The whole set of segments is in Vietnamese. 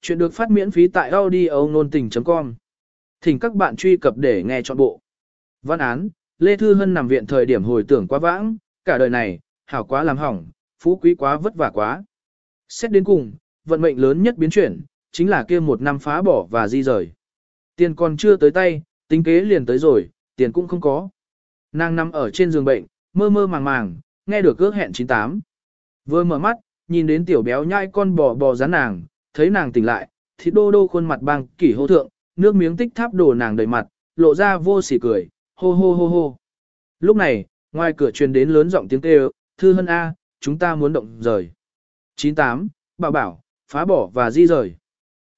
chuyện được phát miễn phí tại audio nôn tình.com. Thỉnh các bạn truy cập để nghe trọn bộ. Văn án, Lê Thư Hân nằm viện thời điểm hồi tưởng quá vãng, cả đời này, hảo quá làm hỏng, phú quý quá vất vả quá. Xét đến cùng, vận mệnh lớn nhất biến chuyển, chính là kia một năm phá bỏ và di rời. Tiền còn chưa tới tay, tính kế liền tới rồi, tiền cũng không có. Nàng nằm ở trên giường bệnh, mơ mơ màng màng, nghe được ước hẹn 98. Vừa mở mắt, nhìn đến tiểu béo nhai con bò bò rán nàng, thấy nàng tỉnh lại, thì đô đô khuôn mặt băng kỷ hô thượng, nước miếng tích tháp đổ nàng đầy mặt, lộ ra vô sỉ cười, hô hô hô hô. Lúc này, ngoài cửa truyền đến lớn giọng tiếng kêu, thư hân A, chúng ta muốn động rời. 98, bảo bảo, phá bỏ và di rời.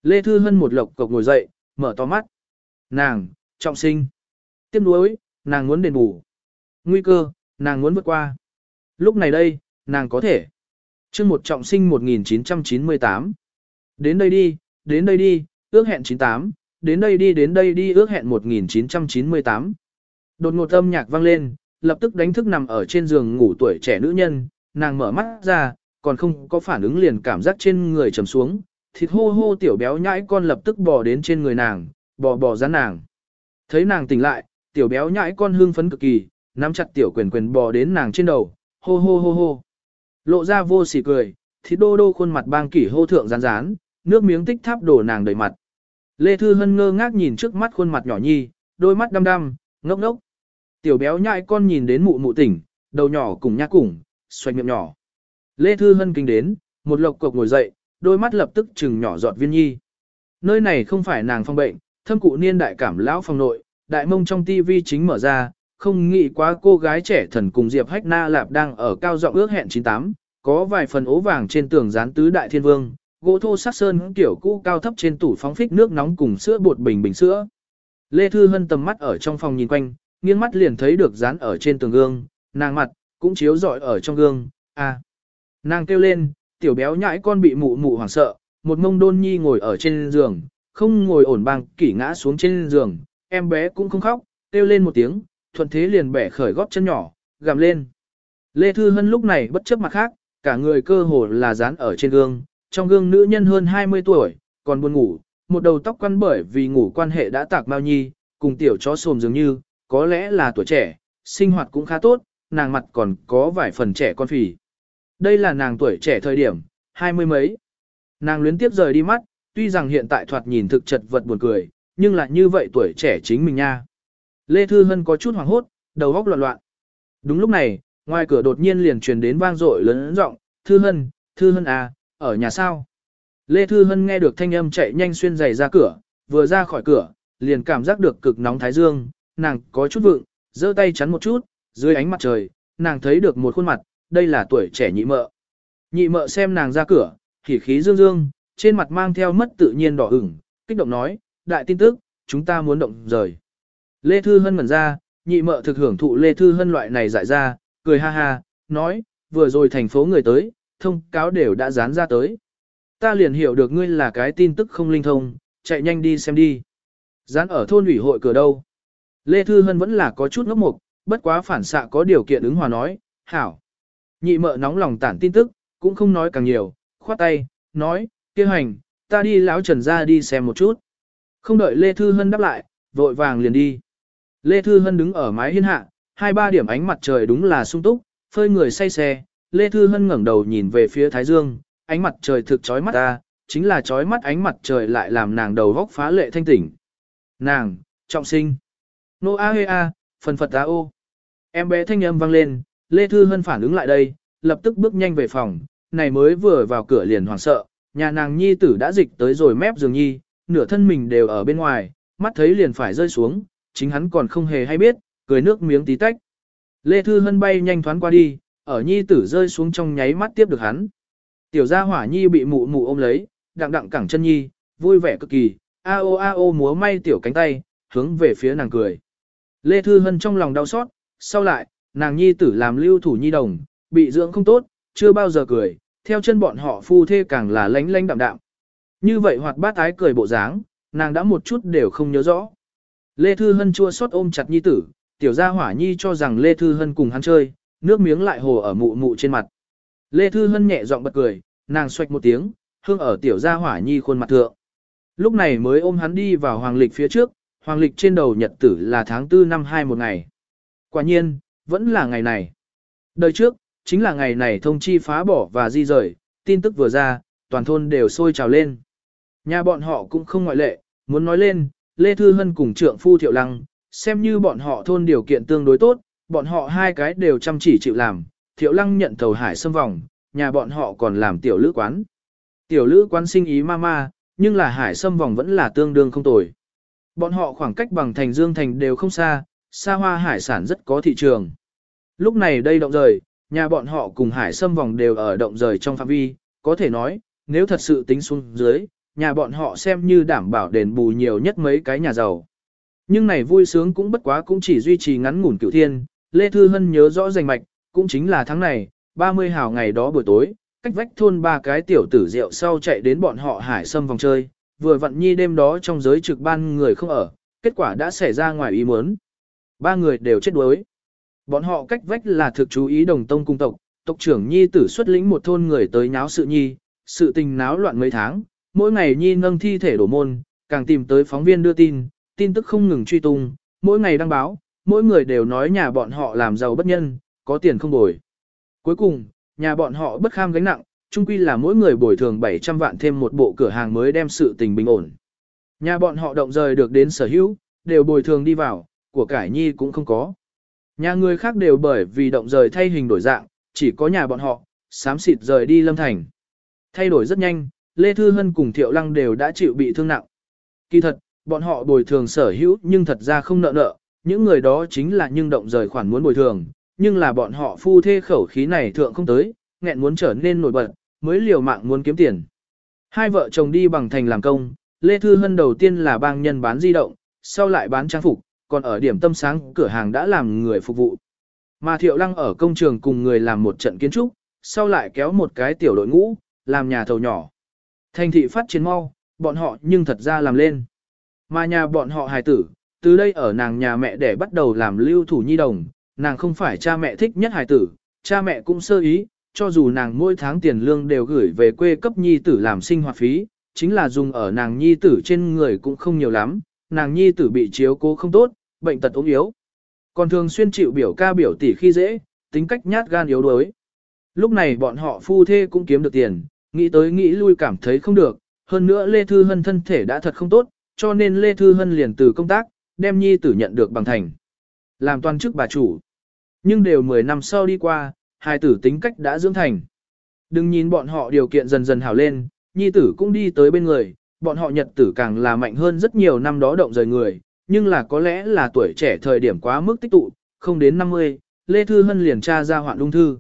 Lê Thư Hân một lộc cộc ngồi dậy, mở to mắt. Nàng, trọng sinh. Tiếp nối, nàng muốn đền bù. Nguy cơ, nàng muốn vượt qua. Lúc này đây, nàng có thể. chương một trọng sinh 1998. Đến đây đi, đến đây đi, ước hẹn 98, đến đây đi đến đây đi ước hẹn 1998. Đột ngột âm nhạc vang lên, lập tức đánh thức nằm ở trên giường ngủ tuổi trẻ nữ nhân, nàng mở mắt ra, còn không có phản ứng liền cảm giác trên người trầm xuống, thịt hô hô tiểu béo nhãi con lập tức bò đến trên người nàng, bò bò ra nàng. Thấy nàng tỉnh lại, tiểu béo nhãi con hưng phấn cực kỳ, nắm chặt tiểu quyền quyền bò đến nàng trên đầu, hô hô hô hô. Lộ ra vô sỉ cười, thịt đô đô khuôn mặt bang kỷ hô thượng rán rán, nước miếng tích tháp đổ nàng đầy mặt. Lê Thư Hân ngơ ngác nhìn trước mắt khuôn mặt nhỏ nhi, đôi mắt đăm đăm, ngốc ngốc. Tiểu béo nhại con nhìn đến mụ mụ tỉnh, đầu nhỏ cùng nhác cùng, xoay miệng nhỏ. Lê Thư Hân kinh đến, một lộc cộc ngồi dậy, đôi mắt lập tức trừng nhỏ giọt viên nhi. Nơi này không phải nàng phong bệnh, thâm cụ niên đại cảm lão phòng nội, đại mông trong tivi chính mở ra, không nghĩ quá cô gái trẻ thần cùng Diệp Hách Na Lạp đang ở cao giọng ước hẹn 98, có vài phần ố vàng trên tường dán tứ đại thiên vương, gỗ thô sát sơn kiểu cũ cao thấp trên tủ phóng phích nước nóng cùng sữa bột bình bình sữa. Lê Thư Hân tầm mắt ở trong phòng nhìn quanh, nghiêng mắt liền thấy được dán ở trên tường gương, nàng mặt, cũng chiếu rọi ở trong gương, à. Nàng kêu lên, tiểu béo nhãi con bị mụ mụ hoảng sợ, một mông đôn nhi ngồi ở trên giường, không ngồi ổn bằng, kỷ ngã xuống trên giường, em bé cũng không khóc, kêu lên một tiếng, thuận thế liền bẻ khởi góp chân nhỏ, gầm lên. Lê Thư Hân lúc này bất chấp mặt khác, cả người cơ hồ là dán ở trên gương, trong gương nữ nhân hơn 20 tuổi, còn buồn ngủ, một đầu tóc quăn bởi vì ngủ quan hệ đã tạc bao nhi, cùng tiểu chó sồm dường như, có lẽ là tuổi trẻ, sinh hoạt cũng khá tốt, nàng mặt còn có vài phần trẻ con phì. Đây là nàng tuổi trẻ thời điểm, hai mươi mấy. Nàng luyến tiếp rời đi mắt, tuy rằng hiện tại thoạt nhìn thực chật vật buồn cười, nhưng lại như vậy tuổi trẻ chính mình nha. Lê Thư Hân có chút hoảng hốt, đầu góc loạn loạn. Đúng lúc này, ngoài cửa đột nhiên liền truyền đến vang dội lớn giọng, "Thư Hân, Thư Hân à, ở nhà sao? Lê Thư Hân nghe được thanh âm chạy nhanh xuyên giày ra cửa, vừa ra khỏi cửa, liền cảm giác được cực nóng thái dương, nàng có chút vượng, giơ tay chắn một chút, dưới ánh mặt trời, nàng thấy được một khuôn mặt, đây là tuổi trẻ nhị mợ. Nhị mợ xem nàng ra cửa, khí khí dương dương, trên mặt mang theo mất tự nhiên đỏ ửng, kích động nói, đại tin tức, chúng ta muốn động rời. Lê Thư Hân mẩn ra, nhị mợ thực hưởng thụ Lê Thư Hân loại này giải ra, cười ha ha, nói, vừa rồi thành phố người tới, thông cáo đều đã dán ra tới. Ta liền hiểu được ngươi là cái tin tức không linh thông, chạy nhanh đi xem đi. Dán ở thôn ủy hội cửa đâu. Lê Thư Hân vẫn là có chút ngốc mục, bất quá phản xạ có điều kiện ứng hòa nói, hảo. Nhị mợ nóng lòng tản tin tức, cũng không nói càng nhiều, khoát tay, nói, kêu hành, ta đi lão trần ra đi xem một chút. Không đợi Lê Thư Hân đáp lại, vội vàng liền đi. Lê Thư Hân đứng ở mái hiên hạ, hai ba điểm ánh mặt trời đúng là sung túc, phơi người say xe, Lê Thư Hân ngẩng đầu nhìn về phía Thái Dương, ánh mặt trời thực chói mắt ta, chính là chói mắt ánh mặt trời lại làm nàng đầu góc phá lệ thanh tỉnh. Nàng, trọng sinh. Nô a hê a, phần phật a ô. Em bé thanh âm vang lên, Lê Thư Hân phản ứng lại đây, lập tức bước nhanh về phòng, này mới vừa vào cửa liền hoảng sợ, nhà nàng nhi tử đã dịch tới rồi mép giường nhi, nửa thân mình đều ở bên ngoài, mắt thấy liền phải rơi xuống, chính hắn còn không hề hay biết, cười nước miếng tí tách. Lê Thư Hân bay nhanh thoáng qua đi, ở nhi tử rơi xuống trong nháy mắt tiếp được hắn. Tiểu gia hỏa nhi bị mụ mụ ôm lấy, đặng đặng cẳng chân nhi, vui vẻ cực kỳ, a o a o múa may tiểu cánh tay, hướng về phía nàng cười. Lê Thư Hân trong lòng đau xót, sau lại, nàng nhi tử làm lưu thủ nhi đồng, bị dưỡng không tốt, chưa bao giờ cười, theo chân bọn họ phu thê càng là lánh lánh đạm đạm. Như vậy hoạt bát ái cười bộ dáng, nàng đã một chút đều không nhớ rõ. Lê Thư Hân chua xót ôm chặt nhi tử, tiểu gia hỏa nhi cho rằng Lê Thư Hân cùng hắn chơi, nước miếng lại hồ ở mụ mụ trên mặt. Lê Thư Hân nhẹ giọng bật cười, nàng xoạch một tiếng, hương ở tiểu gia hỏa nhi khuôn mặt thượng. Lúc này mới ôm hắn đi vào hoàng lịch phía trước, hoàng lịch trên đầu nhật tử là tháng 4 năm 2 một ngày. Quả nhiên, vẫn là ngày này. Đời trước, chính là ngày này thông chi phá bỏ và di rời, tin tức vừa ra, toàn thôn đều sôi trào lên. Nhà bọn họ cũng không ngoại lệ, muốn nói lên, Lê Thư Hân cùng trượng phu Thiệu Lăng, xem như bọn họ thôn điều kiện tương đối tốt, bọn họ hai cái đều chăm chỉ chịu làm, thiệu lăng nhận thầu hải xâm vòng, nhà bọn họ còn làm tiểu lữ quán. Tiểu lữ quán sinh ý ma ma, nhưng là hải xâm vòng vẫn là tương đương không tồi. Bọn họ khoảng cách bằng thành dương thành đều không xa, xa hoa hải sản rất có thị trường. Lúc này đây động rời, nhà bọn họ cùng hải xâm vòng đều ở động rời trong phạm vi, có thể nói, nếu thật sự tính xuống dưới, nhà bọn họ xem như đảm bảo đền bù nhiều nhất mấy cái nhà giàu. Nhưng này vui sướng cũng bất quá cũng chỉ duy trì ngắn ngủn cựu thiên, Lê Thư Hân nhớ rõ rành mạch, cũng chính là tháng này, 30 hào ngày đó buổi tối, cách vách thôn ba cái tiểu tử rượu sau chạy đến bọn họ hải sâm vòng chơi, vừa vặn nhi đêm đó trong giới trực ban người không ở, kết quả đã xảy ra ngoài ý muốn. Ba người đều chết đuối. Bọn họ cách vách là thực chú ý đồng tông cung tộc, tộc trưởng nhi tử xuất lĩnh một thôn người tới nháo sự nhi, sự tình náo loạn mấy tháng, mỗi ngày nhi nâng thi thể đổ môn, càng tìm tới phóng viên đưa tin, tin tức không ngừng truy tung, mỗi ngày đăng báo, mỗi người đều nói nhà bọn họ làm giàu bất nhân, có tiền không bồi. Cuối cùng, nhà bọn họ bất kham gánh nặng, chung quy là mỗi người bồi thường 700 vạn thêm một bộ cửa hàng mới đem sự tình bình ổn. Nhà bọn họ động rời được đến sở hữu, đều bồi thường đi vào, của cải nhi cũng không có. Nhà người khác đều bởi vì động rời thay hình đổi dạng, chỉ có nhà bọn họ, sám xịt rời đi lâm thành. Thay đổi rất nhanh, Lê Thư Hân cùng Thiệu Lăng đều đã chịu bị thương nặng. Kỳ thật, bọn họ bồi thường sở hữu nhưng thật ra không nợ nợ, những người đó chính là nhưng động rời khoản muốn bồi thường, nhưng là bọn họ phu thê khẩu khí này thượng không tới, nghẹn muốn trở nên nổi bật, mới liều mạng muốn kiếm tiền. Hai vợ chồng đi bằng thành làm công, Lê Thư Hân đầu tiên là bang nhân bán di động, sau lại bán trang phục, còn ở điểm tâm sáng cửa hàng đã làm người phục vụ. Mà Thiệu Lăng ở công trường cùng người làm một trận kiến trúc, sau lại kéo một cái tiểu đội ngũ, làm nhà thầu nhỏ. Thành thị phát triển mau, bọn họ nhưng thật ra làm lên. Mà nhà bọn họ hài tử, từ đây ở nàng nhà mẹ để bắt đầu làm lưu thủ nhi đồng, nàng không phải cha mẹ thích nhất hài tử, cha mẹ cũng sơ ý, cho dù nàng mỗi tháng tiền lương đều gửi về quê cấp nhi tử làm sinh hoạt phí, chính là dùng ở nàng nhi tử trên người cũng không nhiều lắm, nàng nhi tử bị chiếu cố không tốt, bệnh tật ốm yếu. Còn thường xuyên chịu biểu ca biểu tỷ khi dễ, tính cách nhát gan yếu đuối. Lúc này bọn họ phu thê cũng kiếm được tiền, nghĩ tới nghĩ lui cảm thấy không được, hơn nữa Lê Thư Hân thân thể đã thật không tốt, cho nên Lê Thư Hân liền từ công tác, đem nhi tử nhận được bằng thành. Làm toàn chức bà chủ. Nhưng đều 10 năm sau đi qua, hai tử tính cách đã dưỡng thành. Đừng nhìn bọn họ điều kiện dần dần hảo lên, nhi tử cũng đi tới bên người, bọn họ nhật tử càng là mạnh hơn rất nhiều năm đó động rời người, nhưng là có lẽ là tuổi trẻ thời điểm quá mức tích tụ, không đến 50, Lê Thư Hân liền tra ra hoạn ung thư.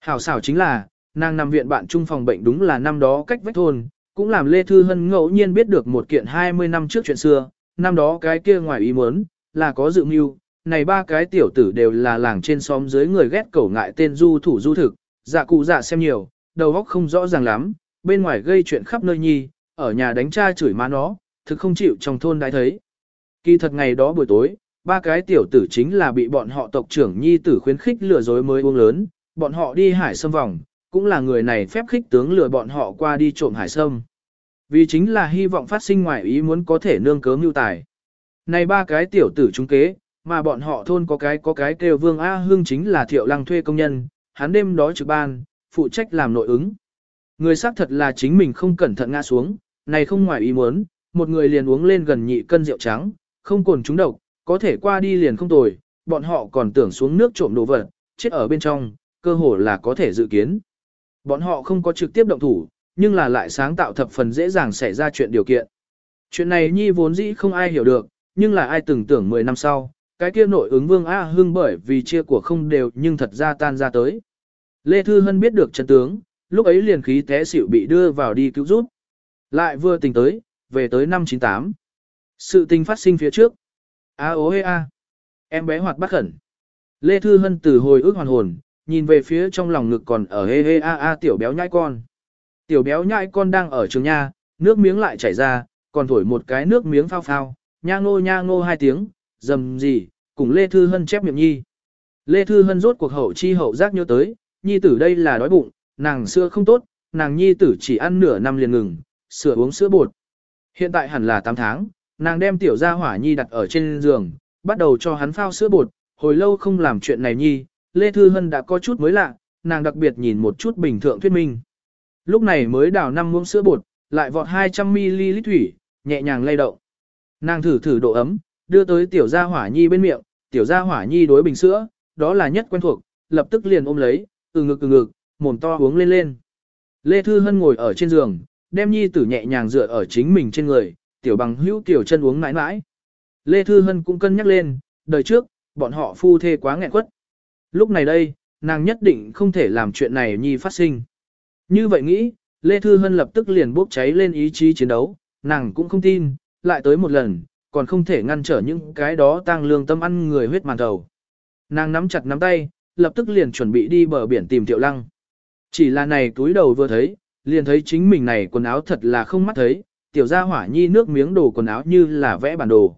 Hảo xảo chính là, nàng nằm viện bạn trung phòng bệnh đúng là năm đó cách vách thôn, cũng làm Lê Thư Hân ngẫu nhiên biết được một kiện 20 năm trước chuyện xưa, năm đó cái kia ngoài ý muốn, là có dự mưu, này ba cái tiểu tử đều là làng trên xóm dưới người ghét cẩu ngại tên du thủ du thực, dạ cụ dạ xem nhiều, đầu óc không rõ ràng lắm, bên ngoài gây chuyện khắp nơi nhi, ở nhà đánh cha chửi má nó, thực không chịu trong thôn đãi thấy. Kỳ thật ngày đó buổi tối, ba cái tiểu tử chính là bị bọn họ tộc trưởng nhi tử khuyến khích lừa dối mới uống lớn, bọn họ đi hải sâm vòng, cũng là người này phép khích tướng lừa bọn họ qua đi trộm hải sâm. Vì chính là hy vọng phát sinh ngoài ý muốn có thể nương cớ mưu tài. Này ba cái tiểu tử trung kế, mà bọn họ thôn có cái có cái kêu Vương A Hương chính là Thiệu Lăng thuê công nhân, hắn đêm đó trực ban, phụ trách làm nội ứng. Người xác thật là chính mình không cẩn thận ngã xuống, này không ngoài ý muốn, một người liền uống lên gần nhị cân rượu trắng, không còn trúng độc, có thể qua đi liền không tồi, bọn họ còn tưởng xuống nước trộm đồ vật, chết ở bên trong, cơ hồ là có thể dự kiến. Bọn họ không có trực tiếp động thủ, nhưng là lại sáng tạo thập phần dễ dàng xảy ra chuyện điều kiện. Chuyện này nhi vốn dĩ không ai hiểu được, nhưng là ai từng tưởng 10 năm sau, cái kia nội ứng vương A Hưng bởi vì chia của không đều nhưng thật ra tan ra tới. Lê Thư Hân biết được chân tướng, lúc ấy liền khí té xỉu bị đưa vào đi cứu rút. Lại vừa tỉnh tới, về tới năm 98. Sự tình phát sinh phía trước. A ố hê a. Em bé hoạt bắt khẩn. Lê Thư Hân từ hồi ức hoàn hồn, nhìn về phía trong lòng ngực còn ở hê hê a a tiểu béo nhai con tiểu béo nhãi con đang ở trường nha, nước miếng lại chảy ra, còn thổi một cái nước miếng phao phao, nha ngô nha ngô hai tiếng, dầm gì, cùng Lê Thư Hân chép miệng nhi. Lê Thư Hân rốt cuộc hậu chi hậu giác nhớ tới, nhi tử đây là đói bụng, nàng xưa không tốt, nàng nhi tử chỉ ăn nửa năm liền ngừng, sữa uống sữa bột. Hiện tại hẳn là 8 tháng, nàng đem tiểu gia hỏa nhi đặt ở trên giường, bắt đầu cho hắn phao sữa bột, hồi lâu không làm chuyện này nhi, Lê Thư Hân đã có chút mới lạ, nàng đặc biệt nhìn một chút bình thường thuyết minh. Lúc này mới đảo năm muỗng sữa bột, lại vọt 200ml thủy, nhẹ nhàng lay động. Nàng thử thử độ ấm, đưa tới tiểu gia hỏa nhi bên miệng, tiểu gia hỏa nhi đối bình sữa, đó là nhất quen thuộc, lập tức liền ôm lấy, từ ngực từ ngực, mồm to uống lên lên. Lê Thư Hân ngồi ở trên giường, đem nhi tử nhẹ nhàng dựa ở chính mình trên người, tiểu bằng hữu tiểu chân uống mãi mãi. Lê Thư Hân cũng cân nhắc lên, đời trước, bọn họ phu thê quá nghẹn quất. Lúc này đây, nàng nhất định không thể làm chuyện này nhi phát sinh. Như vậy nghĩ, Lê Thư Hân lập tức liền bốc cháy lên ý chí chiến đấu, nàng cũng không tin, lại tới một lần, còn không thể ngăn trở những cái đó tăng lương tâm ăn người huyết màn đầu. Nàng nắm chặt nắm tay, lập tức liền chuẩn bị đi bờ biển tìm Tiểu Lăng. Chỉ là này túi đầu vừa thấy, liền thấy chính mình này quần áo thật là không mắt thấy, tiểu gia hỏa nhi nước miếng đồ quần áo như là vẽ bản đồ.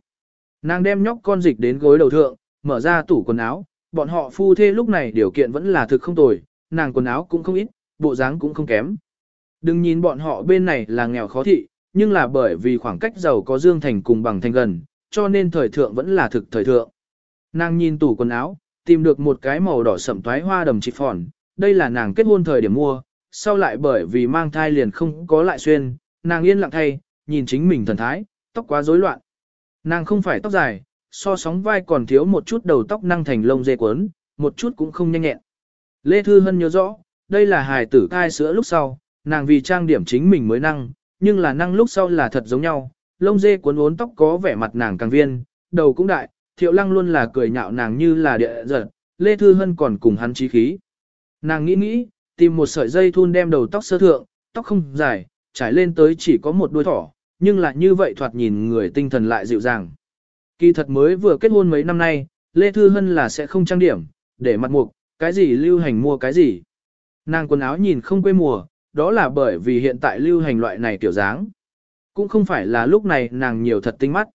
Nàng đem nhóc con dịch đến gối đầu thượng, mở ra tủ quần áo, bọn họ phu thê lúc này điều kiện vẫn là thực không tồi, nàng quần áo cũng không ít, bộ dáng cũng không kém. Đừng nhìn bọn họ bên này là nghèo khó thị, nhưng là bởi vì khoảng cách giàu có Dương Thành cùng bằng thành gần, cho nên thời thượng vẫn là thực thời thượng. Nàng nhìn tủ quần áo, tìm được một cái màu đỏ sậm toái hoa đầm chỉ phòn, đây là nàng kết hôn thời điểm mua, sau lại bởi vì mang thai liền không có lại xuyên, nàng yên lặng thay, nhìn chính mình thần thái, tóc quá rối loạn. Nàng không phải tóc dài, so sóng vai còn thiếu một chút đầu tóc năng thành lông dê quấn, một chút cũng không nhanh nhẹn. Lê Thư Hân nhớ rõ, đây là hài tử thai sữa lúc sau, nàng vì trang điểm chính mình mới năng, nhưng là năng lúc sau là thật giống nhau, lông dê cuốn uốn tóc có vẻ mặt nàng càng viên, đầu cũng đại, thiệu lăng luôn là cười nhạo nàng như là địa giật, Lê Thư Hân còn cùng hắn trí khí. Nàng nghĩ nghĩ, tìm một sợi dây thun đem đầu tóc sơ thượng, tóc không dài, trải lên tới chỉ có một đuôi thỏ, nhưng là như vậy thoạt nhìn người tinh thần lại dịu dàng. Kỳ thật mới vừa kết hôn mấy năm nay, Lê Thư Hân là sẽ không trang điểm, để mặt mục, cái gì lưu hành mua cái gì. Nàng quần áo nhìn không quê mùa, đó là bởi vì hiện tại lưu hành loại này tiểu dáng. Cũng không phải là lúc này nàng nhiều thật tinh mắt.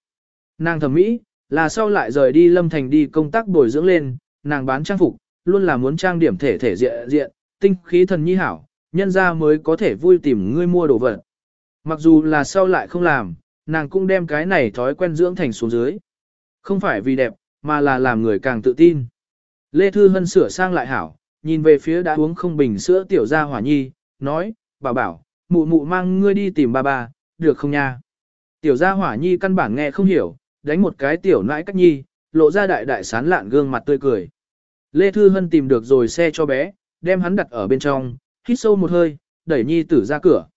Nàng thẩm mỹ, là sau lại rời đi lâm thành đi công tác bồi dưỡng lên, nàng bán trang phục, luôn là muốn trang điểm thể thể diện diện, tinh khí thần nhi hảo, nhân ra mới có thể vui tìm ngươi mua đồ vật. Mặc dù là sau lại không làm, nàng cũng đem cái này thói quen dưỡng thành xuống dưới. Không phải vì đẹp, mà là làm người càng tự tin. Lê Thư Hân sửa sang lại hảo, nhìn về phía đã uống không bình sữa tiểu gia hỏa nhi, nói, bà bảo, mụ mụ mang ngươi đi tìm ba bà được không nha? Tiểu gia hỏa nhi căn bản nghe không hiểu, đánh một cái tiểu nãi cách nhi, lộ ra đại đại sán lạn gương mặt tươi cười. Lê Thư Hân tìm được rồi xe cho bé, đem hắn đặt ở bên trong, hít sâu một hơi, đẩy nhi tử ra cửa.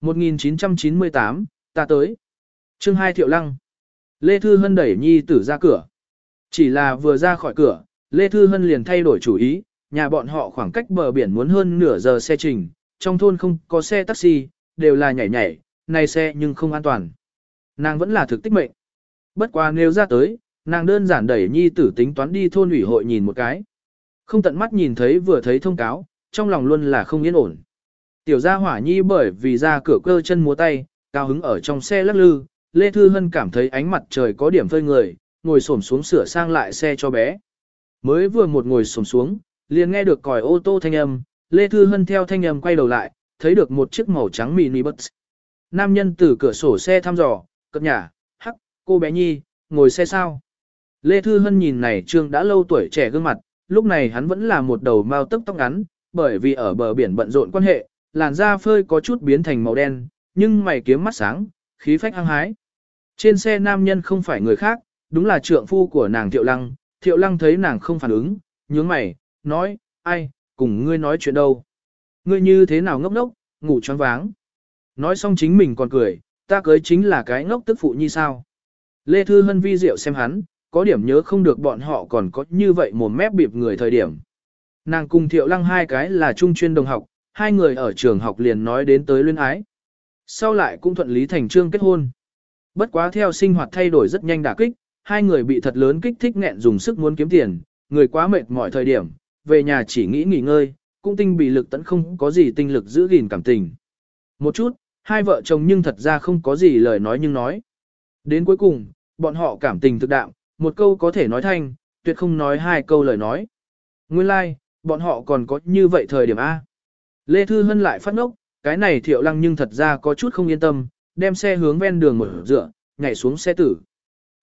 1998, ta tới. chương hai Thiệu Lăng. Lê Thư Hân đẩy nhi tử ra cửa. Chỉ là vừa ra khỏi cửa, Lê Thư Hân liền thay đổi chủ ý, nhà bọn họ khoảng cách bờ biển muốn hơn nửa giờ xe trình, trong thôn không có xe taxi, đều là nhảy nhảy, này xe nhưng không an toàn. Nàng vẫn là thực tích mệnh. Bất quá nếu ra tới, nàng đơn giản đẩy nhi tử tính toán đi thôn ủy hội nhìn một cái. Không tận mắt nhìn thấy vừa thấy thông cáo, trong lòng luôn là không yên ổn. Tiểu gia hỏa nhi bởi vì ra cửa cơ chân múa tay, cao hứng ở trong xe lắc lư, Lê Thư Hân cảm thấy ánh mặt trời có điểm phơi người, ngồi xổm xuống sửa sang lại xe cho bé. Mới vừa một ngồi xổm xuống, liền nghe được còi ô tô thanh âm, Lê Thư Hân theo thanh âm quay đầu lại, thấy được một chiếc màu trắng mini bus. Nam nhân từ cửa sổ xe thăm dò, cập nhà, hắc, cô bé nhi, ngồi xe sao? Lê Thư Hân nhìn này trương đã lâu tuổi trẻ gương mặt, lúc này hắn vẫn là một đầu mao tóc tóc ngắn, bởi vì ở bờ biển bận rộn quan hệ, làn da phơi có chút biến thành màu đen, nhưng mày kiếm mắt sáng, khí phách hăng hái. Trên xe nam nhân không phải người khác, đúng là trượng phu của nàng Thiệu Lăng, Thiệu Lăng thấy nàng không phản ứng, nhướng mày, nói, ai, cùng ngươi nói chuyện đâu. Ngươi như thế nào ngốc ngốc, ngủ choáng váng. Nói xong chính mình còn cười, ta cưới chính là cái ngốc tức phụ như sao. Lê Thư Hân vi diệu xem hắn, có điểm nhớ không được bọn họ còn có như vậy mồm mép bịp người thời điểm. Nàng cùng Thiệu Lăng hai cái là trung chuyên đồng học, hai người ở trường học liền nói đến tới luyên ái. Sau lại cũng thuận lý thành trương kết hôn. Bất quá theo sinh hoạt thay đổi rất nhanh đả kích, hai người bị thật lớn kích thích nghẹn dùng sức muốn kiếm tiền, người quá mệt mỏi thời điểm, về nhà chỉ nghĩ nghỉ ngơi, cũng tinh bị lực tận không có gì tinh lực giữ gìn cảm tình. Một chút, hai vợ chồng nhưng thật ra không có gì lời nói nhưng nói. Đến cuối cùng, bọn họ cảm tình thực đạm, một câu có thể nói thanh, tuyệt không nói hai câu lời nói. Nguyên lai, like, bọn họ còn có như vậy thời điểm A. Lê Thư Hân lại phát ngốc, cái này thiệu lăng nhưng thật ra có chút không yên tâm, đem xe hướng ven đường mở dựa, nhảy xuống xe tử.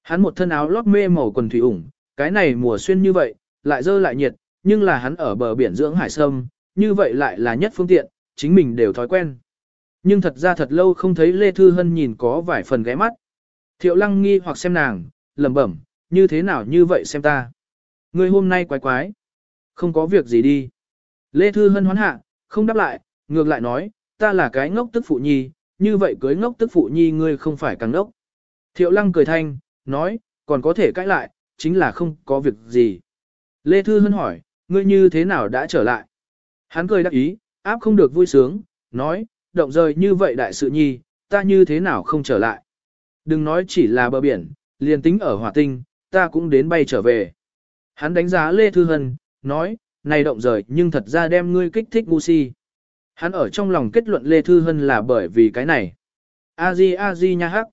Hắn một thân áo lót mê màu quần thủy ủng, cái này mùa xuyên như vậy, lại dơ lại nhiệt, nhưng là hắn ở bờ biển dưỡng hải sâm, như vậy lại là nhất phương tiện, chính mình đều thói quen. Nhưng thật ra thật lâu không thấy Lê Thư Hân nhìn có vài phần ghé mắt. Thiệu lăng nghi hoặc xem nàng, lầm bẩm, như thế nào như vậy xem ta. Người hôm nay quái quái. Không có việc gì đi. Lê Thư Hân hoán hạ, không đáp lại, ngược lại nói, ta là cái ngốc tức phụ nhi, như vậy cưới ngốc tức phụ nhi ngươi không phải càng ngốc. Thiệu lăng cười thanh, nói, còn có thể cãi lại, chính là không có việc gì. Lê Thư Hân hỏi, ngươi như thế nào đã trở lại? Hắn cười đắc ý, áp không được vui sướng, nói, động rời như vậy đại sự nhi, ta như thế nào không trở lại? Đừng nói chỉ là bờ biển, liền tính ở hỏa tinh, ta cũng đến bay trở về. Hắn đánh giá Lê Thư Hân, nói, này động rời nhưng thật ra đem ngươi kích thích ngu si. Hắn ở trong lòng kết luận Lê Thư Hân là bởi vì cái này. A di a di nha hắc.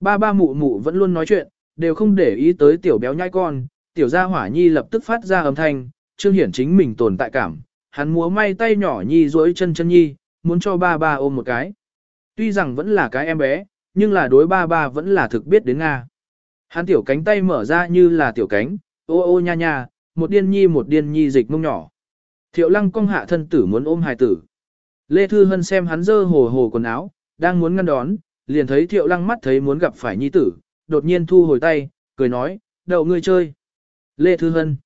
Ba ba mụ mụ vẫn luôn nói chuyện, đều không để ý tới tiểu béo nhai con, tiểu gia hỏa nhi lập tức phát ra âm thanh, trương hiển chính mình tồn tại cảm, hắn múa may tay nhỏ nhi duỗi chân chân nhi, muốn cho ba ba ôm một cái. Tuy rằng vẫn là cái em bé, nhưng là đối ba ba vẫn là thực biết đến Nga. Hắn tiểu cánh tay mở ra như là tiểu cánh, ô ô nha nha, một điên nhi một điên nhi dịch mông nhỏ. Thiệu lăng cong hạ thân tử muốn ôm hài tử. Lê Thư Hân xem hắn dơ hồ hồ quần áo, đang muốn ngăn đón, liền thấy thiệu lăng mắt thấy muốn gặp phải nhi tử, đột nhiên thu hồi tay, cười nói, đậu người chơi. Lê Thư Hân.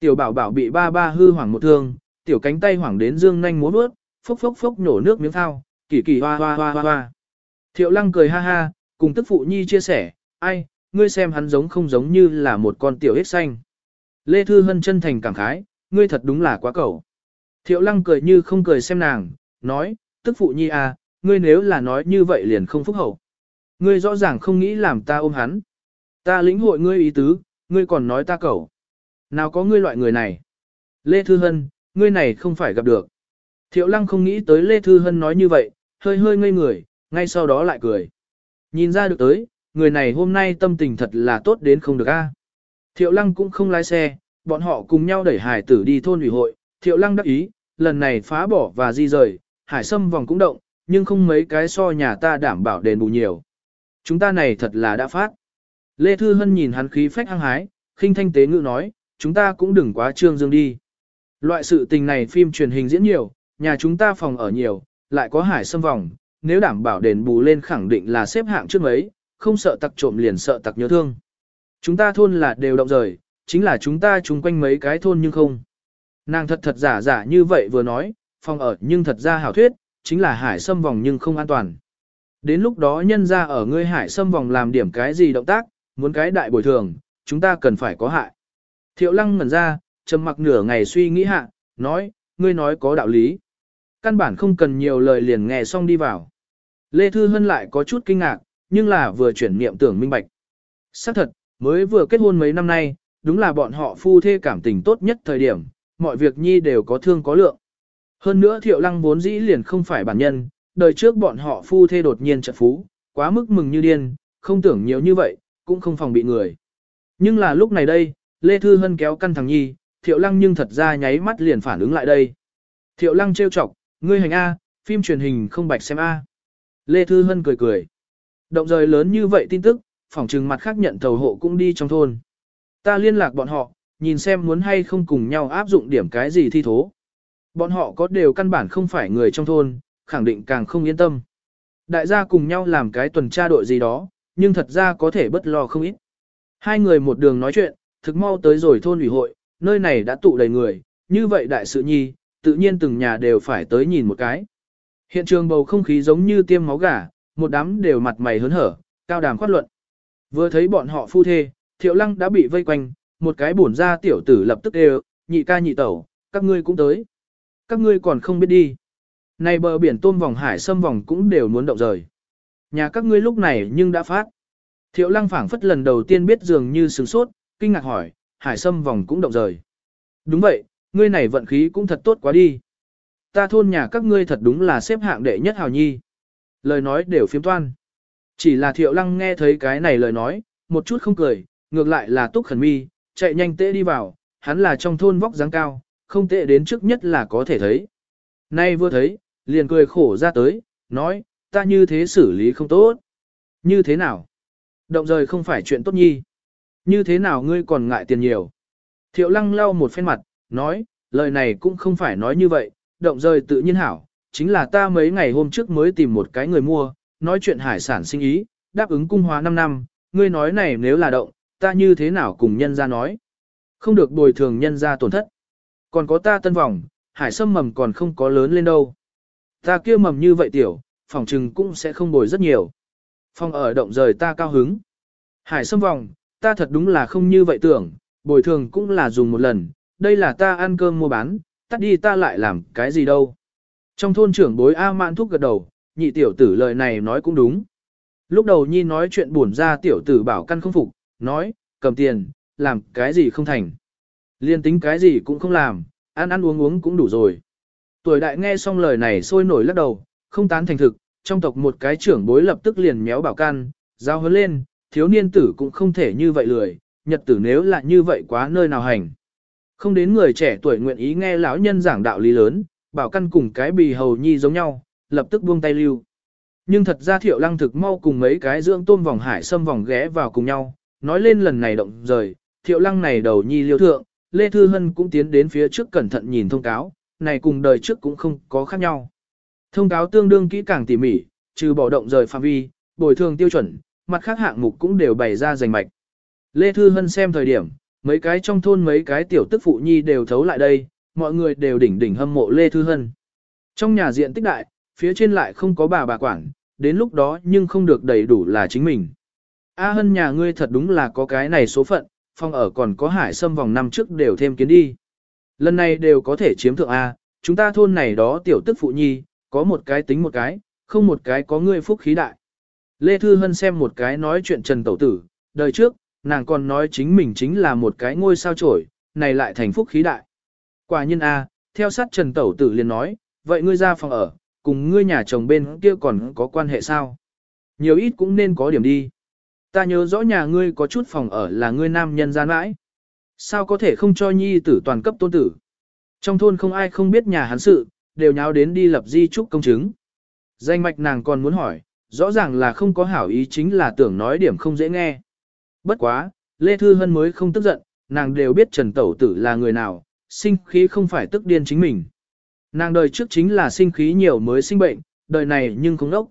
Tiểu bảo bảo bị ba ba hư hoảng một thương, tiểu cánh tay hoảng đến dương nhanh múa bước, phốc phốc phốc nổ nước miếng thao, kỳ kỳ hoa hoa hoa hoa hoa. Thiệu lăng cười ha ha, cùng tức phụ nhi chia sẻ, ai, ngươi xem hắn giống không giống như là một con tiểu hết xanh. Lê Thư Hân chân thành cảm khái, ngươi thật đúng là quá cầu. Thiệu lăng cười như không cười xem nàng, nói, tức phụ nhi à, ngươi nếu là nói như vậy liền không phúc hậu. Ngươi rõ ràng không nghĩ làm ta ôm hắn. Ta lĩnh hội ngươi ý tứ, ngươi còn nói ta cầu. Nào có ngươi loại người này? Lê Thư Hân, ngươi này không phải gặp được. Thiệu lăng không nghĩ tới Lê Thư Hân nói như vậy, hơi hơi ngây người, ngay sau đó lại cười. Nhìn ra được tới, người này hôm nay tâm tình thật là tốt đến không được a. Thiệu lăng cũng không lái xe, bọn họ cùng nhau đẩy hải tử đi thôn ủy hội, thiệu lăng đắc ý, lần này phá bỏ và di rời, hải sâm vòng cũng động, nhưng không mấy cái so nhà ta đảm bảo đền bù nhiều. Chúng ta này thật là đã phát. Lê Thư Hân nhìn hắn khí phách hăng hái, khinh thanh tế ngữ nói, chúng ta cũng đừng quá trương dương đi. Loại sự tình này phim truyền hình diễn nhiều, nhà chúng ta phòng ở nhiều, lại có hải xâm vòng, nếu đảm bảo đền bù lên khẳng định là xếp hạng trước mấy, không sợ tặc trộm liền sợ tặc nhớ thương. Chúng ta thôn là đều động rời, chính là chúng ta chung quanh mấy cái thôn nhưng không. Nàng thật thật giả giả như vậy vừa nói, phòng ở nhưng thật ra hảo thuyết, chính là hải xâm vòng nhưng không an toàn. Đến lúc đó nhân ra ở ngươi hải xâm vòng làm điểm cái gì động tác, muốn cái đại bồi thường, chúng ta cần phải có hại. Thiệu lăng ngẩn ra, trầm mặc nửa ngày suy nghĩ hạ, nói, ngươi nói có đạo lý. Căn bản không cần nhiều lời liền nghe xong đi vào. Lê Thư Hân lại có chút kinh ngạc, nhưng là vừa chuyển niệm tưởng minh bạch. xác thật, mới vừa kết hôn mấy năm nay, đúng là bọn họ phu thê cảm tình tốt nhất thời điểm, mọi việc nhi đều có thương có lượng. Hơn nữa thiệu lăng vốn dĩ liền không phải bản nhân, đời trước bọn họ phu thê đột nhiên trận phú, quá mức mừng như điên, không tưởng nhiều như vậy, cũng không phòng bị người. Nhưng là lúc này đây, Lê Thư Hân kéo căn thằng nhi, Thiệu Lăng nhưng thật ra nháy mắt liền phản ứng lại đây. Thiệu Lăng trêu chọc, ngươi hành A, phim truyền hình không bạch xem A. Lê Thư Hân cười cười. Động rời lớn như vậy tin tức, phỏng trừng mặt khác nhận thầu hộ cũng đi trong thôn. Ta liên lạc bọn họ, nhìn xem muốn hay không cùng nhau áp dụng điểm cái gì thi thố. Bọn họ có đều căn bản không phải người trong thôn, khẳng định càng không yên tâm. Đại gia cùng nhau làm cái tuần tra đội gì đó, nhưng thật ra có thể bất lo không ít. Hai người một đường nói chuyện, thực mau tới rồi thôn ủy hội, nơi này đã tụ đầy người, như vậy đại sự nhi, tự nhiên từng nhà đều phải tới nhìn một cái. Hiện trường bầu không khí giống như tiêm máu gà, một đám đều mặt mày hớn hở, cao đàm khoát luận. Vừa thấy bọn họ phu thê, thiệu lăng đã bị vây quanh, một cái bổn ra tiểu tử lập tức đều, nhị ca nhị tẩu, các ngươi cũng tới. Các ngươi còn không biết đi. Này bờ biển tôm vòng hải xâm vòng cũng đều muốn động rời. Nhà các ngươi lúc này nhưng đã phát. Thiệu lăng phảng phất lần đầu tiên biết dường như sướng sốt, kinh ngạc hỏi, hải sâm vòng cũng động rời. Đúng vậy, ngươi này vận khí cũng thật tốt quá đi. Ta thôn nhà các ngươi thật đúng là xếp hạng đệ nhất hào nhi. Lời nói đều phiếm toan. Chỉ là thiệu lăng nghe thấy cái này lời nói, một chút không cười, ngược lại là túc khẩn mi, chạy nhanh tệ đi vào, hắn là trong thôn vóc dáng cao, không tệ đến trước nhất là có thể thấy. Nay vừa thấy, liền cười khổ ra tới, nói, ta như thế xử lý không tốt. Như thế nào? Động rời không phải chuyện tốt nhi như thế nào ngươi còn ngại tiền nhiều. Thiệu lăng lau một phen mặt, nói, lời này cũng không phải nói như vậy, động rời tự nhiên hảo, chính là ta mấy ngày hôm trước mới tìm một cái người mua, nói chuyện hải sản sinh ý, đáp ứng cung hóa 5 năm, ngươi nói này nếu là động, ta như thế nào cùng nhân ra nói. Không được bồi thường nhân ra tổn thất. Còn có ta tân vòng, hải sâm mầm còn không có lớn lên đâu. Ta kia mầm như vậy tiểu, phòng trừng cũng sẽ không bồi rất nhiều. Phong ở động rời ta cao hứng. Hải sâm vòng, ta thật đúng là không như vậy tưởng, bồi thường cũng là dùng một lần, đây là ta ăn cơm mua bán, tắt đi ta lại làm cái gì đâu. Trong thôn trưởng bối A mạn thúc gật đầu, nhị tiểu tử lời này nói cũng đúng. Lúc đầu nhi nói chuyện buồn ra tiểu tử bảo căn không phục, nói, cầm tiền, làm cái gì không thành. Liên tính cái gì cũng không làm, ăn ăn uống uống cũng đủ rồi. Tuổi đại nghe xong lời này sôi nổi lắc đầu, không tán thành thực, trong tộc một cái trưởng bối lập tức liền méo bảo can, giao hớn lên, thiếu niên tử cũng không thể như vậy lười, nhật tử nếu là như vậy quá nơi nào hành. Không đến người trẻ tuổi nguyện ý nghe lão nhân giảng đạo lý lớn, bảo căn cùng cái bì hầu nhi giống nhau, lập tức buông tay lưu. Nhưng thật ra thiệu lăng thực mau cùng mấy cái dưỡng tôm vòng hải xâm vòng ghé vào cùng nhau, nói lên lần này động rời, thiệu lăng này đầu nhi liêu thượng, Lê Thư Hân cũng tiến đến phía trước cẩn thận nhìn thông cáo, này cùng đời trước cũng không có khác nhau. Thông cáo tương đương kỹ càng tỉ mỉ, trừ bỏ động rời phạm vi, bồi thường tiêu chuẩn, mặt khác hạng mục cũng đều bày ra giành mạch. Lê Thư Hân xem thời điểm, mấy cái trong thôn mấy cái tiểu tức phụ nhi đều thấu lại đây, mọi người đều đỉnh đỉnh hâm mộ Lê Thư Hân. Trong nhà diện tích đại, phía trên lại không có bà bà quản, đến lúc đó nhưng không được đầy đủ là chính mình. A Hân nhà ngươi thật đúng là có cái này số phận, phòng ở còn có hải sâm vòng năm trước đều thêm kiến đi. Lần này đều có thể chiếm thượng A, chúng ta thôn này đó tiểu tức phụ nhi, có một cái tính một cái, không một cái có ngươi phúc khí đại. Lê Thư Hân xem một cái nói chuyện Trần Tẩu Tử, đời trước, nàng còn nói chính mình chính là một cái ngôi sao trổi, này lại thành phúc khí đại. Quả nhân A, à, theo sát Trần Tẩu Tử liền nói, vậy ngươi ra phòng ở, cùng ngươi nhà chồng bên kia còn có quan hệ sao? Nhiều ít cũng nên có điểm đi. Ta nhớ rõ nhà ngươi có chút phòng ở là ngươi nam nhân gian mãi. Sao có thể không cho nhi tử toàn cấp tôn tử? Trong thôn không ai không biết nhà hắn sự, đều nháo đến đi lập di trúc công chứng. Danh mạch nàng còn muốn hỏi, rõ ràng là không có hảo ý chính là tưởng nói điểm không dễ nghe. Bất quá, Lê Thư Hân mới không tức giận, nàng đều biết Trần Tẩu Tử là người nào, sinh khí không phải tức điên chính mình. Nàng đời trước chính là sinh khí nhiều mới sinh bệnh, đời này nhưng không đốc.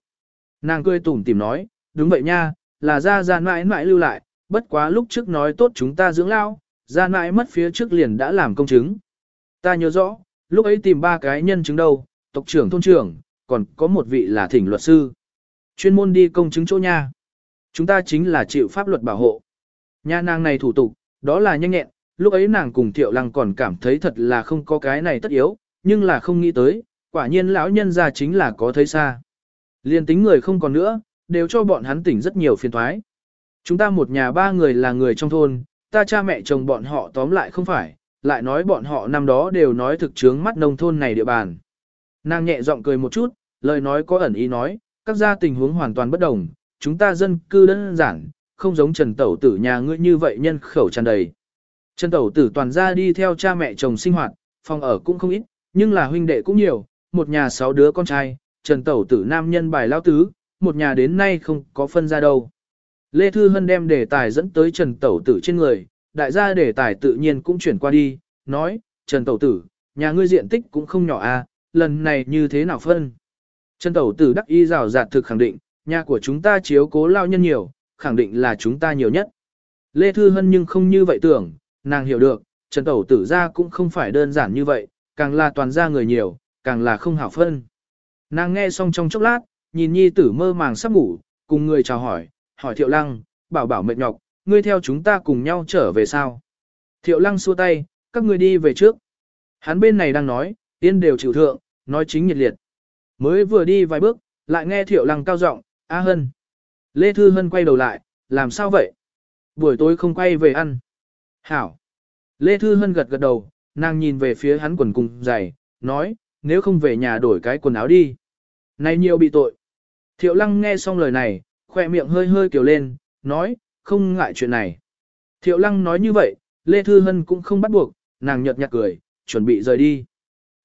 Nàng cười tủm tìm nói, đúng vậy nha, là ra ra mãi mãi lưu lại, bất quá lúc trước nói tốt chúng ta dưỡng lao, ra mãi mất phía trước liền đã làm công chứng. Ta nhớ rõ, lúc ấy tìm ba cái nhân chứng đâu, tộc trưởng thôn trưởng, còn có một vị là thỉnh luật sư. Chuyên môn đi công chứng chỗ nha. Chúng ta chính là chịu pháp luật bảo hộ. Nha nàng này thủ tục, đó là nhanh nhẹn, lúc ấy nàng cùng Thiệu Lăng còn cảm thấy thật là không có cái này tất yếu, nhưng là không nghĩ tới, quả nhiên lão nhân ra chính là có thấy xa. Liên tính người không còn nữa, đều cho bọn hắn tỉnh rất nhiều phiền thoái. Chúng ta một nhà ba người là người trong thôn, ta cha mẹ chồng bọn họ tóm lại không phải, lại nói bọn họ năm đó đều nói thực chướng mắt nông thôn này địa bàn. Nàng nhẹ giọng cười một chút, lời nói có ẩn ý nói, các gia tình huống hoàn toàn bất đồng, chúng ta dân cư đơn giản, không giống Trần Tẩu tử nhà ngươi như vậy nhân khẩu tràn đầy. Trần Tẩu tử toàn gia đi theo cha mẹ chồng sinh hoạt, phòng ở cũng không ít, nhưng là huynh đệ cũng nhiều, một nhà sáu đứa con trai, Trần Tẩu tử nam nhân bài lao tứ, một nhà đến nay không có phân ra đâu. Lê Thư Hân đem đề tài dẫn tới Trần Tẩu tử trên người, đại gia đề tài tự nhiên cũng chuyển qua đi, nói, Trần Tẩu tử, nhà ngươi diện tích cũng không nhỏ à, lần này như thế nào phân. Trần tẩu tử đắc y rào rạt thực khẳng định, nhà của chúng ta chiếu cố lao nhân nhiều, khẳng định là chúng ta nhiều nhất. Lê Thư Hân nhưng không như vậy tưởng, nàng hiểu được, Trần Tẩu tử ra cũng không phải đơn giản như vậy, càng là toàn ra người nhiều, càng là không hảo phân. Nàng nghe xong trong chốc lát, nhìn nhi tử mơ màng sắp ngủ, cùng người chào hỏi, hỏi Thiệu Lăng, bảo bảo mệt nhọc, ngươi theo chúng ta cùng nhau trở về sao. Thiệu Lăng xua tay, các ngươi đi về trước. Hắn bên này đang nói, tiên đều chịu thượng, nói chính nhiệt liệt, Mới vừa đi vài bước, lại nghe Thiệu Lăng cao giọng, "A Hân." Lê Thư Hân quay đầu lại, "Làm sao vậy? Buổi tối không quay về ăn?" "Hảo." Lê Thư Hân gật gật đầu, nàng nhìn về phía hắn quần cùng giày, nói, "Nếu không về nhà đổi cái quần áo đi." Này nhiều bị tội. Thiệu Lăng nghe xong lời này, khỏe miệng hơi hơi kiểu lên, nói, "Không ngại chuyện này." Thiệu Lăng nói như vậy, Lê Thư Hân cũng không bắt buộc, nàng nhợt nhạt cười, chuẩn bị rời đi.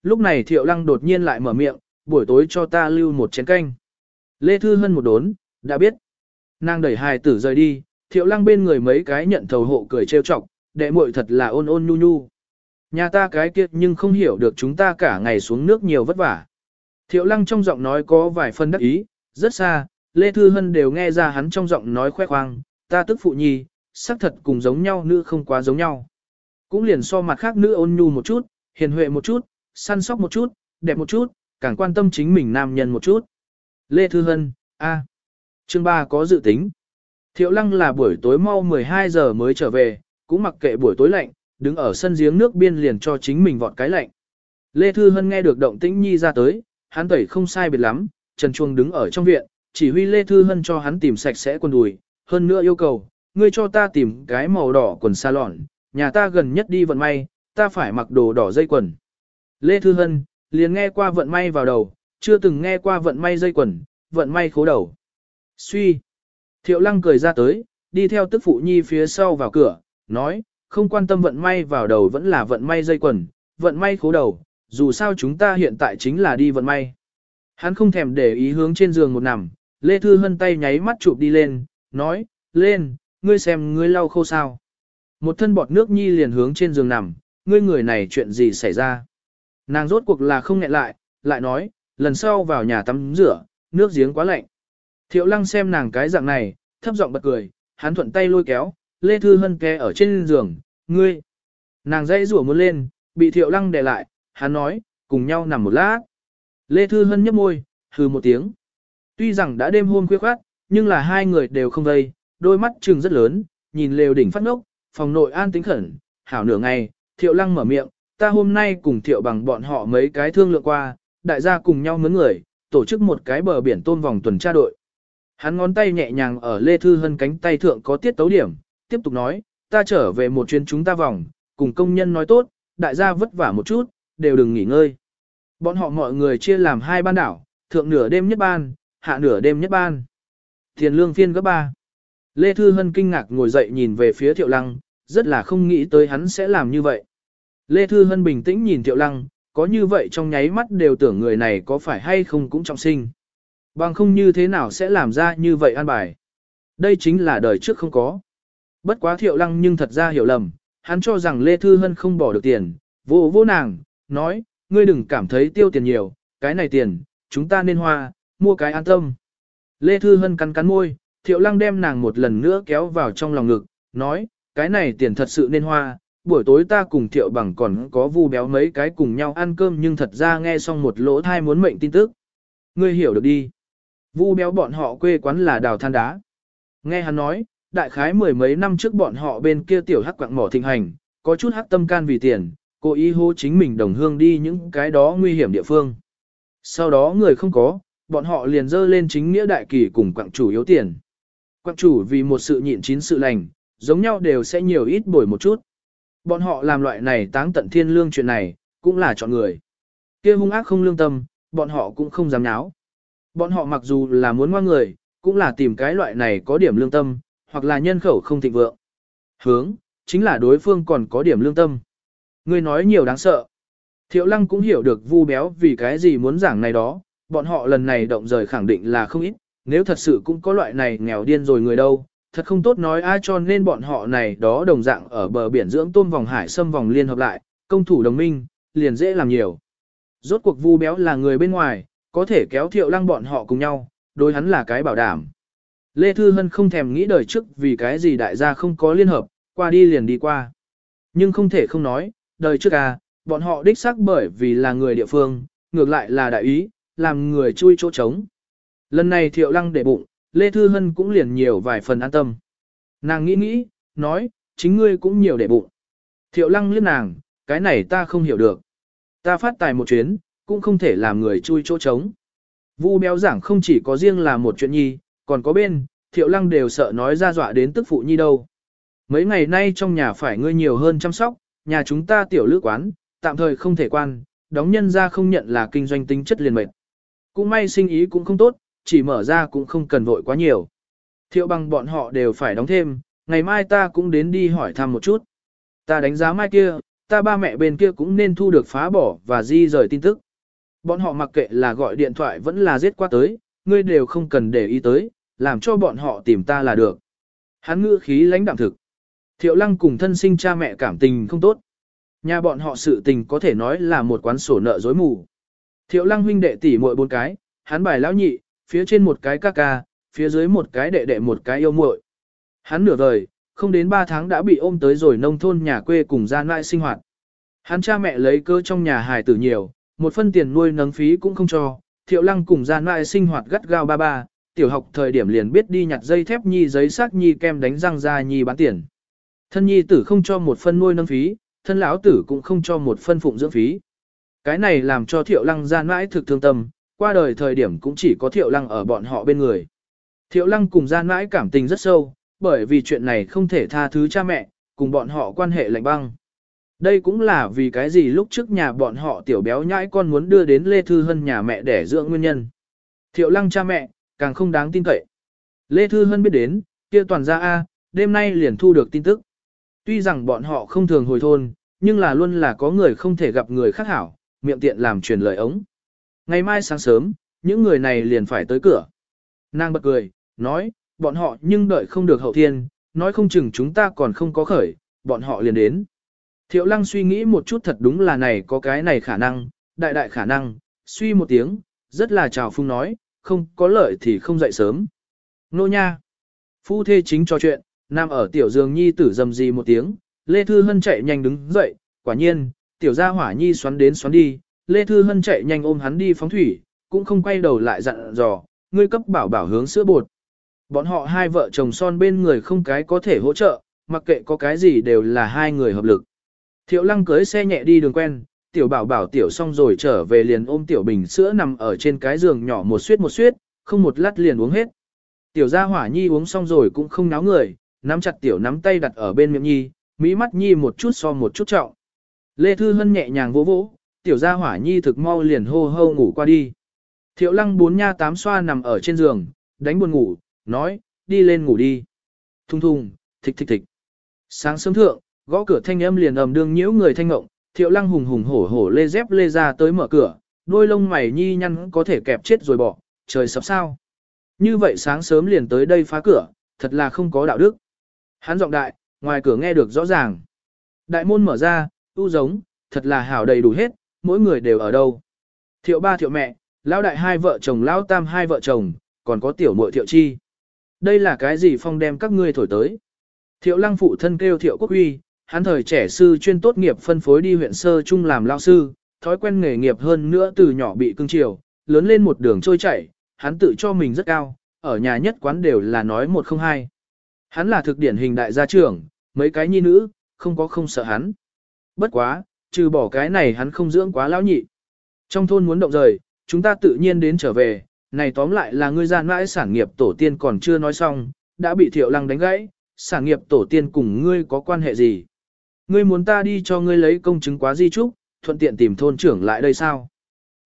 Lúc này Thiệu Lăng đột nhiên lại mở miệng, buổi tối cho ta lưu một chén canh. Lê Thư Hân một đốn, đã biết. Nàng đẩy hài tử rời đi, thiệu lăng bên người mấy cái nhận thầu hộ cười trêu chọc, đệ muội thật là ôn ôn nhu nhu. Nhà ta cái kiệt nhưng không hiểu được chúng ta cả ngày xuống nước nhiều vất vả. Thiệu lăng trong giọng nói có vài phân đắc ý, rất xa, Lê Thư Hân đều nghe ra hắn trong giọng nói khoe khoang, ta tức phụ nhi, sắc thật cùng giống nhau nữ không quá giống nhau. Cũng liền so mặt khác nữ ôn nhu một chút, hiền huệ một chút, săn sóc một chút, đẹp một chút, càng quan tâm chính mình nam nhân một chút. Lê Thư Hân, A. À. Chương 3 có dự tính. Thiệu lăng là buổi tối mau 12 giờ mới trở về, cũng mặc kệ buổi tối lạnh, đứng ở sân giếng nước biên liền cho chính mình vọt cái lạnh. Lê Thư Hân nghe được động tĩnh nhi ra tới, hắn tẩy không sai biệt lắm, Trần Chuông đứng ở trong viện, chỉ huy Lê Thư Hân cho hắn tìm sạch sẽ quần đùi, hơn nữa yêu cầu, ngươi cho ta tìm cái màu đỏ quần sa lọn, nhà ta gần nhất đi vận may, ta phải mặc đồ đỏ dây quần. Lê Thư Hân, liền nghe qua vận may vào đầu, chưa từng nghe qua vận may dây quần, vận may khố đầu. Suy. Thiệu lăng cười ra tới, đi theo tức phụ nhi phía sau vào cửa, nói, không quan tâm vận may vào đầu vẫn là vận may dây quần, vận may khố đầu, dù sao chúng ta hiện tại chính là đi vận may. Hắn không thèm để ý hướng trên giường một nằm, Lê Thư Hân tay nháy mắt chụp đi lên, nói, lên, ngươi xem ngươi lau khô sao. Một thân bọt nước nhi liền hướng trên giường nằm, ngươi người này chuyện gì xảy ra. Nàng rốt cuộc là không nghẹn lại, lại nói, lần sau vào nhà tắm rửa, nước giếng quá lạnh. Thiệu lăng xem nàng cái dạng này, thấp giọng bật cười, hắn thuận tay lôi kéo, Lê Thư Hân kè ở trên giường, ngươi. Nàng dây rủa muốn lên, bị thiệu lăng đè lại, hắn nói, cùng nhau nằm một lát. Lê Thư Hân nhấp môi, hừ một tiếng. Tuy rằng đã đêm hôm khuya khoát, nhưng là hai người đều không vây, đôi mắt trừng rất lớn, nhìn lều đỉnh phát ngốc, phòng nội an tính khẩn, hảo nửa ngày, thiệu lăng mở miệng, ta hôm nay cùng thiệu bằng bọn họ mấy cái thương lượng qua, đại gia cùng nhau mướn người, tổ chức một cái bờ biển tôn vòng tuần tra đội. Hắn ngón tay nhẹ nhàng ở Lê Thư Hân cánh tay thượng có tiết tấu điểm, tiếp tục nói, ta trở về một chuyến chúng ta vòng, cùng công nhân nói tốt, đại gia vất vả một chút, đều đừng nghỉ ngơi. Bọn họ mọi người chia làm hai ban đảo, thượng nửa đêm nhất ban, hạ nửa đêm nhất ban. thiền lương phiên gấp ba. Lê Thư Hân kinh ngạc ngồi dậy nhìn về phía Thiệu Lăng, rất là không nghĩ tới hắn sẽ làm như vậy. Lê Thư Hân bình tĩnh nhìn Tiệu Lăng, có như vậy trong nháy mắt đều tưởng người này có phải hay không cũng trọng sinh. Bằng không như thế nào sẽ làm ra như vậy an bài. Đây chính là đời trước không có. Bất quá Tiệu Lăng nhưng thật ra hiểu lầm, hắn cho rằng Lê Thư Hân không bỏ được tiền, vô vô nàng, nói, ngươi đừng cảm thấy tiêu tiền nhiều, cái này tiền, chúng ta nên hoa, mua cái an tâm. Lê Thư Hân cắn cắn môi, Thiệu Lăng đem nàng một lần nữa kéo vào trong lòng ngực, nói, cái này tiền thật sự nên hoa, buổi tối ta cùng Thiệu Bằng còn có vu béo mấy cái cùng nhau ăn cơm nhưng thật ra nghe xong một lỗ thai muốn mệnh tin tức. Ngươi hiểu được đi. Vu béo bọn họ quê quán là đào than đá. Nghe hắn nói, đại khái mười mấy năm trước bọn họ bên kia tiểu hắc quạng mỏ thịnh hành, có chút hắc tâm can vì tiền, cố ý hô chính mình đồng hương đi những cái đó nguy hiểm địa phương. Sau đó người không có, bọn họ liền dơ lên chính nghĩa đại kỳ cùng quạng chủ yếu tiền. Quạng chủ vì một sự nhịn chín sự lành, giống nhau đều sẽ nhiều ít bồi một chút. Bọn họ làm loại này táng tận thiên lương chuyện này, cũng là chọn người. kia hung ác không lương tâm, bọn họ cũng không dám náo. Bọn họ mặc dù là muốn ngoan người, cũng là tìm cái loại này có điểm lương tâm, hoặc là nhân khẩu không thịnh vượng. Hướng, chính là đối phương còn có điểm lương tâm. Ngươi nói nhiều đáng sợ. Thiệu lăng cũng hiểu được vu béo vì cái gì muốn giảng này đó, bọn họ lần này động rời khẳng định là không ít, nếu thật sự cũng có loại này nghèo điên rồi người đâu, thật không tốt nói ai cho nên bọn họ này đó đồng dạng ở bờ biển dưỡng tôm vòng hải xâm vòng liên hợp lại, công thủ đồng minh, liền dễ làm nhiều. Rốt cuộc vu béo là người bên ngoài, có thể kéo thiệu lăng bọn họ cùng nhau, đối hắn là cái bảo đảm. Lê Thư Hân không thèm nghĩ đời trước vì cái gì đại gia không có liên hợp, qua đi liền đi qua. Nhưng không thể không nói, đời trước à, bọn họ đích xác bởi vì là người địa phương, ngược lại là đại ý, làm người chui chỗ trống. Lần này thiệu lăng để bụng, Lê Thư Hân cũng liền nhiều vài phần an tâm. Nàng nghĩ nghĩ, nói, chính ngươi cũng nhiều để bụng. Thiệu lăng liếc nàng, cái này ta không hiểu được. Ta phát tài một chuyến, cũng không thể làm người chui chỗ trống. Vu béo giảng không chỉ có riêng là một chuyện nhi, còn có bên, thiệu lăng đều sợ nói ra dọa đến tức phụ nhi đâu. Mấy ngày nay trong nhà phải ngươi nhiều hơn chăm sóc, nhà chúng ta tiểu lữ quán, tạm thời không thể quan, đóng nhân ra không nhận là kinh doanh tính chất liền mệt. Cũng may sinh ý cũng không tốt, chỉ mở ra cũng không cần vội quá nhiều. Thiệu bằng bọn họ đều phải đóng thêm, ngày mai ta cũng đến đi hỏi thăm một chút. Ta đánh giá mai kia, ta ba mẹ bên kia cũng nên thu được phá bỏ và di rời tin tức. Bọn họ mặc kệ là gọi điện thoại vẫn là giết qua tới, ngươi đều không cần để ý tới, làm cho bọn họ tìm ta là được. Hắn ngữ khí lãnh đạm thực. Thiệu lăng cùng thân sinh cha mẹ cảm tình không tốt. Nhà bọn họ sự tình có thể nói là một quán sổ nợ dối mù. Thiệu lăng huynh đệ tỷ muội bốn cái, hắn bài lão nhị, phía trên một cái ca ca, phía dưới một cái đệ đệ một cái yêu muội. Hắn nửa đời, không đến 3 tháng đã bị ôm tới rồi nông thôn nhà quê cùng gian lại sinh hoạt. Hắn cha mẹ lấy cơ trong nhà hài tử nhiều, một phân tiền nuôi nấng phí cũng không cho, thiệu lăng cùng gian lại sinh hoạt gắt gao ba ba, tiểu học thời điểm liền biết đi nhặt dây thép nhi giấy sát nhi kem đánh răng ra nhi bán tiền. Thân nhi tử không cho một phân nuôi nâng phí, thân lão tử cũng không cho một phân phụng dưỡng phí. Cái này làm cho thiệu lăng gian mãi thực thương tâm, qua đời thời điểm cũng chỉ có thiệu lăng ở bọn họ bên người. Thiệu lăng cùng gian mãi cảm tình rất sâu, bởi vì chuyện này không thể tha thứ cha mẹ, cùng bọn họ quan hệ lạnh băng. Đây cũng là vì cái gì lúc trước nhà bọn họ tiểu béo nhãi con muốn đưa đến Lê Thư Hân nhà mẹ để dưỡng nguyên nhân. Thiệu lăng cha mẹ, càng không đáng tin cậy. Lê Thư Hân biết đến, kia toàn gia A, đêm nay liền thu được tin tức. Tuy rằng bọn họ không thường hồi thôn, nhưng là luôn là có người không thể gặp người khác hảo, miệng tiện làm truyền lời ống. Ngày mai sáng sớm, những người này liền phải tới cửa. Nàng bật cười, nói, bọn họ nhưng đợi không được hậu thiên, nói không chừng chúng ta còn không có khởi, bọn họ liền đến. Thiệu lăng suy nghĩ một chút thật đúng là này có cái này khả năng, đại đại khả năng, suy một tiếng, rất là chào phung nói, không có lợi thì không dậy sớm. Nô nha. Phu thê chính trò chuyện, nam ở tiểu giường nhi tử dầm gì một tiếng, Lê Thư Hân chạy nhanh đứng dậy, quả nhiên, tiểu gia hỏa nhi xoắn đến xoắn đi, Lê Thư Hân chạy nhanh ôm hắn đi phóng thủy, cũng không quay đầu lại dặn dò, ngươi cấp bảo bảo hướng sữa bột. Bọn họ hai vợ chồng son bên người không cái có thể hỗ trợ, mặc kệ có cái gì đều là hai người hợp lực. Thiệu lăng cưới xe nhẹ đi đường quen, tiểu bảo bảo tiểu xong rồi trở về liền ôm tiểu bình sữa nằm ở trên cái giường nhỏ một suýt một suýt, không một lát liền uống hết. Tiểu gia hỏa nhi uống xong rồi cũng không náo người, nắm chặt tiểu nắm tay đặt ở bên miệng nhi, mỹ mắt nhi một chút so một chút trọng. Lê Thư Hân nhẹ nhàng vỗ vỗ, tiểu gia hỏa nhi thực mau liền hô hô ngủ qua đi. Thiệu lăng bốn nha tám xoa nằm ở trên giường, đánh buồn ngủ, nói, đi lên ngủ đi. Thung thùng, thịch thịch thịch. Sáng sớm thượng, gõ cửa thanh âm liền ầm đương nhiễu người thanh ngộng, thiệu lăng hùng hùng hổ hổ lê dép lê ra tới mở cửa, đôi lông mày nhi nhăn có thể kẹp chết rồi bỏ, trời sập sao. Như vậy sáng sớm liền tới đây phá cửa, thật là không có đạo đức. Hắn giọng đại, ngoài cửa nghe được rõ ràng. Đại môn mở ra, tu giống, thật là hảo đầy đủ hết, mỗi người đều ở đâu. Thiệu ba thiệu mẹ, lão đại hai vợ chồng lão tam hai vợ chồng, còn có tiểu muội thiệu chi. Đây là cái gì phong đem các ngươi thổi tới? Thiệu lăng phụ thân kêu thiệu quốc huy, hắn thời trẻ sư chuyên tốt nghiệp phân phối đi huyện sơ chung làm lao sư, thói quen nghề nghiệp hơn nữa từ nhỏ bị cưng chiều, lớn lên một đường trôi chảy, hắn tự cho mình rất cao, ở nhà nhất quán đều là nói một không hai. Hắn là thực điển hình đại gia trưởng, mấy cái nhi nữ, không có không sợ hắn. Bất quá, trừ bỏ cái này hắn không dưỡng quá lão nhị. Trong thôn muốn động rời, chúng ta tự nhiên đến trở về, này tóm lại là ngươi gian mãi sản nghiệp tổ tiên còn chưa nói xong, đã bị thiệu lăng đánh gãy, sản nghiệp tổ tiên cùng ngươi có quan hệ gì? Ngươi muốn ta đi cho ngươi lấy công chứng quá di trúc, thuận tiện tìm thôn trưởng lại đây sao?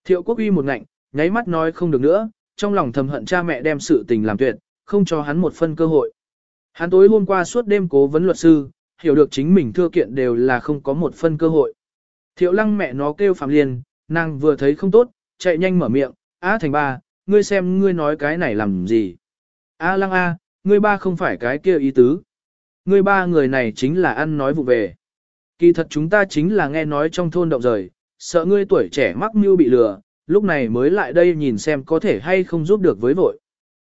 Thiệu quốc uy một ngạnh, nháy mắt nói không được nữa, trong lòng thầm hận cha mẹ đem sự tình làm tuyệt, không cho hắn một phân cơ hội. Hắn tối hôm qua suốt đêm cố vấn luật sư, hiểu được chính mình thưa kiện đều là không có một phân cơ hội. Thiệu lăng mẹ nó kêu Phạm Liên, nàng vừa thấy không tốt, chạy nhanh mở miệng, á thành ba, ngươi xem ngươi nói cái này làm gì. A lăng a, ngươi ba không phải cái kia ý tứ. Ngươi ba người này chính là ăn nói vụ về. Kỳ thật chúng ta chính là nghe nói trong thôn động rời, sợ ngươi tuổi trẻ mắc mưu bị lừa, lúc này mới lại đây nhìn xem có thể hay không giúp được với vội.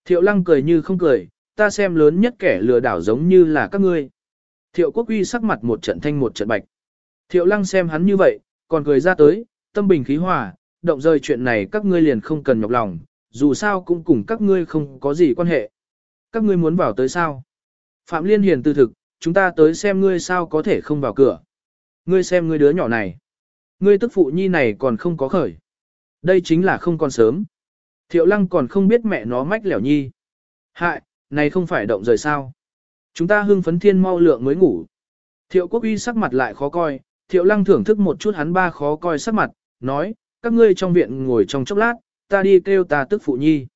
Thiệu lăng cười như không cười, ta xem lớn nhất kẻ lừa đảo giống như là các ngươi. Thiệu quốc uy sắc mặt một trận thanh một trận bạch. Thiệu lăng xem hắn như vậy, còn cười ra tới, tâm bình khí hòa, động rơi chuyện này các ngươi liền không cần nhọc lòng, dù sao cũng cùng các ngươi không có gì quan hệ. Các ngươi muốn vào tới sao? Phạm Liên Hiền tư thực, chúng ta tới xem ngươi sao có thể không vào cửa. Ngươi xem ngươi đứa nhỏ này. Ngươi tức phụ nhi này còn không có khởi. Đây chính là không còn sớm. Thiệu lăng còn không biết mẹ nó mách lẻo nhi. Hại, này không phải động rời sao. Chúng ta hưng phấn thiên mau lượng mới ngủ. Thiệu quốc uy sắc mặt lại khó coi, Thiệu lăng thưởng thức một chút hắn ba khó coi sắc mặt, nói, các ngươi trong viện ngồi trong chốc lát, ta đi kêu ta tức phụ nhi.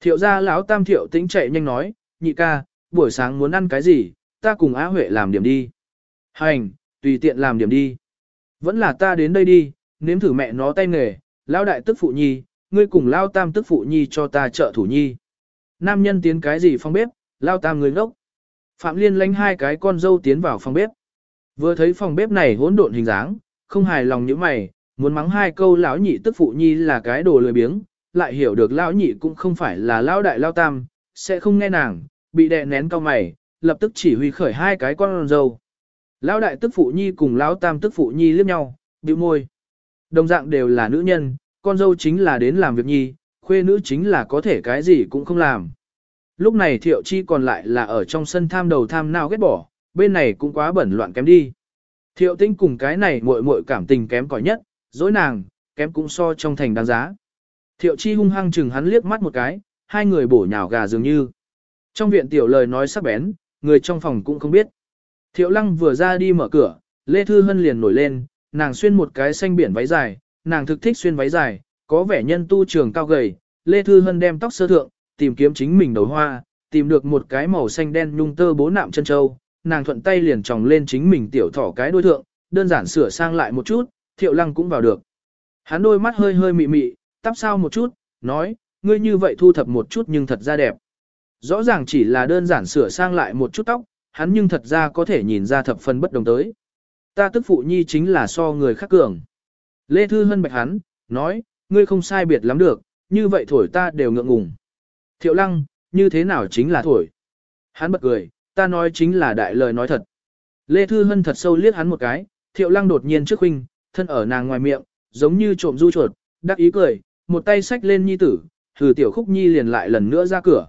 Thiệu ra lão tam thiệu tính chạy nhanh nói, nhị ca, buổi sáng muốn ăn cái gì, ta cùng Á Huệ làm điểm đi. Hành, tùy tiện làm điểm đi. Vẫn là ta đến đây đi, nếm thử mẹ nó tay nghề, lão đại tức phụ nhi, ngươi cùng Lão tam tức phụ nhi cho ta trợ thủ nhi. Nam nhân tiến cái gì phòng bếp, Lão tam người ngốc. Phạm Liên lánh hai cái con dâu tiến vào phòng bếp. Vừa thấy phòng bếp này hỗn độn hình dáng, không hài lòng như mày, muốn mắng hai câu lão nhị tức phụ nhi là cái đồ lười biếng, lại hiểu được lão nhị cũng không phải là lão đại lao tam, sẽ không nghe nàng, bị đè nén cao mày, lập tức chỉ huy khởi hai cái con dâu. Lão đại tức phụ nhi cùng lão tam tức phụ nhi liếc nhau, bĩu môi. Đồng dạng đều là nữ nhân, con dâu chính là đến làm việc nhi, khuê nữ chính là có thể cái gì cũng không làm. Lúc này thiệu chi còn lại là ở trong sân tham đầu tham nào ghét bỏ, bên này cũng quá bẩn loạn kém đi. Thiệu tinh cùng cái này muội muội cảm tình kém cỏi nhất, dối nàng, kém cũng so trong thành đáng giá. Thiệu chi hung hăng chừng hắn liếc mắt một cái, hai người bổ nhào gà dường như. Trong viện tiểu lời nói sắc bén, người trong phòng cũng không biết. Thiệu lăng vừa ra đi mở cửa, Lê Thư Hân liền nổi lên, nàng xuyên một cái xanh biển váy dài, nàng thực thích xuyên váy dài, có vẻ nhân tu trường cao gầy. Lê Thư Hân đem tóc sơ thượng, tìm kiếm chính mình đầu hoa, tìm được một cái màu xanh đen nhung tơ bố nạm chân châu, nàng thuận tay liền tròng lên chính mình tiểu thỏ cái đôi thượng, đơn giản sửa sang lại một chút, thiệu lăng cũng vào được. Hắn đôi mắt hơi hơi mị mị, tắp sao một chút, nói, ngươi như vậy thu thập một chút nhưng thật ra đẹp. Rõ ràng chỉ là đơn giản sửa sang lại một chút tóc, hắn nhưng thật ra có thể nhìn ra thập phần bất đồng tới. Ta tức phụ nhi chính là so người khác cường. Lê Thư Hân bạch hắn, nói, ngươi không sai biệt lắm được, như vậy thổi ta đều ngượng ngùng. Thiệu lăng, như thế nào chính là thổi. Hắn bật cười, ta nói chính là đại lời nói thật. Lê Thư Hân thật sâu liếc hắn một cái, thiệu lăng đột nhiên trước huynh, thân ở nàng ngoài miệng, giống như trộm du chuột, đắc ý cười, một tay xách lên nhi tử, thử tiểu khúc nhi liền lại lần nữa ra cửa.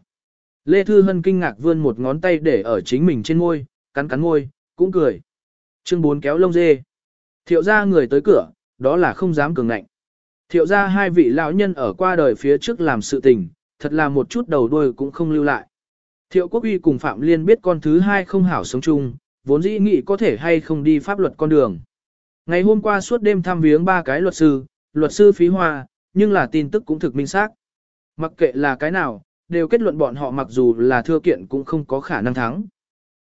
Lê Thư Hân kinh ngạc vươn một ngón tay để ở chính mình trên ngôi, cắn cắn ngôi, cũng cười. Chương 4 kéo lông dê. Thiệu ra người tới cửa, đó là không dám cường nạnh. Thiệu ra hai vị lão nhân ở qua đời phía trước làm sự tình, thật là một chút đầu đuôi cũng không lưu lại. Thiệu quốc uy cùng Phạm Liên biết con thứ hai không hảo sống chung, vốn dĩ nghĩ có thể hay không đi pháp luật con đường. Ngày hôm qua suốt đêm thăm viếng ba cái luật sư, luật sư phí hoa, nhưng là tin tức cũng thực minh xác. Mặc kệ là cái nào, đều kết luận bọn họ mặc dù là thưa kiện cũng không có khả năng thắng.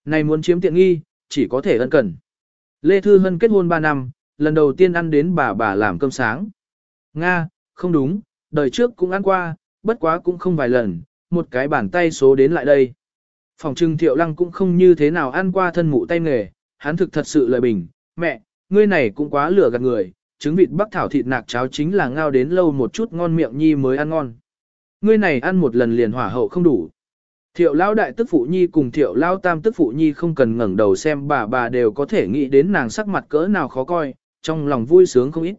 Này muốn chiếm tiện nghi, chỉ có thể ân cần. Lê Thư Hân kết hôn 3 năm, lần đầu tiên ăn đến bà bà làm cơm sáng. Nga, không đúng, đời trước cũng ăn qua, bất quá cũng không vài lần, một cái bàn tay số đến lại đây. Phòng trưng thiệu lăng cũng không như thế nào ăn qua thân mụ tay nghề, hắn thực thật sự lời bình, mẹ, ngươi này cũng quá lửa gạt người, trứng vịt bắc thảo thịt nạc cháo chính là ngao đến lâu một chút ngon miệng nhi mới ăn ngon. Ngươi này ăn một lần liền hỏa hậu không đủ. Thiệu lao đại tức phụ nhi cùng thiệu lao tam tức phụ nhi không cần ngẩng đầu xem bà bà đều có thể nghĩ đến nàng sắc mặt cỡ nào khó coi, trong lòng vui sướng không ít.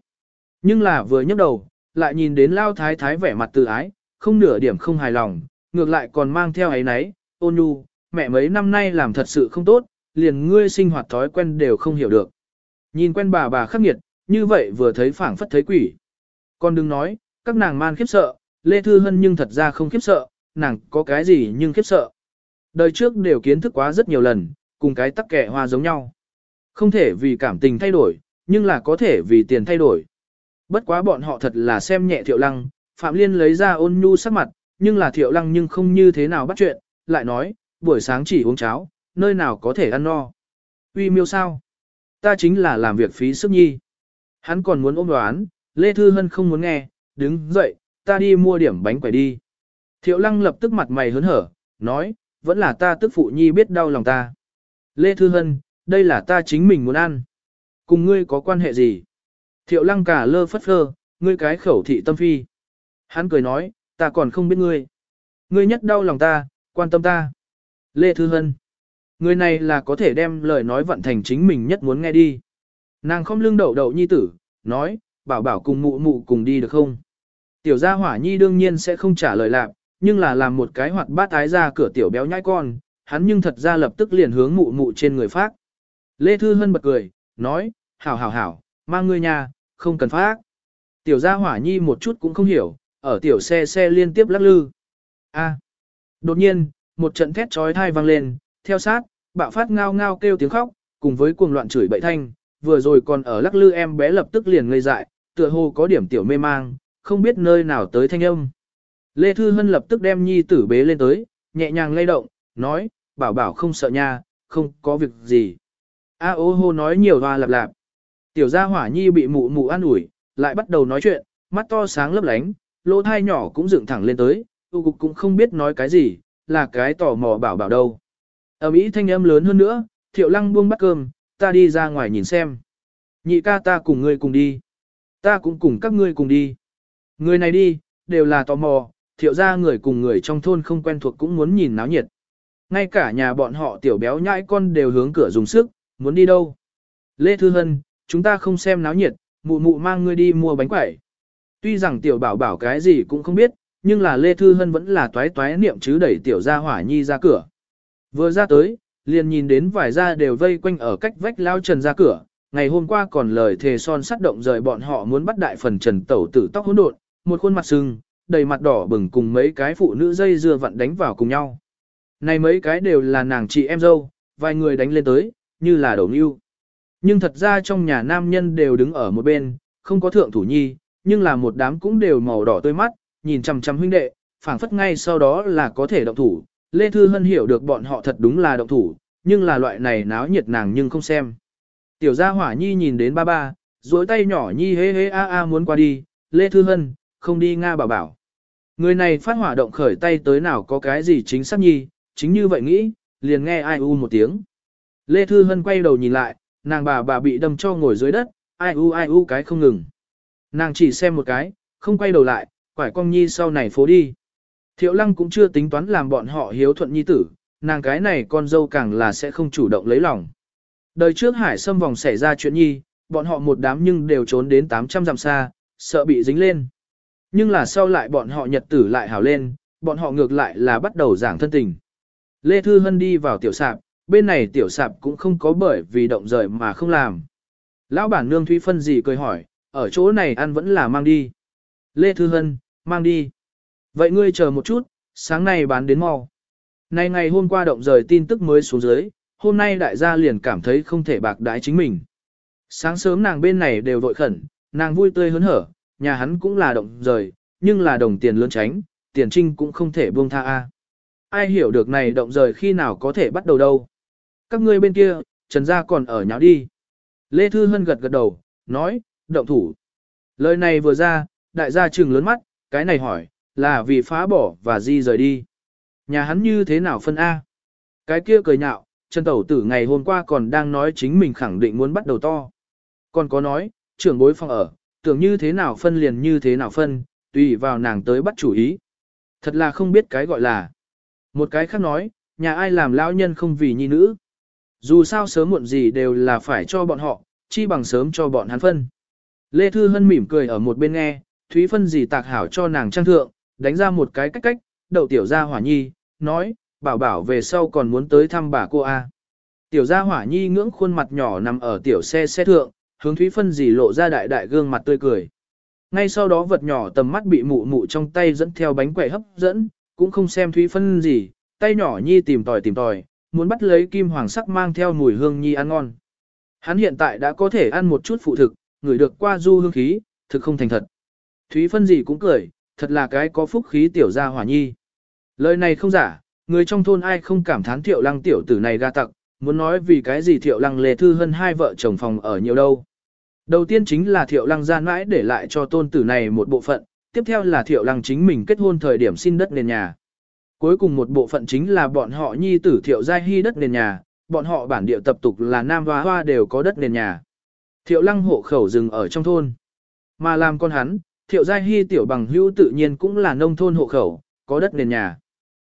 Nhưng là vừa nhấc đầu, lại nhìn đến lao thái thái vẻ mặt tự ái, không nửa điểm không hài lòng, ngược lại còn mang theo ấy nấy, ôn nhu, mẹ mấy năm nay làm thật sự không tốt, liền ngươi sinh hoạt thói quen đều không hiểu được. Nhìn quen bà bà khắc nghiệt, như vậy vừa thấy phảng phất thấy quỷ. Con đừng nói, các nàng man khiếp sợ, Lê Thư Hân nhưng thật ra không khiếp sợ, nàng có cái gì nhưng khiếp sợ. Đời trước đều kiến thức quá rất nhiều lần, cùng cái tắc kẻ hoa giống nhau. Không thể vì cảm tình thay đổi, nhưng là có thể vì tiền thay đổi. Bất quá bọn họ thật là xem nhẹ thiệu lăng, Phạm Liên lấy ra ôn nhu sắc mặt, nhưng là thiệu lăng nhưng không như thế nào bắt chuyện, lại nói, buổi sáng chỉ uống cháo, nơi nào có thể ăn no. Uy miêu sao? Ta chính là làm việc phí sức nhi. Hắn còn muốn ôm đoán, Lê Thư Hân không muốn nghe, đứng dậy, ta đi mua điểm bánh quẩy đi. Thiệu lăng lập tức mặt mày hớn hở, nói, vẫn là ta tức phụ nhi biết đau lòng ta. Lê Thư Hân, đây là ta chính mình muốn ăn. Cùng ngươi có quan hệ gì? Thiệu lăng cả lơ phất phơ, ngươi cái khẩu thị tâm phi. Hắn cười nói, ta còn không biết ngươi. Ngươi nhất đau lòng ta, quan tâm ta. Lê Thư Hân. Người này là có thể đem lời nói vận thành chính mình nhất muốn nghe đi. Nàng không lưng đậu đậu nhi tử, nói, bảo bảo cùng mụ mụ cùng đi được không? Tiểu gia hỏa nhi đương nhiên sẽ không trả lời lạc, nhưng là làm một cái hoạt bát ái ra cửa tiểu béo nhai con, hắn nhưng thật ra lập tức liền hướng mụ mụ trên người phát. Lê Thư Hân bật cười, nói, hảo hảo hảo, mang ngươi nhà, không cần phát. Tiểu gia hỏa nhi một chút cũng không hiểu, ở tiểu xe xe liên tiếp lắc lư. A. Đột nhiên, một trận thét chói tai vang lên, theo sát, bạo phát ngao ngao kêu tiếng khóc, cùng với cuồng loạn chửi bậy thanh, vừa rồi còn ở lắc lư em bé lập tức liền ngây dại, tựa hồ có điểm tiểu mê mang, không biết nơi nào tới thanh âm. Lê Thư Hân lập tức đem nhi tử bế lên tới, nhẹ nhàng lay động, nói, bảo bảo không sợ nha, không có việc gì. A ô hô nói nhiều hoa lạp lạp. Tiểu gia hỏa nhi bị mụ mụ an ủi, lại bắt đầu nói chuyện, mắt to sáng lấp lánh, lỗ thai nhỏ cũng dựng thẳng lên tới, tu cục cũng không biết nói cái gì, là cái tò mò bảo bảo đâu. Ở Mỹ thanh âm lớn hơn nữa, thiệu lăng buông bắt cơm, ta đi ra ngoài nhìn xem. Nhị ca ta cùng ngươi cùng đi. Ta cũng cùng các ngươi cùng đi. Người này đi, đều là tò mò, thiệu ra người cùng người trong thôn không quen thuộc cũng muốn nhìn náo nhiệt. Ngay cả nhà bọn họ tiểu béo nhãi con đều hướng cửa dùng sức, muốn đi đâu. Lê Thư Hân, chúng ta không xem náo nhiệt, mụ mụ mang ngươi đi mua bánh quẩy. Tuy rằng tiểu bảo bảo cái gì cũng không biết, nhưng là Lê Thư Hân vẫn là toái toái niệm chứ đẩy tiểu gia hỏa nhi ra cửa. Vừa ra tới, liền nhìn đến vài gia đều vây quanh ở cách vách lao trần ra cửa, ngày hôm qua còn lời thề son sắt động rời bọn họ muốn bắt đại phần trần tẩu tử tóc hỗn độn, một khuôn mặt sưng, đầy mặt đỏ bừng cùng mấy cái phụ nữ dây dưa vặn đánh vào cùng nhau. Này mấy cái đều là nàng chị em dâu, vài người đánh lên tới, như là đầu nưu. Nhưng thật ra trong nhà nam nhân đều đứng ở một bên, không có thượng thủ nhi, nhưng là một đám cũng đều màu đỏ tươi mắt, nhìn chằm chằm huynh đệ, phảng phất ngay sau đó là có thể động thủ. Lê Thư Hân hiểu được bọn họ thật đúng là động thủ, nhưng là loại này náo nhiệt nàng nhưng không xem. Tiểu gia hỏa nhi nhìn đến ba ba, dối tay nhỏ nhi hế hế a a muốn qua đi, Lê Thư Hân, không đi Nga bảo bảo. Người này phát hỏa động khởi tay tới nào có cái gì chính xác nhi, chính như vậy nghĩ, liền nghe ai u một tiếng. Lê Thư Hân quay đầu nhìn lại, nàng bà bà bị đâm cho ngồi dưới đất, ai u ai u cái không ngừng. Nàng chỉ xem một cái, không quay đầu lại, quải cong nhi sau này phố đi. Thiệu lăng cũng chưa tính toán làm bọn họ hiếu thuận nhi tử, nàng cái này con dâu càng là sẽ không chủ động lấy lòng. Đời trước hải xâm vòng xảy ra chuyện nhi, bọn họ một đám nhưng đều trốn đến 800 dặm xa, sợ bị dính lên. Nhưng là sau lại bọn họ nhật tử lại hào lên, bọn họ ngược lại là bắt đầu giảng thân tình. Lê Thư Hân đi vào tiểu sạp, bên này tiểu sạp cũng không có bởi vì động rời mà không làm. Lão bản nương Thúy Phân gì cười hỏi, ở chỗ này ăn vẫn là mang đi. Lê Thư Hân, mang đi. Vậy ngươi chờ một chút, sáng nay bán đến mau. Nay ngày hôm qua động rời tin tức mới xuống dưới, hôm nay đại gia liền cảm thấy không thể bạc đái chính mình. Sáng sớm nàng bên này đều vội khẩn, nàng vui tươi hớn hở, nhà hắn cũng là động rời, nhưng là đồng tiền lươn tránh, tiền trinh cũng không thể buông tha a. Ai hiểu được này động rời khi nào có thể bắt đầu đâu. Các ngươi bên kia, Trần gia còn ở nháo đi. Lê Thư Hân gật gật đầu, nói, động thủ. Lời này vừa ra, đại gia trừng lớn mắt, cái này hỏi, là vì phá bỏ và di rời đi. Nhà hắn như thế nào phân A? Cái kia cười nhạo, chân Tẩu Tử ngày hôm qua còn đang nói chính mình khẳng định muốn bắt đầu to. Còn có nói, trưởng bối phòng ở, tưởng như thế nào phân liền như thế nào phân, tùy vào nàng tới bắt chủ ý. Thật là không biết cái gọi là. Một cái khác nói, nhà ai làm lão nhân không vì nhi nữ. Dù sao sớm muộn gì đều là phải cho bọn họ, chi bằng sớm cho bọn hắn phân. Lê Thư Hân mỉm cười ở một bên nghe, Thúy Phân gì tạc hảo cho nàng trang thượng, đánh ra một cái cách cách, đậu tiểu gia hỏa nhi, nói, bảo bảo về sau còn muốn tới thăm bà cô A. Tiểu gia hỏa nhi ngưỡng khuôn mặt nhỏ nằm ở tiểu xe xe thượng, hướng Thúy Phân gì lộ ra đại đại gương mặt tươi cười. Ngay sau đó vật nhỏ tầm mắt bị mụ mụ trong tay dẫn theo bánh quẻ hấp dẫn, cũng không xem Thúy Phân gì, tay nhỏ nhi tìm tòi tìm tòi, muốn bắt lấy kim hoàng sắc mang theo mùi hương nhi ăn ngon. Hắn hiện tại đã có thể ăn một chút phụ thực, ngửi được qua du hương khí, thực không thành thật. Thúy Phân gì cũng cười, thật là cái có phúc khí tiểu gia hỏa nhi. Lời này không giả, người trong thôn ai không cảm thán thiệu lăng tiểu tử này ga tặc, muốn nói vì cái gì thiệu lăng lề thư hơn hai vợ chồng phòng ở nhiều đâu. Đầu tiên chính là thiệu lăng gian mãi để lại cho tôn tử này một bộ phận, tiếp theo là thiệu lăng chính mình kết hôn thời điểm xin đất nền nhà. Cuối cùng một bộ phận chính là bọn họ nhi tử thiệu giai hy đất nền nhà, bọn họ bản địa tập tục là nam hoa hoa đều có đất nền nhà. Thiệu lăng hộ khẩu rừng ở trong thôn. Mà làm con hắn, thiệu giai hy tiểu bằng hữu tự nhiên cũng là nông thôn hộ khẩu, có đất nền nhà.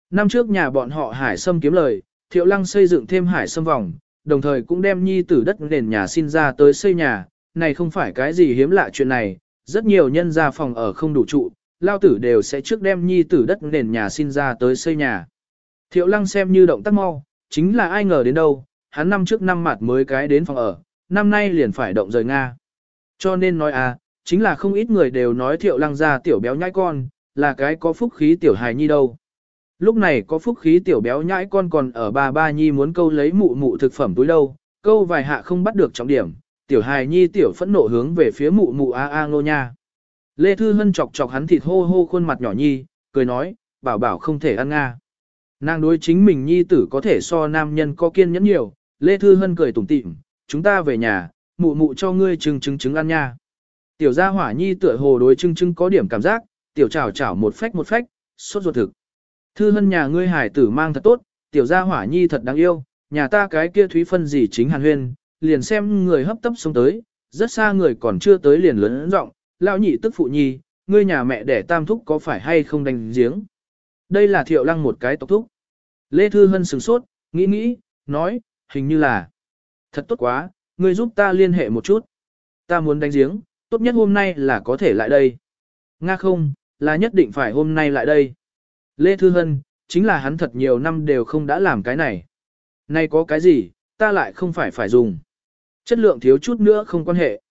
Năm trước nhà bọn họ hải sâm kiếm lời, thiệu lăng xây dựng thêm hải sâm vòng, đồng thời cũng đem nhi tử đất nền nhà xin ra tới xây nhà, này không phải cái gì hiếm lạ chuyện này, rất nhiều nhân gia phòng ở không đủ trụ, lao tử đều sẽ trước đem nhi tử đất nền nhà xin ra tới xây nhà. Thiệu lăng xem như động tác mau, chính là ai ngờ đến đâu, hắn năm trước năm mặt mới cái đến phòng ở, năm nay liền phải động rời Nga. Cho nên nói à, chính là không ít người đều nói thiệu lăng gia tiểu béo nhãi con, là cái có phúc khí tiểu hài nhi đâu. Lúc này có phúc khí tiểu béo nhãi con còn ở ba ba nhi muốn câu lấy mụ mụ thực phẩm túi đâu, câu vài hạ không bắt được trọng điểm, tiểu hài nhi tiểu phẫn nộ hướng về phía mụ mụ a a ngô nha. Lê Thư Hân chọc chọc hắn thịt hô hô khuôn mặt nhỏ nhi, cười nói, bảo bảo không thể ăn nga. Nàng đối chính mình nhi tử có thể so nam nhân có kiên nhẫn nhiều, Lê Thư Hân cười tủm tịm, chúng ta về nhà, mụ mụ cho ngươi trưng trứng trứng ăn nha. Tiểu gia hỏa nhi tựa hồ đối trưng trứng có điểm cảm giác, tiểu chảo chảo một phách một phách, sốt ruột thực. Thư hân nhà ngươi hải tử mang thật tốt, tiểu gia hỏa nhi thật đáng yêu, nhà ta cái kia thúy phân gì chính hàn huyên, liền xem người hấp tấp xuống tới, rất xa người còn chưa tới liền lớn rộng, lão nhị tức phụ nhi, ngươi nhà mẹ đẻ tam thúc có phải hay không đánh giếng. Đây là thiệu lăng một cái tộc thúc. Lê Thư Hân sừng sốt, nghĩ nghĩ, nói, hình như là thật tốt quá, ngươi giúp ta liên hệ một chút. Ta muốn đánh giếng, tốt nhất hôm nay là có thể lại đây. Nga không, là nhất định phải hôm nay lại đây. Lê Thư Hân, chính là hắn thật nhiều năm đều không đã làm cái này. Nay có cái gì, ta lại không phải phải dùng. Chất lượng thiếu chút nữa không quan hệ.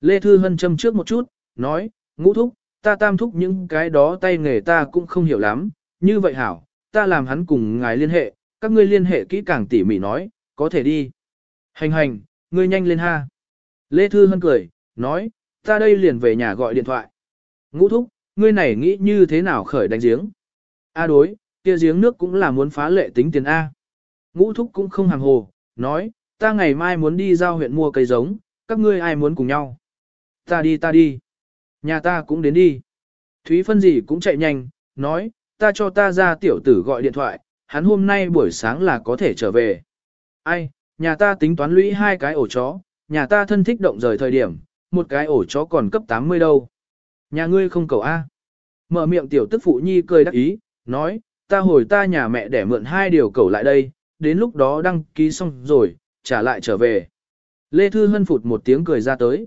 Lê Thư Hân châm trước một chút, nói, ngũ thúc, ta tam thúc những cái đó tay nghề ta cũng không hiểu lắm, như vậy hảo, ta làm hắn cùng ngài liên hệ, các ngươi liên hệ kỹ càng tỉ mỉ nói, có thể đi. Hành hành, ngươi nhanh lên ha. Lê Thư Hân cười, nói, ta đây liền về nhà gọi điện thoại. Ngũ thúc, ngươi này nghĩ như thế nào khởi đánh giếng? A đối, kia giếng nước cũng là muốn phá lệ tính tiền A. Ngũ thúc cũng không hàng hồ, nói, ta ngày mai muốn đi giao huyện mua cây giống, các ngươi ai muốn cùng nhau. Ta đi ta đi. Nhà ta cũng đến đi. Thúy phân gì cũng chạy nhanh, nói, ta cho ta ra tiểu tử gọi điện thoại, hắn hôm nay buổi sáng là có thể trở về. Ai, nhà ta tính toán lũy hai cái ổ chó, nhà ta thân thích động rời thời điểm, một cái ổ chó còn cấp 80 đâu. Nhà ngươi không cầu A. Mở miệng tiểu tức phụ nhi cười đắc ý, nói, ta hồi ta nhà mẹ để mượn hai điều cầu lại đây, đến lúc đó đăng ký xong rồi, trả lại trở về. Lê Thư Hân phụt một tiếng cười ra tới.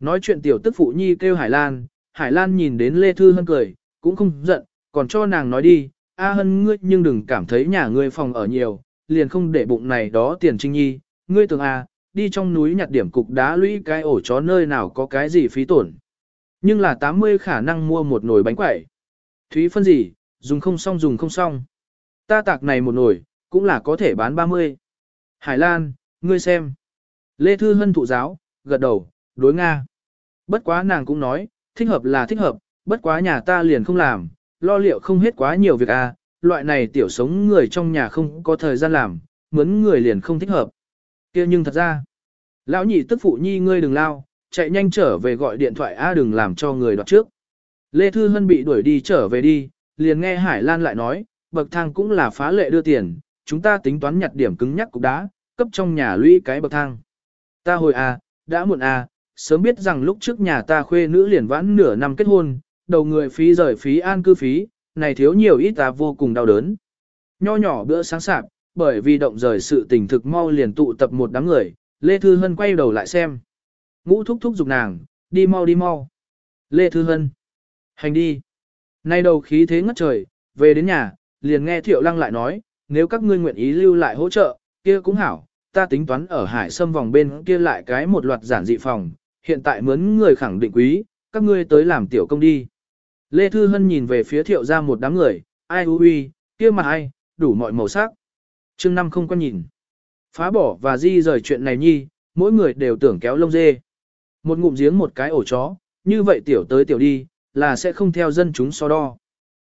Nói chuyện tiểu tức phụ nhi kêu Hải Lan, Hải Lan nhìn đến Lê Thư Hân cười, cũng không giận, còn cho nàng nói đi, A Hân ngươi nhưng đừng cảm thấy nhà ngươi phòng ở nhiều, liền không để bụng này đó tiền trinh nhi, ngươi tưởng à, đi trong núi nhặt điểm cục đá lũy cái ổ chó nơi nào có cái gì phí tổn. Nhưng là 80 khả năng mua một nồi bánh quẩy. Thúy phân gì, dùng không xong dùng không xong. Ta tạc này một nồi, cũng là có thể bán 30. Hải Lan, ngươi xem. Lê Thư Hân thụ giáo, gật đầu, đối Nga. Bất quá nàng cũng nói, thích hợp là thích hợp, bất quá nhà ta liền không làm, lo liệu không hết quá nhiều việc à, loại này tiểu sống người trong nhà không có thời gian làm, mướn người liền không thích hợp. kia nhưng thật ra, lão nhị tức phụ nhi ngươi đừng lao, chạy nhanh trở về gọi điện thoại A đừng làm cho người đoạt trước. Lê Thư Hân bị đuổi đi trở về đi, liền nghe Hải Lan lại nói, bậc thang cũng là phá lệ đưa tiền, chúng ta tính toán nhặt điểm cứng nhắc cục đá, cấp trong nhà lũy cái bậc thang. Ta hồi a đã muộn a, sớm biết rằng lúc trước nhà ta khuê nữ liền vãn nửa năm kết hôn, đầu người phí rời phí an cư phí, này thiếu nhiều ít ta vô cùng đau đớn. Nho nhỏ bữa sáng sạp, bởi vì động rời sự tình thực mau liền tụ tập một đám người, Lê Thư Hân quay đầu lại xem. Ngũ thúc thúc dục nàng, đi mau đi mau. Lê Thư Hân. Hành đi. Nay đầu khí thế ngất trời, về đến nhà, liền nghe Thiệu Lăng lại nói, nếu các ngươi nguyện ý lưu lại hỗ trợ, kia cũng hảo, ta tính toán ở hải sâm vòng bên kia lại cái một loạt giản dị phòng, hiện tại mướn người khẳng định quý, các ngươi tới làm tiểu công đi. Lê Thư Hân nhìn về phía thiệu ra một đám người, ai hư huy, kia mà ai, đủ mọi màu sắc. Trương Năm không quan nhìn. Phá bỏ và di rời chuyện này nhi, mỗi người đều tưởng kéo lông dê. Một ngụm giếng một cái ổ chó, như vậy tiểu tới tiểu đi, là sẽ không theo dân chúng so đo.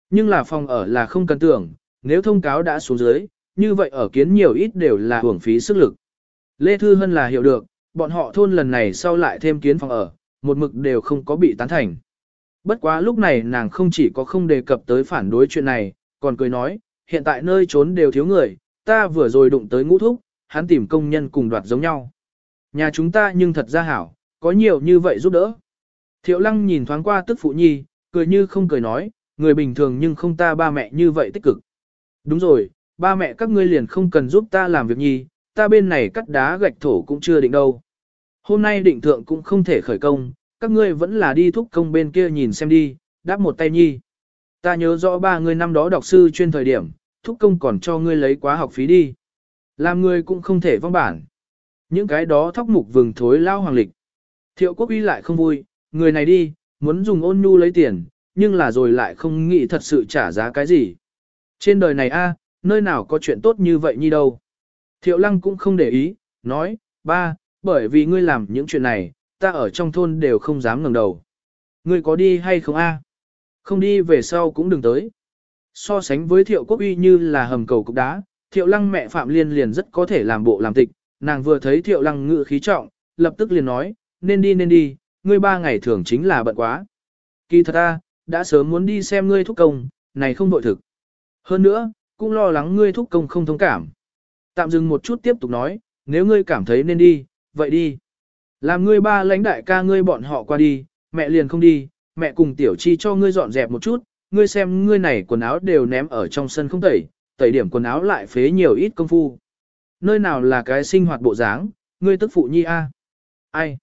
Nhưng là phòng ở là không cần tưởng, nếu thông cáo đã xuống dưới, như vậy ở kiến nhiều ít đều là hưởng phí sức lực. Lê Thư Hân là hiểu được, bọn họ thôn lần này sau lại thêm kiến phòng ở, một mực đều không có bị tán thành. Bất quá lúc này nàng không chỉ có không đề cập tới phản đối chuyện này, còn cười nói, hiện tại nơi trốn đều thiếu người, ta vừa rồi đụng tới ngũ thúc, hắn tìm công nhân cùng đoạt giống nhau. Nhà chúng ta nhưng thật ra hảo, có nhiều như vậy giúp đỡ. Thiệu lăng nhìn thoáng qua tức phụ nhi, cười như không cười nói, người bình thường nhưng không ta ba mẹ như vậy tích cực. Đúng rồi, ba mẹ các ngươi liền không cần giúp ta làm việc nhi, ta bên này cắt đá gạch thổ cũng chưa định đâu. Hôm nay định thượng cũng không thể khởi công, các ngươi vẫn là đi thúc công bên kia nhìn xem đi, đáp một tay nhi. Ta nhớ rõ ba người năm đó đọc sư chuyên thời điểm, thúc công còn cho ngươi lấy quá học phí đi. Làm người cũng không thể vong bản. Những cái đó thóc mục vừng thối lao hoàng lịch. Thiệu quốc uy lại không vui, người này đi, muốn dùng ôn nhu lấy tiền, nhưng là rồi lại không nghĩ thật sự trả giá cái gì. Trên đời này a, nơi nào có chuyện tốt như vậy nhi đâu. Thiệu lăng cũng không để ý, nói, ba, bởi vì ngươi làm những chuyện này, ta ở trong thôn đều không dám ngẩng đầu. Ngươi có đi hay không a? Không đi về sau cũng đừng tới. So sánh với thiệu quốc uy như là hầm cầu cục đá, thiệu lăng mẹ Phạm Liên liền rất có thể làm bộ làm tịch, nàng vừa thấy thiệu lăng ngự khí trọng, lập tức liền nói, nên đi nên đi, ngươi ba ngày thường chính là bận quá. Kỳ thật ta, đã sớm muốn đi xem ngươi thúc công, này không đội thực. Hơn nữa, cũng lo lắng ngươi thúc công không thông cảm. Tạm dừng một chút tiếp tục nói, nếu ngươi cảm thấy nên đi, vậy đi. Làm ngươi ba lãnh đại ca ngươi bọn họ qua đi, mẹ liền không đi, mẹ cùng tiểu chi cho ngươi dọn dẹp một chút, ngươi xem ngươi này quần áo đều ném ở trong sân không tẩy, tẩy điểm quần áo lại phế nhiều ít công phu. Nơi nào là cái sinh hoạt bộ dáng, ngươi tức phụ nhi a? Ai?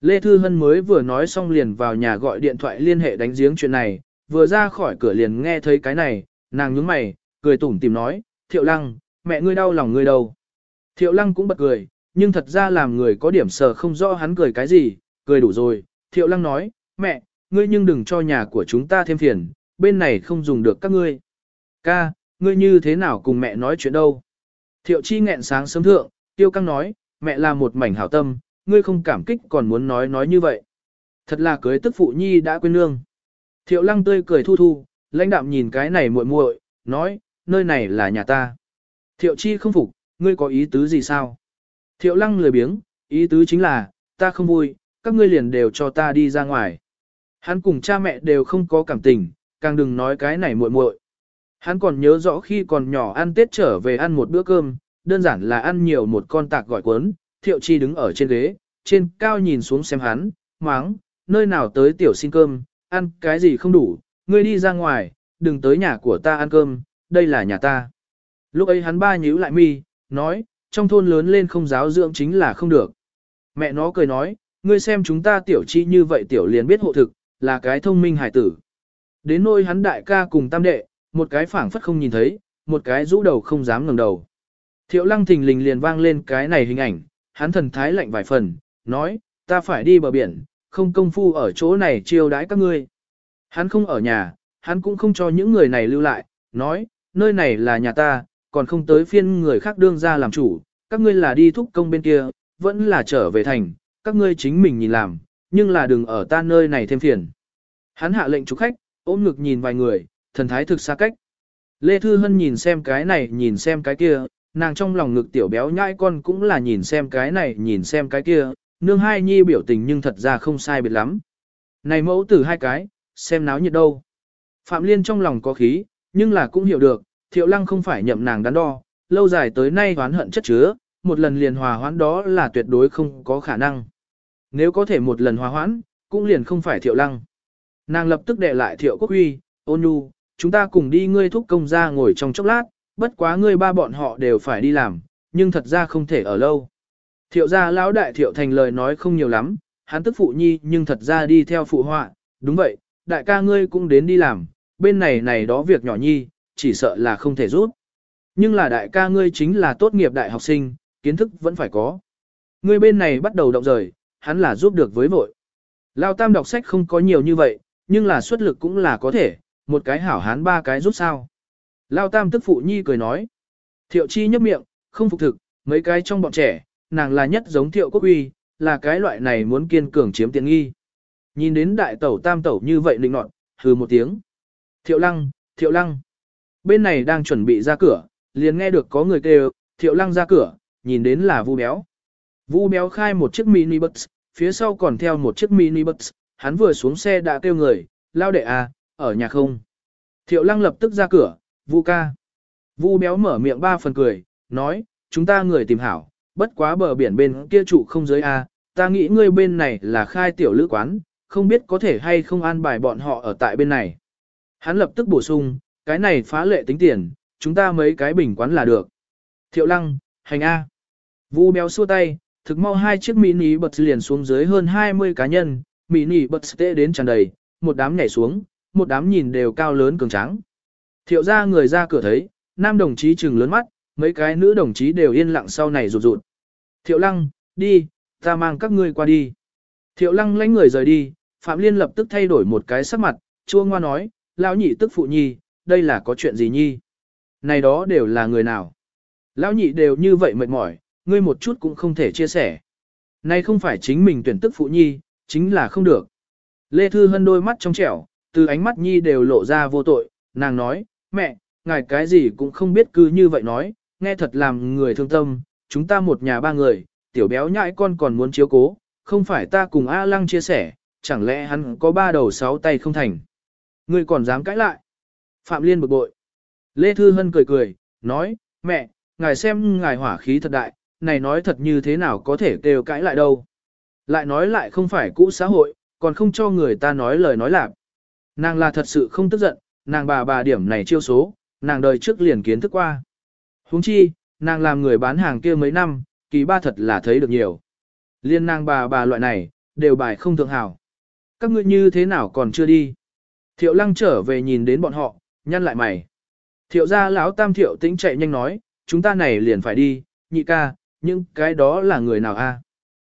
Lê Thư Hân mới vừa nói xong liền vào nhà gọi điện thoại liên hệ đánh giếng chuyện này, vừa ra khỏi cửa liền nghe thấy cái này, nàng nhướng mày, cười tủm tìm nói, Thiệu Lăng, mẹ ngươi đau lòng ngươi đâu. Thiệu Lăng cũng bật cười, nhưng thật ra làm người có điểm sờ không rõ hắn cười cái gì, cười đủ rồi, thiệu lăng nói, mẹ, ngươi nhưng đừng cho nhà của chúng ta thêm phiền, bên này không dùng được các ngươi. Ca, ngươi như thế nào cùng mẹ nói chuyện đâu? Thiệu chi nghẹn sáng sớm thượng, tiêu căng nói, mẹ là một mảnh hảo tâm, ngươi không cảm kích còn muốn nói nói như vậy. Thật là cưới tức phụ nhi đã quên nương. Thiệu lăng tươi cười thu thu, lãnh đạm nhìn cái này muội muội, nói, nơi này là nhà ta. Thiệu chi không phục, ngươi có ý tứ gì sao? Thiệu lăng lười biếng, ý tứ chính là, ta không vui, các ngươi liền đều cho ta đi ra ngoài. Hắn cùng cha mẹ đều không có cảm tình, càng đừng nói cái này muội muội. Hắn còn nhớ rõ khi còn nhỏ ăn Tết trở về ăn một bữa cơm, đơn giản là ăn nhiều một con tạc gọi cuốn, thiệu chi đứng ở trên ghế, trên cao nhìn xuống xem hắn, máng, nơi nào tới tiểu xin cơm, ăn cái gì không đủ, ngươi đi ra ngoài, đừng tới nhà của ta ăn cơm, đây là nhà ta. Lúc ấy hắn ba nhíu lại mi, nói, trong thôn lớn lên không giáo dưỡng chính là không được. Mẹ nó cười nói, ngươi xem chúng ta tiểu chi như vậy tiểu liền biết hộ thực, là cái thông minh hải tử. Đến nôi hắn đại ca cùng tam đệ, một cái phảng phất không nhìn thấy, một cái rũ đầu không dám ngẩng đầu. Thiệu lăng thình lình liền vang lên cái này hình ảnh, hắn thần thái lạnh vài phần, nói, ta phải đi bờ biển, không công phu ở chỗ này chiêu đãi các ngươi. Hắn không ở nhà, hắn cũng không cho những người này lưu lại, nói, nơi này là nhà ta, còn không tới phiên người khác đương ra làm chủ, các ngươi là đi thúc công bên kia, vẫn là trở về thành, các ngươi chính mình nhìn làm, nhưng là đừng ở ta nơi này thêm phiền. Hắn hạ lệnh chúc khách, ôm ngực nhìn vài người, thần thái thực xa cách. Lê Thư Hân nhìn xem cái này nhìn xem cái kia, nàng trong lòng ngực tiểu béo nhãi con cũng là nhìn xem cái này nhìn xem cái kia, nương hai nhi biểu tình nhưng thật ra không sai biệt lắm. Này mẫu tử hai cái, xem náo nhiệt đâu. Phạm Liên trong lòng có khí, nhưng là cũng hiểu được, thiệu lăng không phải nhậm nàng đắn đo, lâu dài tới nay hoán hận chất chứa, một lần liền hòa hoãn đó là tuyệt đối không có khả năng. Nếu có thể một lần hòa hoãn, cũng liền không phải thiệu lăng. Nàng lập tức đệ lại thiệu quốc huy, ôn nhu, chúng ta cùng đi ngươi thúc công ra ngồi trong chốc lát, bất quá ngươi ba bọn họ đều phải đi làm, nhưng thật ra không thể ở lâu. Thiệu gia lão đại thiệu thành lời nói không nhiều lắm, hắn tức phụ nhi nhưng thật ra đi theo phụ họa, đúng vậy, đại ca ngươi cũng đến đi làm, bên này này đó việc nhỏ nhi, chỉ sợ là không thể rút. Nhưng là đại ca ngươi chính là tốt nghiệp đại học sinh, kiến thức vẫn phải có. Ngươi bên này bắt đầu động rời, hắn là giúp được với vội. Lao tam đọc sách không có nhiều như vậy, nhưng là xuất lực cũng là có thể, một cái hảo hán ba cái giúp sao. Lao tam tức phụ nhi cười nói. Thiệu chi nhấp miệng, không phục thực, mấy cái trong bọn trẻ, nàng là nhất giống thiệu quốc uy, là cái loại này muốn kiên cường chiếm tiện nghi. Nhìn đến đại tẩu tam tẩu như vậy định nọt, hừ một tiếng. Thiệu lăng, thiệu lăng. Bên này đang chuẩn bị ra cửa, liền nghe được có người kêu, thiệu lăng ra cửa, nhìn đến là vu béo. Vu béo khai một chiếc mini bus, phía sau còn theo một chiếc mini bus, hắn vừa xuống xe đã kêu người, lao đệ à, ở nhà không. Thiệu lăng lập tức ra cửa, vu ca. Vu béo mở miệng ba phần cười, nói, chúng ta người tìm hảo, bất quá bờ biển bên kia trụ không giới a, ta nghĩ ngươi bên này là khai tiểu lữ quán, không biết có thể hay không an bài bọn họ ở tại bên này. Hắn lập tức bổ sung, cái này phá lệ tính tiền, chúng ta mấy cái bình quán là được. Thiệu lăng, hành A. Vũ béo xua tay, thực mau hai chiếc mini bật liền xuống dưới hơn 20 cá nhân, mini bật tệ đến tràn đầy, một đám nhảy xuống, một đám nhìn đều cao lớn cường tráng. Thiệu ra người ra cửa thấy, nam đồng chí trừng lớn mắt, mấy cái nữ đồng chí đều yên lặng sau này rụt rụt. Thiệu lăng, đi, ta mang các ngươi qua đi. Thiệu lăng lánh người rời đi, Phạm Liên lập tức thay đổi một cái sắc mặt, chua ngoa nói, lão nhị tức phụ nhi, đây là có chuyện gì nhi này đó đều là người nào. Lão nhị đều như vậy mệt mỏi, ngươi một chút cũng không thể chia sẻ. Này không phải chính mình tuyển tức phụ nhi, chính là không được. Lê Thư Hân đôi mắt trong trẻo, từ ánh mắt nhi đều lộ ra vô tội, nàng nói, mẹ, ngài cái gì cũng không biết cứ như vậy nói, nghe thật làm người thương tâm, chúng ta một nhà ba người, tiểu béo nhãi con còn muốn chiếu cố, không phải ta cùng A Lăng chia sẻ, chẳng lẽ hắn có ba đầu sáu tay không thành. Ngươi còn dám cãi lại. Phạm Liên bực bội. Lê Thư Hân cười cười, nói, mẹ, ngài xem ngài hỏa khí thật đại, này nói thật như thế nào có thể kêu cãi lại đâu. Lại nói lại không phải cũ xã hội, còn không cho người ta nói lời nói lạc. Nàng là thật sự không tức giận, nàng bà bà điểm này chiêu số, nàng đời trước liền kiến thức qua. huống chi, nàng làm người bán hàng kia mấy năm, kỳ ba thật là thấy được nhiều. Liên nàng bà bà loại này, đều bài không thượng hảo. Các ngươi như thế nào còn chưa đi? Thiệu lăng trở về nhìn đến bọn họ, nhăn lại mày. Thiệu gia lão tam thiệu tĩnh chạy nhanh nói, chúng ta này liền phải đi, nhị ca, nhưng cái đó là người nào a?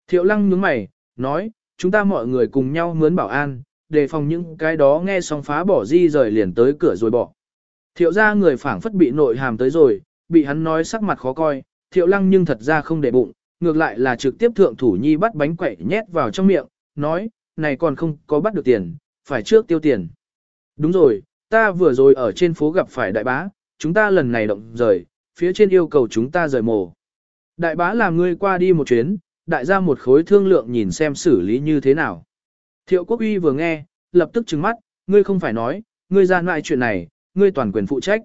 Thiệu lăng nhướng mày, nói, chúng ta mọi người cùng nhau mướn bảo an, đề phòng những cái đó nghe xong phá bỏ di rời liền tới cửa rồi bỏ. Thiệu gia người phảng phất bị nội hàm tới rồi, bị hắn nói sắc mặt khó coi, thiệu lăng nhưng thật ra không để bụng, ngược lại là trực tiếp thượng thủ nhi bắt bánh quẩy nhét vào trong miệng, nói, này còn không có bắt được tiền, phải trước tiêu tiền. Đúng rồi, ta vừa rồi ở trên phố gặp phải đại bá, chúng ta lần này động rời, phía trên yêu cầu chúng ta rời mổ. Đại bá làm ngươi qua đi một chuyến, đại gia một khối thương lượng nhìn xem xử lý như thế nào. Thiệu quốc uy vừa nghe, lập tức trừng mắt, ngươi không phải nói, ngươi gian lại chuyện này, ngươi toàn quyền phụ trách.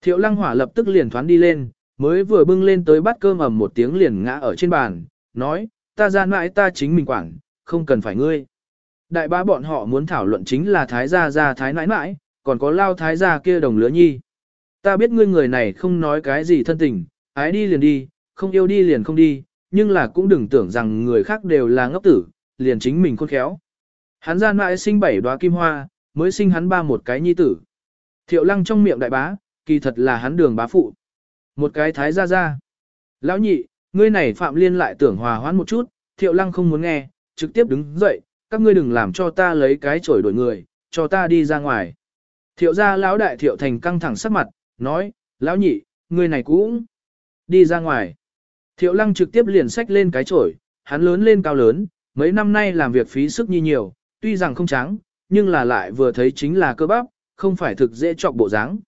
Thiệu lăng hỏa lập tức liền thoán đi lên, mới vừa bưng lên tới bát cơm ẩm một tiếng liền ngã ở trên bàn, nói, ta gian lại ta chính mình quản, không cần phải ngươi. Đại bá bọn họ muốn thảo luận chính là thái gia gia thái nãi nãi, còn có lao thái gia kia đồng lứa nhi. Ta biết ngươi người này không nói cái gì thân tình, ái đi liền đi, không yêu đi liền không đi, nhưng là cũng đừng tưởng rằng người khác đều là ngốc tử, liền chính mình khôn khéo. Hắn gian mãi sinh bảy đóa kim hoa, mới sinh hắn ba một cái nhi tử. Thiệu lăng trong miệng đại bá, kỳ thật là hắn đường bá phụ. Một cái thái gia gia. Lão nhị, ngươi này phạm liên lại tưởng hòa hoãn một chút, thiệu lăng không muốn nghe, trực tiếp đứng dậy, các ngươi đừng làm cho ta lấy cái chổi đổi người, cho ta đi ra ngoài. Thiệu gia lão đại thiệu thành căng thẳng sắc mặt, nói, lão nhị, người này cũng đi ra ngoài. Thiệu lăng trực tiếp liền sách lên cái chổi, hắn lớn lên cao lớn, mấy năm nay làm việc phí sức nhi nhiều, tuy rằng không trắng, nhưng là lại vừa thấy chính là cơ bắp, không phải thực dễ chọc bộ dáng.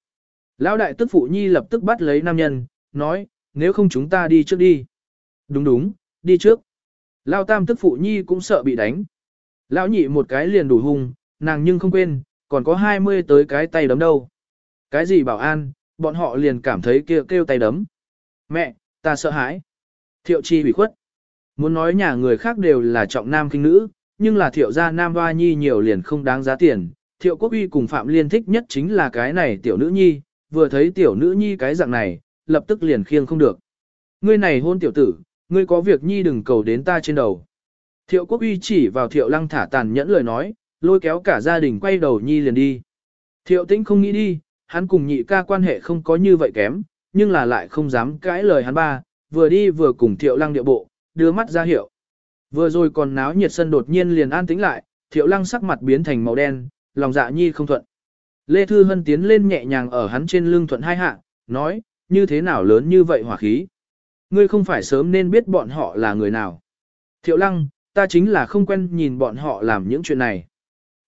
Lão đại tức phụ nhi lập tức bắt lấy nam nhân, nói, nếu không chúng ta đi trước đi. Đúng đúng, đi trước. Lão tam tức phụ nhi cũng sợ bị đánh. Lão nhị một cái liền đủ hung, nàng nhưng không quên, còn có 20 tới cái tay đấm đâu. Cái gì bảo an, bọn họ liền cảm thấy kia kêu, kêu tay đấm. Mẹ, ta sợ hãi. Thiệu chi bị khuất. Muốn nói nhà người khác đều là trọng nam kinh nữ, nhưng là thiệu gia nam hoa nhi nhiều liền không đáng giá tiền. Thiệu quốc uy cùng Phạm Liên thích nhất chính là cái này tiểu nữ nhi, vừa thấy tiểu nữ nhi cái dạng này, lập tức liền khiêng không được. Ngươi này hôn tiểu tử, ngươi có việc nhi đừng cầu đến ta trên đầu. Thiệu quốc uy chỉ vào thiệu lăng thả tàn nhẫn lời nói, lôi kéo cả gia đình quay đầu nhi liền đi. Thiệu tĩnh không nghĩ đi, hắn cùng nhị ca quan hệ không có như vậy kém, nhưng là lại không dám cãi lời hắn ba, vừa đi vừa cùng thiệu lăng địa bộ, đưa mắt ra hiệu. Vừa rồi còn náo nhiệt sân đột nhiên liền an tĩnh lại, thiệu lăng sắc mặt biến thành màu đen, lòng dạ nhi không thuận. Lê Thư Hân tiến lên nhẹ nhàng ở hắn trên lưng thuận hai hạ, nói, như thế nào lớn như vậy hỏa khí. Ngươi không phải sớm nên biết bọn họ là người nào. Thiệu lăng, ta chính là không quen nhìn bọn họ làm những chuyện này.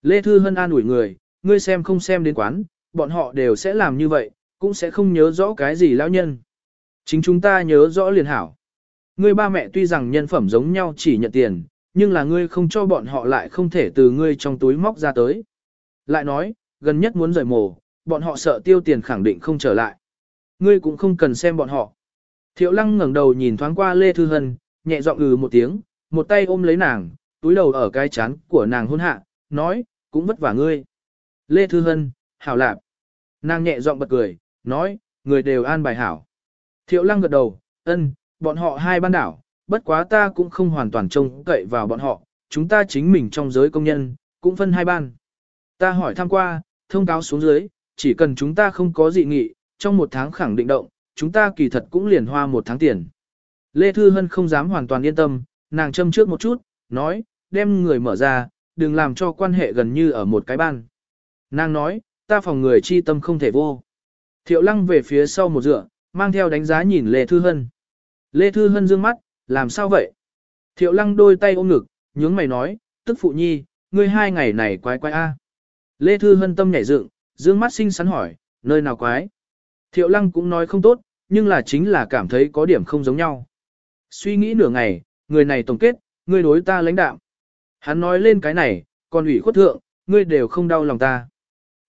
Lê Thư Hân an ủi người, ngươi xem không xem đến quán, bọn họ đều sẽ làm như vậy, cũng sẽ không nhớ rõ cái gì lão nhân. Chính chúng ta nhớ rõ liền hảo. Ngươi ba mẹ tuy rằng nhân phẩm giống nhau chỉ nhận tiền, nhưng là ngươi không cho bọn họ lại không thể từ ngươi trong túi móc ra tới. Lại nói, gần nhất muốn rời mồ, bọn họ sợ tiêu tiền khẳng định không trở lại. Ngươi cũng không cần xem bọn họ. Thiệu lăng ngẩng đầu nhìn thoáng qua Lê Thư Hân, nhẹ giọng ừ một tiếng, một tay ôm lấy nàng, túi đầu ở cái chán của nàng hôn hạ, nói, cũng vất vả ngươi. Lê Thư Hân, hảo lạp. Nàng nhẹ giọng bật cười, nói, người đều an bài hảo. Thiệu lăng gật đầu, ân, bọn họ hai ban đảo, bất quá ta cũng không hoàn toàn trông cậy vào bọn họ, chúng ta chính mình trong giới công nhân, cũng phân hai ban. Ta hỏi tham qua, thông cáo xuống dưới, chỉ cần chúng ta không có dị nghị, trong một tháng khẳng định động, chúng ta kỳ thật cũng liền hoa một tháng tiền. Lê Thư Hân không dám hoàn toàn yên tâm, nàng châm trước một chút, nói, đem người mở ra, đừng làm cho quan hệ gần như ở một cái ban. Nàng nói, ta phòng người chi tâm không thể vô. Thiệu lăng về phía sau một dựa, mang theo đánh giá nhìn Lê Thư Hân. Lê Thư Hân dương mắt, làm sao vậy? Thiệu lăng đôi tay ôm ngực, nhướng mày nói, tức phụ nhi, ngươi hai ngày này quái quái a. Lê Thư Hân tâm nhảy dựng, dương mắt xinh xắn hỏi, nơi nào quái? Thiệu lăng cũng nói không tốt, nhưng là chính là cảm thấy có điểm không giống nhau. Suy nghĩ nửa ngày, người này tổng kết, người đối ta lãnh đạm. Hắn nói lên cái này, còn ủy khuất thượng, ngươi đều không đau lòng ta.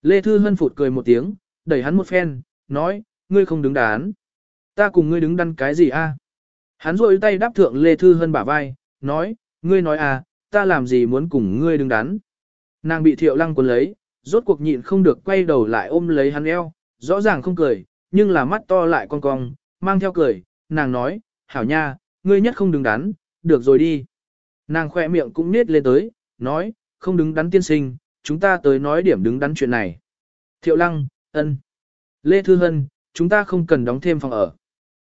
Lê Thư Hân phụt cười một tiếng, đẩy hắn một phen, nói, ngươi không đứng đán. Ta cùng ngươi đứng đắn cái gì a? Hắn rội tay đáp thượng Lê Thư Hân bả vai, nói, ngươi nói à, ta làm gì muốn cùng ngươi đứng đắn. Nàng bị thiệu lăng cuốn lấy, rốt cuộc nhịn không được quay đầu lại ôm lấy hắn eo, rõ ràng không cười, nhưng là mắt to lại con cong, mang theo cười, nàng nói, hảo nha, ngươi nhất không đứng đắn, được rồi đi. Nàng khoe miệng cũng nết lên tới, nói, không đứng đắn tiên sinh, chúng ta tới nói điểm đứng đắn chuyện này. Thiệu lăng, ân. Lê Thư Hân, chúng ta không cần đóng thêm phòng ở.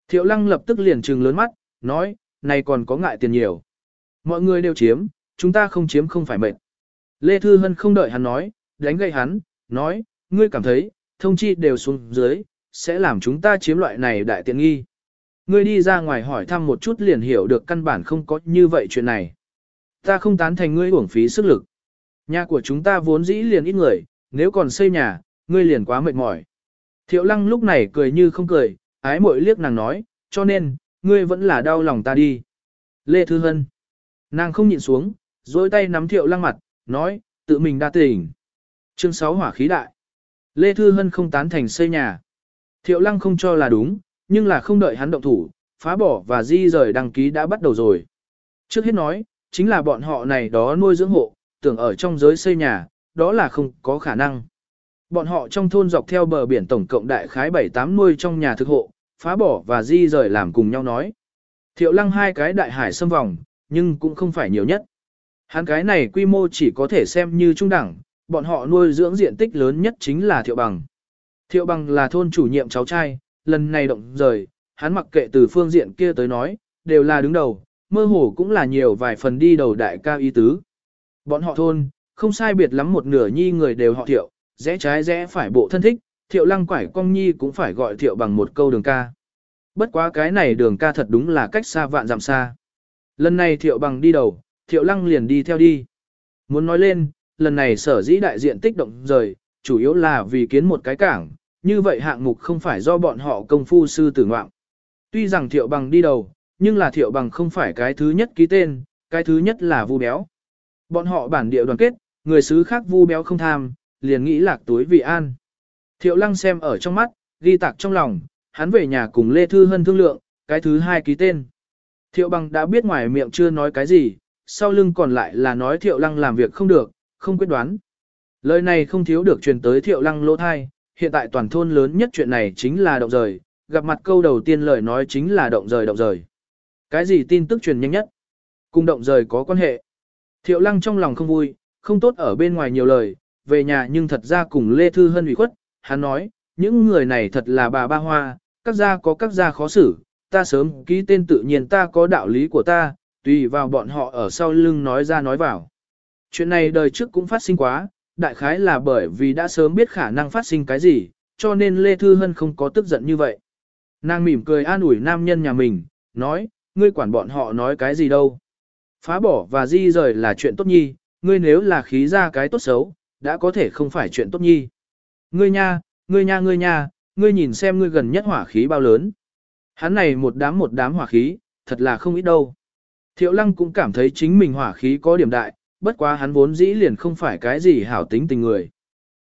Thiệu lăng lập tức liền trừng lớn mắt, nói, này còn có ngại tiền nhiều. Mọi người đều chiếm, chúng ta không chiếm không phải mệnh Lê Thư Hân không đợi hắn nói, đánh gậy hắn, nói, ngươi cảm thấy, thông chi đều xuống dưới, sẽ làm chúng ta chiếm loại này đại tiện nghi. Ngươi đi ra ngoài hỏi thăm một chút liền hiểu được căn bản không có như vậy chuyện này ta không tán thành ngươi uổng phí sức lực. Nhà của chúng ta vốn dĩ liền ít người, nếu còn xây nhà, ngươi liền quá mệt mỏi. Thiệu lăng lúc này cười như không cười, ái mội liếc nàng nói, cho nên, ngươi vẫn là đau lòng ta đi. Lê Thư Hân. Nàng không nhịn xuống, dối tay nắm thiệu lăng mặt, nói, tự mình đa tỉnh. Chương 6 hỏa khí đại. Lê Thư Hân không tán thành xây nhà. Thiệu lăng không cho là đúng, nhưng là không đợi hắn động thủ, phá bỏ và di rời đăng ký đã bắt đầu rồi. Trước hết nói, chính là bọn họ này đó nuôi dưỡng hộ, tưởng ở trong giới xây nhà, đó là không có khả năng. Bọn họ trong thôn dọc theo bờ biển tổng cộng đại khái 7-8 nuôi trong nhà thực hộ, phá bỏ và di rời làm cùng nhau nói. Thiệu lăng hai cái đại hải xâm vòng, nhưng cũng không phải nhiều nhất. Hắn cái này quy mô chỉ có thể xem như trung đẳng, bọn họ nuôi dưỡng diện tích lớn nhất chính là Thiệu Bằng. Thiệu Bằng là thôn chủ nhiệm cháu trai, lần này động rời, hắn mặc kệ từ phương diện kia tới nói, đều là đứng đầu, mơ hồ cũng là nhiều vài phần đi đầu đại ca y tứ. Bọn họ thôn, không sai biệt lắm một nửa nhi người đều họ thiệu, rẽ trái rẽ phải bộ thân thích, thiệu lăng quải cong nhi cũng phải gọi thiệu bằng một câu đường ca. Bất quá cái này đường ca thật đúng là cách xa vạn dặm xa. Lần này thiệu bằng đi đầu, thiệu lăng liền đi theo đi. Muốn nói lên, lần này sở dĩ đại diện tích động rời, chủ yếu là vì kiến một cái cảng, như vậy hạng mục không phải do bọn họ công phu sư tử ngoạm. Tuy rằng thiệu bằng đi đầu, nhưng là thiệu bằng không phải cái thứ nhất ký tên, cái thứ nhất là vu béo. Bọn họ bản địa đoàn kết, người xứ khác vu béo không tham, liền nghĩ lạc túi vì an. Thiệu lăng xem ở trong mắt, ghi tạc trong lòng, hắn về nhà cùng Lê Thư Hân thương lượng, cái thứ hai ký tên. Thiệu bằng đã biết ngoài miệng chưa nói cái gì, sau lưng còn lại là nói thiệu lăng làm việc không được, không quyết đoán. Lời này không thiếu được truyền tới thiệu lăng lỗ thai, hiện tại toàn thôn lớn nhất chuyện này chính là động rời, gặp mặt câu đầu tiên lời nói chính là động rời động rời. Cái gì tin tức truyền nhanh nhất? cùng động rời có quan hệ. Thiệu lăng trong lòng không vui, không tốt ở bên ngoài nhiều lời, về nhà nhưng thật ra cùng Lê Thư Hân ủy khuất, hắn nói, những người này thật là bà ba hoa, các gia có các gia khó xử, ta sớm ký tên tự nhiên ta có đạo lý của ta, tùy vào bọn họ ở sau lưng nói ra nói vào. Chuyện này đời trước cũng phát sinh quá, đại khái là bởi vì đã sớm biết khả năng phát sinh cái gì, cho nên Lê Thư Hân không có tức giận như vậy. Nàng mỉm cười an ủi nam nhân nhà mình, nói, ngươi quản bọn họ nói cái gì đâu. Phá bỏ và di rời là chuyện tốt nhi, ngươi nếu là khí ra cái tốt xấu, đã có thể không phải chuyện tốt nhi. Ngươi nha, ngươi nha ngươi nha, ngươi nhìn xem ngươi gần nhất hỏa khí bao lớn. Hắn này một đám một đám hỏa khí, thật là không ít đâu. Thiệu lăng cũng cảm thấy chính mình hỏa khí có điểm đại, bất quá hắn vốn dĩ liền không phải cái gì hảo tính tình người.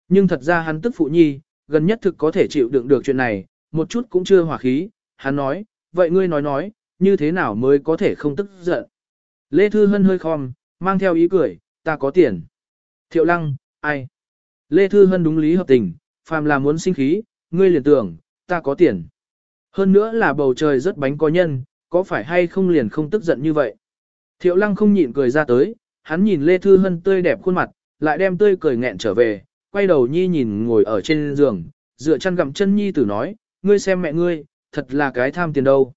Nhưng thật ra hắn tức phụ nhi, gần nhất thực có thể chịu đựng được chuyện này, một chút cũng chưa hỏa khí, hắn nói, vậy ngươi nói nói, như thế nào mới có thể không tức giận. Lê Thư Hân hơi khom, mang theo ý cười, ta có tiền. Thiệu lăng, ai? Lê Thư Hân đúng lý hợp tình, phàm là muốn sinh khí, ngươi liền tưởng, ta có tiền. Hơn nữa là bầu trời rất bánh có nhân, có phải hay không liền không tức giận như vậy. Thiệu lăng không nhịn cười ra tới, hắn nhìn Lê Thư Hân tươi đẹp khuôn mặt, lại đem tươi cười nghẹn trở về, quay đầu nhi nhìn ngồi ở trên giường, dựa chăn gặm chân nhi tử nói, ngươi xem mẹ ngươi, thật là cái tham tiền đâu.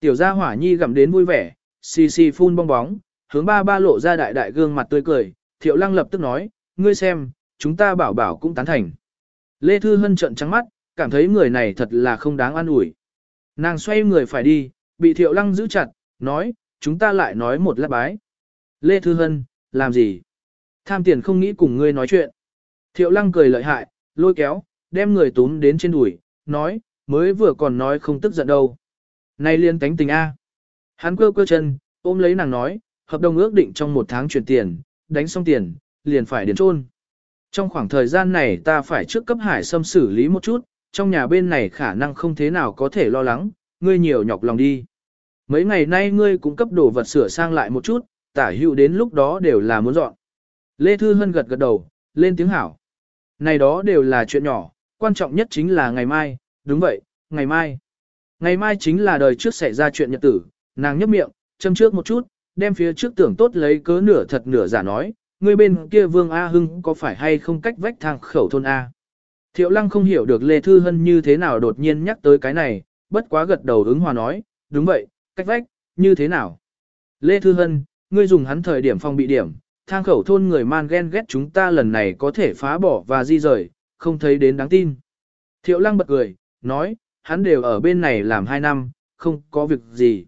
Tiểu gia hỏa nhi gặm đến vui vẻ, xì xì phun bong bóng, hướng ba ba lộ ra đại đại gương mặt tươi cười, thiệu lăng lập tức nói, ngươi xem, chúng ta bảo bảo cũng tán thành. Lê Thư Hân trận trắng mắt, cảm thấy người này thật là không đáng an ủi. Nàng xoay người phải đi, bị thiệu lăng giữ chặt, nói, chúng ta lại nói một lát bái. Lê Thư Hân, làm gì? Tham tiền không nghĩ cùng ngươi nói chuyện. Thiệu lăng cười lợi hại, lôi kéo, đem người túm đến trên đùi, nói, mới vừa còn nói không tức giận đâu. Nay liên tánh tình A. Hắn quơ quơ chân, ôm lấy nàng nói, hợp đồng ước định trong một tháng chuyển tiền, đánh xong tiền, liền phải điền trôn. Trong khoảng thời gian này ta phải trước cấp hải xâm xử lý một chút, trong nhà bên này khả năng không thế nào có thể lo lắng, ngươi nhiều nhọc lòng đi. Mấy ngày nay ngươi cũng cấp đồ vật sửa sang lại một chút, tả hữu đến lúc đó đều là muốn dọn. Lê Thư Hân gật gật đầu, lên tiếng hảo. Này đó đều là chuyện nhỏ, quan trọng nhất chính là ngày mai, đúng vậy, ngày mai. Ngày mai chính là đời trước xảy ra chuyện nhật tử, nàng nhấp miệng, châm trước một chút, đem phía trước tưởng tốt lấy cớ nửa thật nửa giả nói, người bên kia Vương A Hưng có phải hay không cách vách thang khẩu thôn A. Thiệu lăng không hiểu được Lê Thư Hân như thế nào đột nhiên nhắc tới cái này, bất quá gật đầu ứng hòa nói, đúng vậy, cách vách, như thế nào. Lê Thư Hân, ngươi dùng hắn thời điểm phong bị điểm, thang khẩu thôn người man ghen ghét chúng ta lần này có thể phá bỏ và di rời, không thấy đến đáng tin. Thiệu lăng bật cười, nói, hắn đều ở bên này làm hai năm, không có việc gì.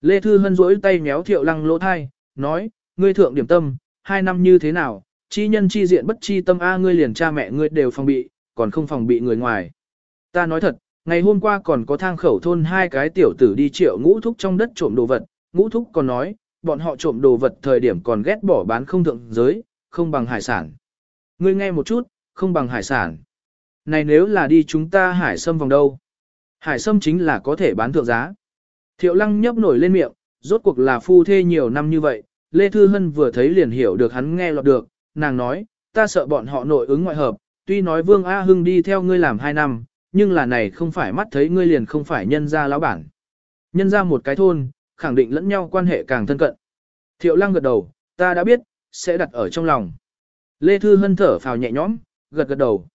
Lê Thư Hân rỗi tay méo thiệu lăng lỗ thai, nói, ngươi thượng điểm tâm, hai năm như thế nào, chi nhân chi diện bất chi tâm A ngươi liền cha mẹ ngươi đều phòng bị, còn không phòng bị người ngoài. Ta nói thật, ngày hôm qua còn có thang khẩu thôn hai cái tiểu tử đi triệu ngũ thúc trong đất trộm đồ vật, ngũ thúc còn nói, bọn họ trộm đồ vật thời điểm còn ghét bỏ bán không thượng giới, không bằng hải sản. Ngươi nghe một chút, không bằng hải sản. Này nếu là đi chúng ta hải sâm vòng đâu? Hải sâm chính là có thể bán thượng giá. Thiệu lăng nhấp nổi lên miệng, rốt cuộc là phu thê nhiều năm như vậy, Lê Thư Hân vừa thấy liền hiểu được hắn nghe lọt được, nàng nói, ta sợ bọn họ nội ứng ngoại hợp, tuy nói Vương A Hưng đi theo ngươi làm 2 năm, nhưng là này không phải mắt thấy ngươi liền không phải nhân ra lão bản. Nhân ra một cái thôn, khẳng định lẫn nhau quan hệ càng thân cận. Thiệu lăng gật đầu, ta đã biết, sẽ đặt ở trong lòng. Lê Thư Hân thở phào nhẹ nhõm, gật gật đầu.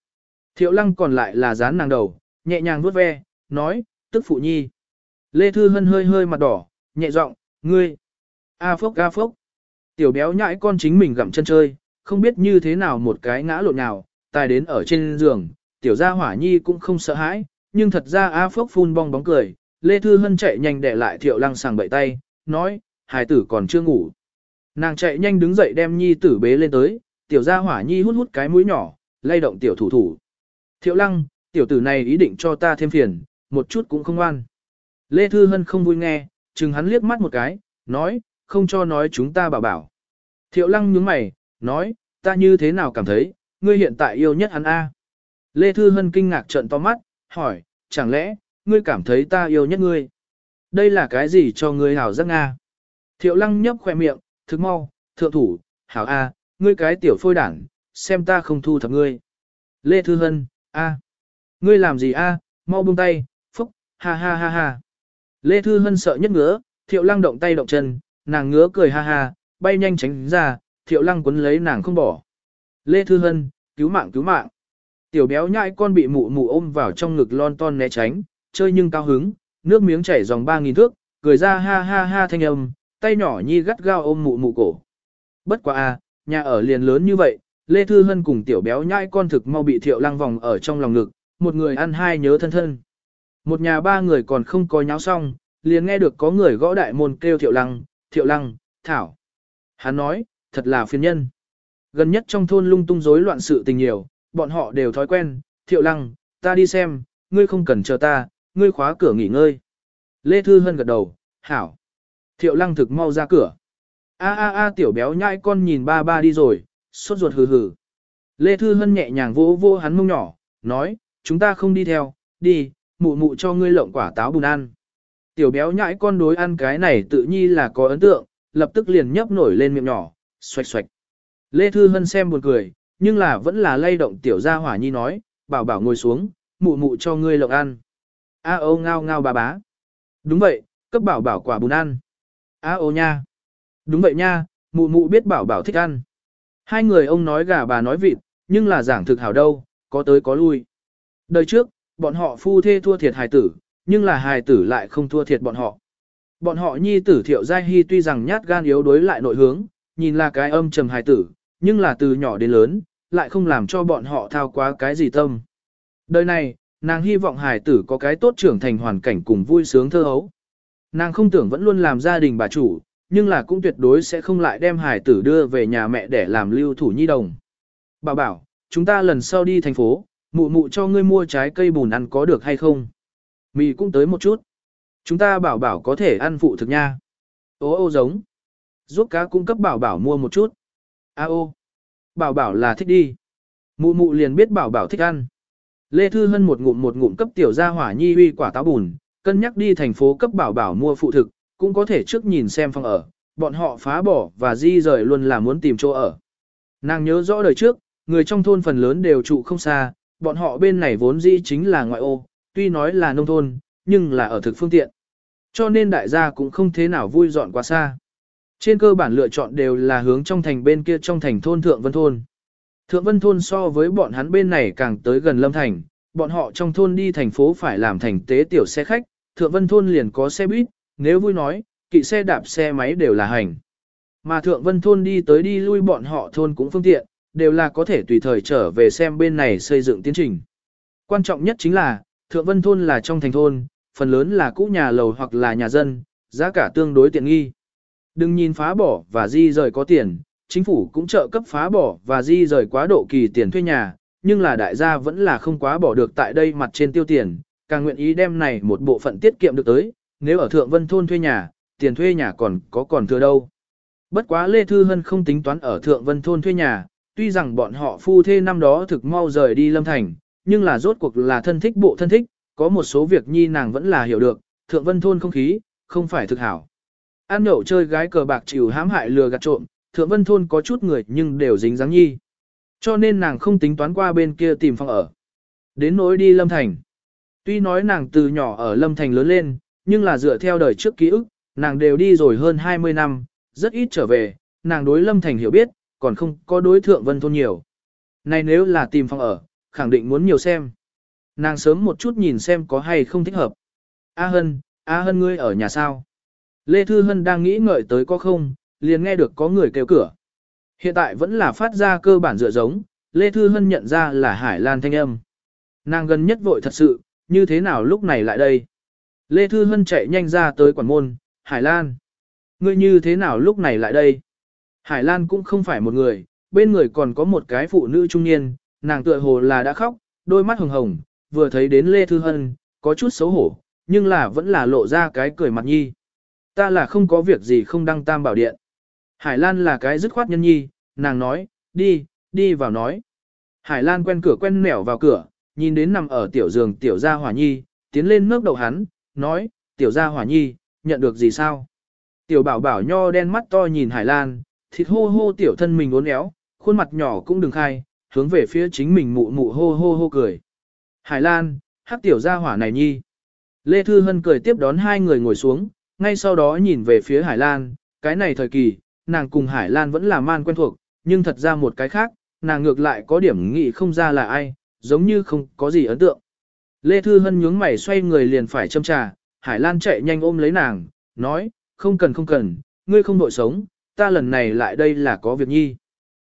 Thiệu lăng còn lại là dán nàng đầu, nhẹ nhàng vuốt ve, nói, tức phụ nhi. Lê Thư Hân hơi hơi mặt đỏ, nhẹ giọng, ngươi. A à phốc a à phốc. Tiểu béo nhãi con chính mình gặm chân chơi, không biết như thế nào một cái ngã lộn nào, tài đến ở trên giường, tiểu gia hỏa nhi cũng không sợ hãi, nhưng thật ra A phốc phun bong bóng cười. Lê Thư Hân chạy nhanh để lại thiệu lăng sàng bậy tay, nói, hài tử còn chưa ngủ. Nàng chạy nhanh đứng dậy đem nhi tử bế lên tới, tiểu gia hỏa nhi hút hút cái mũi nhỏ, lay động tiểu thủ thủ. Thiệu lăng, tiểu tử này ý định cho ta thêm phiền, một chút cũng không ngoan. Lê Thư Hân không vui nghe, chừng hắn liếc mắt một cái, nói, không cho nói chúng ta bảo bảo. Thiệu lăng nhướng mày, nói, ta như thế nào cảm thấy, ngươi hiện tại yêu nhất hắn A. Lê Thư Hân kinh ngạc trận to mắt, hỏi, chẳng lẽ, ngươi cảm thấy ta yêu nhất ngươi? Đây là cái gì cho ngươi hảo giấc a? Thiệu lăng nhấp khoe miệng, thức mau, thượng thủ, hảo A, ngươi cái tiểu phôi đảng, xem ta không thu thập ngươi. Lê Thư Hân, A. Ngươi làm gì A, mau buông tay, ha ha ha ha. Lê Thư Hân sợ nhất ngứa, thiệu lăng động tay động chân, nàng ngứa cười ha ha, bay nhanh tránh ra, thiệu lăng quấn lấy nàng không bỏ. Lê Thư Hân, cứu mạng cứu mạng. Tiểu béo nhãi con bị mụ mụ ôm vào trong ngực lon ton né tránh, chơi nhưng cao hứng, nước miếng chảy dòng 3.000 thước, cười ra ha ha ha thanh âm, tay nhỏ nhi gắt gao ôm mụ mụ cổ. Bất quá à, nhà ở liền lớn như vậy, Lê Thư Hân cùng tiểu béo nhãi con thực mau bị thiệu lăng vòng ở trong lòng ngực, một người ăn hai nhớ thân thân. Một nhà ba người còn không có nháo xong, liền nghe được có người gõ đại môn kêu thiệu lăng, thiệu lăng, thảo. Hắn nói, thật là phiền nhân. Gần nhất trong thôn lung tung rối loạn sự tình nhiều, bọn họ đều thói quen, thiệu lăng, ta đi xem, ngươi không cần chờ ta, ngươi khóa cửa nghỉ ngơi. Lê Thư Hân gật đầu, hảo. Thiệu lăng thực mau ra cửa. A a a tiểu béo nhãi con nhìn ba ba đi rồi, sốt ruột hừ hừ. Lê Thư Hân nhẹ nhàng vỗ vô hắn mông nhỏ, nói, chúng ta không đi theo, đi, mụ mụ cho ngươi lộng quả táo bùn ăn. Tiểu béo nhãi con đối ăn cái này tự nhi là có ấn tượng, lập tức liền nhấp nổi lên miệng nhỏ, xoạch xoạch. Lê Thư Hân xem buồn cười, nhưng là vẫn là lay động tiểu gia hỏa nhi nói, bảo bảo ngồi xuống, mụ mụ cho ngươi lộng ăn. A ô ngao ngao bà bá. Đúng vậy, cấp bảo bảo quả bùn ăn. A ô nha. Đúng vậy nha, mụ mụ biết bảo bảo thích ăn. Hai người ông nói gà bà nói vịt, nhưng là giảng thực hảo đâu, có tới có lui. Đời trước, bọn họ phu thê thua thiệt hài tử, nhưng là hài tử lại không thua thiệt bọn họ. Bọn họ nhi tử thiệu giai hy tuy rằng nhát gan yếu đối lại nội hướng, nhìn là cái âm trầm hài tử, nhưng là từ nhỏ đến lớn, lại không làm cho bọn họ thao quá cái gì tâm. Đời này, nàng hy vọng hài tử có cái tốt trưởng thành hoàn cảnh cùng vui sướng thơ hấu. Nàng không tưởng vẫn luôn làm gia đình bà chủ, nhưng là cũng tuyệt đối sẽ không lại đem hài tử đưa về nhà mẹ để làm lưu thủ nhi đồng. Bà bảo, chúng ta lần sau đi thành phố, Mụ mụ cho ngươi mua trái cây bùn ăn có được hay không? Mì cũng tới một chút. Chúng ta bảo bảo có thể ăn phụ thực nha. Ô ô giống. Giúp cá cung cấp bảo bảo mua một chút. A ô. Bảo bảo là thích đi. Mụ mụ liền biết bảo bảo thích ăn. Lê Thư Hân một ngụm một ngụm cấp tiểu gia hỏa nhi huy quả táo bùn, cân nhắc đi thành phố cấp bảo bảo mua phụ thực, cũng có thể trước nhìn xem phòng ở, bọn họ phá bỏ và di rời luôn là muốn tìm chỗ ở. Nàng nhớ rõ đời trước, người trong thôn phần lớn đều trụ không xa, bọn họ bên này vốn dĩ chính là ngoại ô, tuy nói là nông thôn, nhưng là ở thực phương tiện. Cho nên đại gia cũng không thế nào vui dọn quá xa. Trên cơ bản lựa chọn đều là hướng trong thành bên kia trong thành thôn Thượng Vân Thôn. Thượng Vân Thôn so với bọn hắn bên này càng tới gần Lâm Thành, bọn họ trong thôn đi thành phố phải làm thành tế tiểu xe khách, Thượng Vân Thôn liền có xe buýt, nếu vui nói, kỵ xe đạp xe máy đều là hành. Mà Thượng Vân Thôn đi tới đi lui bọn họ thôn cũng phương tiện, đều là có thể tùy thời trở về xem bên này xây dựng tiến trình. Quan trọng nhất chính là, Thượng Vân Thôn là trong thành thôn, phần lớn là cũ nhà lầu hoặc là nhà dân, giá cả tương đối tiện nghi. Đừng nhìn phá bỏ và di rời có tiền, chính phủ cũng trợ cấp phá bỏ và di rời quá độ kỳ tiền thuê nhà, nhưng là đại gia vẫn là không quá bỏ được tại đây mặt trên tiêu tiền, càng nguyện ý đem này một bộ phận tiết kiệm được tới, nếu ở Thượng Vân Thôn thuê nhà, tiền thuê nhà còn có còn thừa đâu. Bất quá Lê Thư Hân không tính toán ở Thượng Vân Thôn thuê nhà, tuy rằng bọn họ phu thê năm đó thực mau rời đi lâm thành, nhưng là rốt cuộc là thân thích bộ thân thích, có một số việc nhi nàng vẫn là hiểu được, thượng vân thôn không khí, không phải thực hảo. Ăn nhậu chơi gái cờ bạc chịu hãm hại lừa gạt trộm, thượng vân thôn có chút người nhưng đều dính dáng nhi. Cho nên nàng không tính toán qua bên kia tìm phòng ở. Đến nỗi đi Lâm Thành. Tuy nói nàng từ nhỏ ở Lâm Thành lớn lên, nhưng là dựa theo đời trước ký ức, nàng đều đi rồi hơn 20 năm, rất ít trở về, nàng đối Lâm Thành hiểu biết, còn không có đối thượng vân thôn nhiều. Này nếu là tìm phòng ở, khẳng định muốn nhiều xem. Nàng sớm một chút nhìn xem có hay không thích hợp. A Hân, A Hân ngươi ở nhà sao? Lê Thư Hân đang nghĩ ngợi tới có không, liền nghe được có người kêu cửa. Hiện tại vẫn là phát ra cơ bản dựa giống, Lê Thư Hân nhận ra là Hải Lan thanh âm. Nàng gần nhất vội thật sự, như thế nào lúc này lại đây? Lê Thư Hân chạy nhanh ra tới quản môn, Hải Lan. Ngươi như thế nào lúc này lại đây? Hải Lan cũng không phải một người, bên người còn có một cái phụ nữ trung niên, nàng tựa hồ là đã khóc, đôi mắt hồng hồng, vừa thấy đến Lê Thư Hân, có chút xấu hổ, nhưng là vẫn là lộ ra cái cười mặt nhi. Ta là không có việc gì không đăng tam bảo điện. Hải Lan là cái dứt khoát nhân nhi, nàng nói, đi, đi vào nói. Hải Lan quen cửa quen mẻo vào cửa, nhìn đến nằm ở tiểu giường tiểu gia hỏa nhi, tiến lên nước đầu hắn, nói, tiểu gia hỏa nhi, nhận được gì sao? Tiểu bảo bảo nho đen mắt to nhìn Hải Lan, thịt hô hô tiểu thân mình uốn éo, khuôn mặt nhỏ cũng đừng khai, hướng về phía chính mình mụ mụ hô hô hô cười. Hải Lan, hát tiểu gia hỏa này nhi. Lê Thư Hân cười tiếp đón hai người ngồi xuống, ngay sau đó nhìn về phía Hải Lan, cái này thời kỳ, nàng cùng Hải Lan vẫn là man quen thuộc, nhưng thật ra một cái khác, nàng ngược lại có điểm nghị không ra là ai, giống như không có gì ấn tượng. Lê Thư Hân nhướng mày xoay người liền phải châm trà, Hải Lan chạy nhanh ôm lấy nàng, nói, không cần không cần, ngươi không nội sống, ta lần này lại đây là có việc nhi.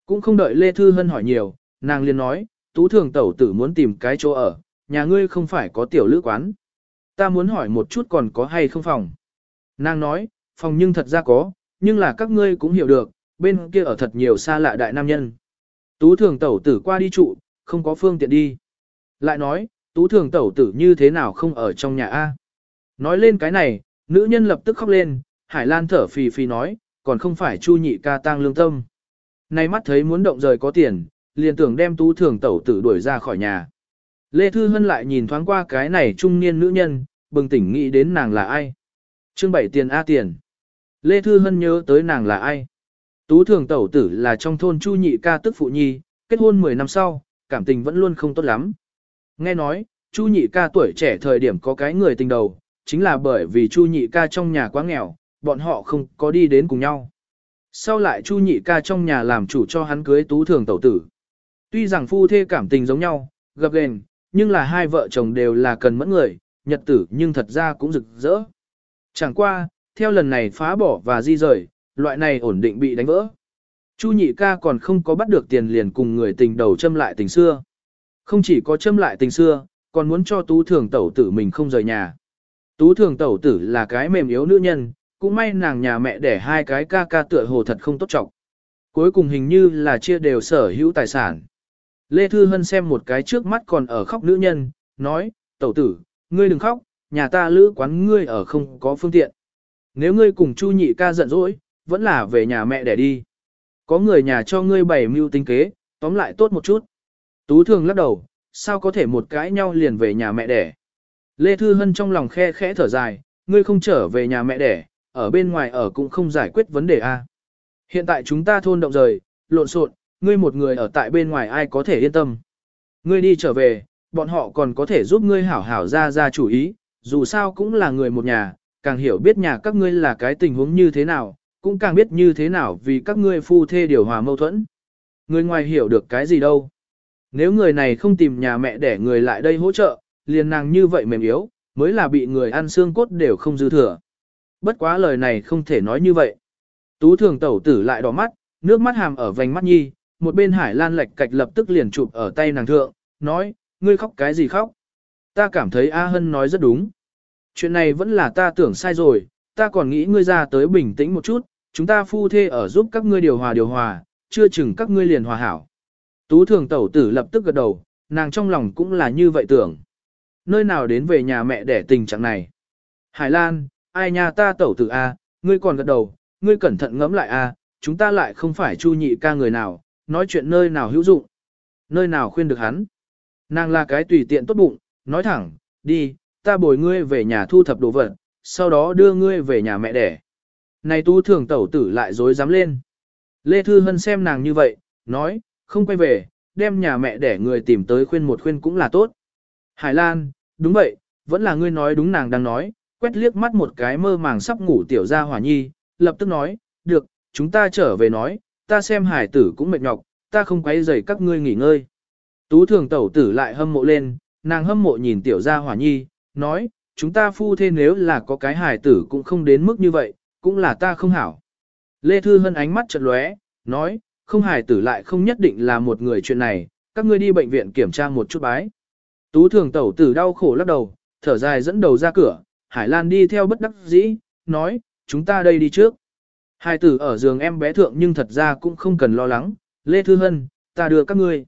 Cũng không đợi Lê Thư Hân hỏi nhiều, nàng liền nói, tú thường tẩu tử muốn tìm cái chỗ ở, nhà ngươi không phải có tiểu lữ quán. Ta muốn hỏi một chút còn có hay không phòng. Nàng nói, phòng nhưng thật ra có, nhưng là các ngươi cũng hiểu được, bên kia ở thật nhiều xa lạ đại nam nhân. Tú thường tẩu tử qua đi trụ, không có phương tiện đi. Lại nói, tú thường tẩu tử như thế nào không ở trong nhà A. Nói lên cái này, nữ nhân lập tức khóc lên, Hải Lan thở phì phì nói, còn không phải chu nhị ca tang lương tâm. Nay mắt thấy muốn động rời có tiền, liền tưởng đem tú thường tẩu tử đuổi ra khỏi nhà. Lê Thư Hân lại nhìn thoáng qua cái này trung niên nữ nhân, bừng tỉnh nghĩ đến nàng là ai. chương bảy tiền A tiền. Lê Thư Hân nhớ tới nàng là ai. Tú thường tẩu tử là trong thôn Chu Nhị ca tức phụ nhi, kết hôn 10 năm sau, cảm tình vẫn luôn không tốt lắm. Nghe nói, Chu Nhị ca tuổi trẻ thời điểm có cái người tình đầu, chính là bởi vì Chu Nhị ca trong nhà quá nghèo, bọn họ không có đi đến cùng nhau. Sau lại Chu nhị ca trong nhà làm chủ cho hắn cưới tú thường tẩu tử. Tuy rằng phu thê cảm tình giống nhau, gặp gền, nhưng là hai vợ chồng đều là cần mẫn người, nhật tử nhưng thật ra cũng rực rỡ. Chẳng qua, theo lần này phá bỏ và di rời, loại này ổn định bị đánh vỡ. Chu nhị ca còn không có bắt được tiền liền cùng người tình đầu châm lại tình xưa. Không chỉ có châm lại tình xưa, còn muốn cho tú thường tẩu tử mình không rời nhà. Tú thường tẩu tử là cái mềm yếu nữ nhân, cũng may nàng nhà mẹ để hai cái ca ca tựa hồ thật không tốt trọng. Cuối cùng hình như là chia đều sở hữu tài sản. Lê Thư Hân xem một cái trước mắt còn ở khóc nữ nhân, nói, tẩu tử, ngươi đừng khóc, nhà ta lữ quán ngươi ở không có phương tiện. Nếu ngươi cùng Chu nhị ca giận dỗi, vẫn là về nhà mẹ để đi. Có người nhà cho ngươi bày mưu tinh kế, tóm lại tốt một chút. Tú thường lắc đầu, sao có thể một cái nhau liền về nhà mẹ đẻ. Lê Thư Hân trong lòng khe khẽ thở dài, ngươi không trở về nhà mẹ đẻ, ở bên ngoài ở cũng không giải quyết vấn đề a. Hiện tại chúng ta thôn động rời, lộn xộn, ngươi một người ở tại bên ngoài ai có thể yên tâm. Ngươi đi trở về, bọn họ còn có thể giúp ngươi hảo hảo ra ra chủ ý, dù sao cũng là người một nhà, càng hiểu biết nhà các ngươi là cái tình huống như thế nào, cũng càng biết như thế nào vì các ngươi phu thê điều hòa mâu thuẫn. Người ngoài hiểu được cái gì đâu. Nếu người này không tìm nhà mẹ để người lại đây hỗ trợ, liền nàng như vậy mềm yếu, mới là bị người ăn xương cốt đều không dư thừa bất quá lời này không thể nói như vậy. Tú thường tẩu tử lại đỏ mắt, nước mắt hàm ở vành mắt nhi, một bên hải lan lệch cạch lập tức liền chụp ở tay nàng thượng, nói, ngươi khóc cái gì khóc. Ta cảm thấy A Hân nói rất đúng. Chuyện này vẫn là ta tưởng sai rồi, ta còn nghĩ ngươi ra tới bình tĩnh một chút, chúng ta phu thê ở giúp các ngươi điều hòa điều hòa, chưa chừng các ngươi liền hòa hảo. Tú thường tẩu tử lập tức gật đầu, nàng trong lòng cũng là như vậy tưởng. Nơi nào đến về nhà mẹ để tình trạng này. Hải Lan, ai nha ta tẩu tử a, ngươi còn gật đầu, ngươi cẩn thận ngẫm lại a, chúng ta lại không phải chu nhị ca người nào, nói chuyện nơi nào hữu dụng, nơi nào khuyên được hắn. Nàng là cái tùy tiện tốt bụng, nói thẳng, đi, ta bồi ngươi về nhà thu thập đồ vật, sau đó đưa ngươi về nhà mẹ đẻ. Này tu thường tẩu tử lại dối dám lên. Lê Thư Hân xem nàng như vậy, nói, không quay về, đem nhà mẹ đẻ người tìm tới khuyên một khuyên cũng là tốt. Hải Lan, đúng vậy, vẫn là ngươi nói đúng nàng đang nói, quét liếc mắt một cái mơ màng sắp ngủ tiểu gia hỏa nhi, lập tức nói, được, chúng ta trở về nói, ta xem hải tử cũng mệt nhọc, ta không quấy rầy các ngươi nghỉ ngơi. Tú thường tẩu tử lại hâm mộ lên, nàng hâm mộ nhìn tiểu gia hỏa nhi, nói, chúng ta phu thế nếu là có cái hải tử cũng không đến mức như vậy, cũng là ta không hảo. Lê Thư Hân ánh mắt chật lóe, nói, không hải tử lại không nhất định là một người chuyện này, các ngươi đi bệnh viện kiểm tra một chút bái. Tú thường tẩu tử đau khổ lắc đầu, thở dài dẫn đầu ra cửa, Hải Lan đi theo bất đắc dĩ, nói, chúng ta đây đi trước. Hai tử ở giường em bé thượng nhưng thật ra cũng không cần lo lắng, Lê Thư Hân, ta đưa các ngươi.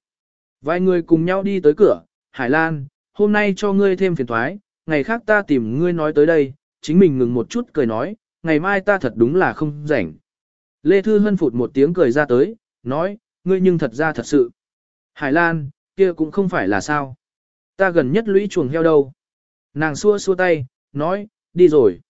Vài người cùng nhau đi tới cửa, Hải Lan, hôm nay cho ngươi thêm phiền thoái, ngày khác ta tìm ngươi nói tới đây, chính mình ngừng một chút cười nói, ngày mai ta thật đúng là không rảnh. Lê Thư Hân phụt một tiếng cười ra tới, nói, ngươi nhưng thật ra thật sự. Hải Lan, kia cũng không phải là sao. Ta gần nhất lũy chuồng heo đâu. Nàng xua xua tay, nói, đi rồi.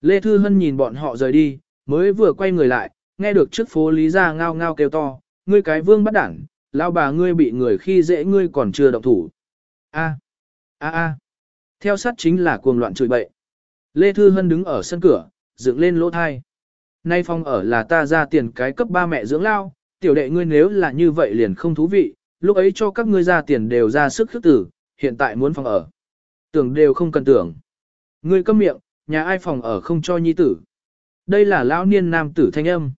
Lê Thư Hân nhìn bọn họ rời đi, mới vừa quay người lại, nghe được trước phố Lý Gia ngao ngao kêu to, ngươi cái vương bắt đẳng lao bà ngươi bị người khi dễ ngươi còn chưa động thủ. a a a Theo sát chính là cuồng loạn chửi bậy. Lê Thư Hân đứng ở sân cửa, dựng lên lỗ thai. Nay phong ở là ta ra tiền cái cấp ba mẹ dưỡng lao, tiểu đệ ngươi nếu là như vậy liền không thú vị, lúc ấy cho các ngươi ra tiền đều ra sức khước tử, hiện tại muốn phòng ở. Tưởng đều không cần tưởng. Ngươi câm miệng, nhà ai phòng ở không cho nhi tử. Đây là lão niên nam tử thanh âm.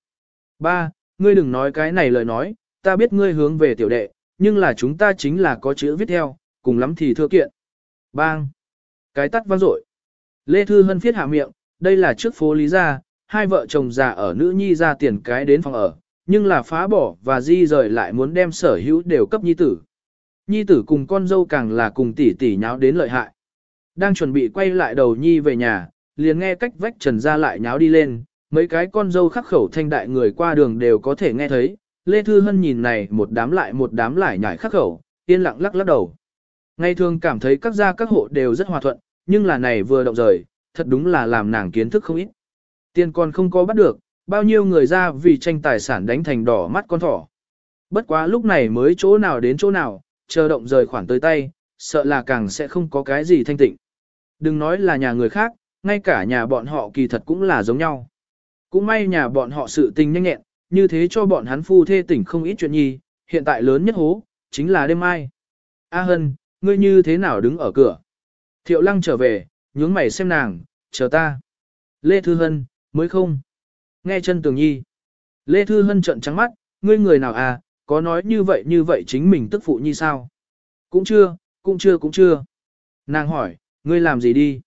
Ba, ngươi đừng nói cái này lời nói, ta biết ngươi hướng về tiểu đệ, nhưng là chúng ta chính là có chữ viết theo, cùng lắm thì thưa kiện. Bang! Cái tắt vang rội. Lê Thư Hân phiết hạ miệng, đây là trước phố Lý Gia, hai vợ chồng già ở nữ nhi ra tiền cái đến phòng ở, nhưng là phá bỏ và di rời lại muốn đem sở hữu đều cấp nhi tử. Nhi tử cùng con dâu càng là cùng tỷ tỷ nháo đến lợi hại. Đang chuẩn bị quay lại đầu nhi về nhà, liền nghe cách vách trần ra lại nháo đi lên, mấy cái con dâu khắc khẩu thanh đại người qua đường đều có thể nghe thấy. Lê Thư Hân nhìn này một đám lại một đám lại nhảy khắc khẩu, yên lặng lắc lắc đầu. Ngày thường cảm thấy các gia các hộ đều rất hòa thuận, nhưng là này vừa động rời, thật đúng là làm nàng kiến thức không ít. Tiền còn không có bắt được, bao nhiêu người ra vì tranh tài sản đánh thành đỏ mắt con thỏ. Bất quá lúc này mới chỗ nào đến chỗ nào, chờ động rời khoảng tới tay, sợ là càng sẽ không có cái gì thanh tịnh. Đừng nói là nhà người khác, ngay cả nhà bọn họ kỳ thật cũng là giống nhau. Cũng may nhà bọn họ sự tình nhanh nhẹn, như thế cho bọn hắn phu thê tỉnh không ít chuyện nhi, hiện tại lớn nhất hố, chính là đêm mai. A Hân, ngươi như thế nào đứng ở cửa? Thiệu lăng trở về, nhướng mày xem nàng, chờ ta. Lê Thư Hân, mới không. Nghe chân tường nhi. Lê Thư Hân trận trắng mắt, ngươi người nào à, có nói như vậy như vậy chính mình tức phụ nhi sao? Cũng chưa, cũng chưa cũng chưa. Nàng hỏi, Ngươi làm gì đi?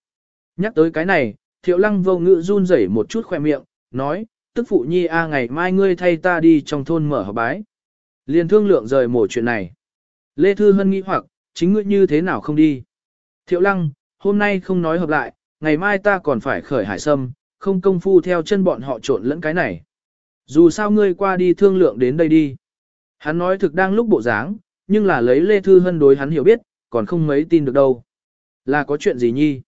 Nhắc tới cái này, thiệu lăng vô ngữ run rẩy một chút khoe miệng, nói, tức phụ nhi a à ngày mai ngươi thay ta đi trong thôn mở họp bái. Liên thương lượng rời mổ chuyện này. Lê Thư Hân nghĩ hoặc, chính ngươi như thế nào không đi? Thiệu lăng, hôm nay không nói hợp lại, ngày mai ta còn phải khởi hải sâm, không công phu theo chân bọn họ trộn lẫn cái này. Dù sao ngươi qua đi thương lượng đến đây đi. Hắn nói thực đang lúc bộ dáng, nhưng là lấy Lê Thư Hân đối hắn hiểu biết, còn không mấy tin được đâu. Là có chuyện gì nhi?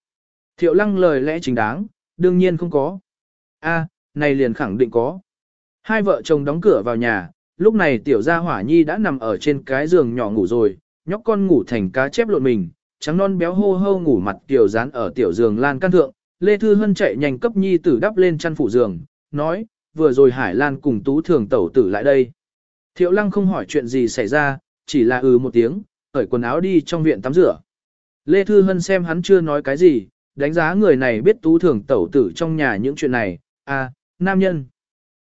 Thiệu lăng lời lẽ chính đáng, đương nhiên không có. a này liền khẳng định có. Hai vợ chồng đóng cửa vào nhà, lúc này tiểu gia hỏa nhi đã nằm ở trên cái giường nhỏ ngủ rồi, nhóc con ngủ thành cá chép lộn mình, trắng non béo hô hô ngủ mặt tiểu dán ở tiểu giường lan căn thượng. Lê Thư Hân chạy nhanh cấp nhi tử đắp lên chăn phủ giường, nói, vừa rồi Hải Lan cùng tú thường tẩu tử lại đây. Thiệu lăng không hỏi chuyện gì xảy ra, chỉ là ừ một tiếng, cởi quần áo đi trong viện tắm rửa. Lê Thư Hân xem hắn chưa nói cái gì, đánh giá người này biết tú thường tẩu tử trong nhà những chuyện này, à, nam nhân.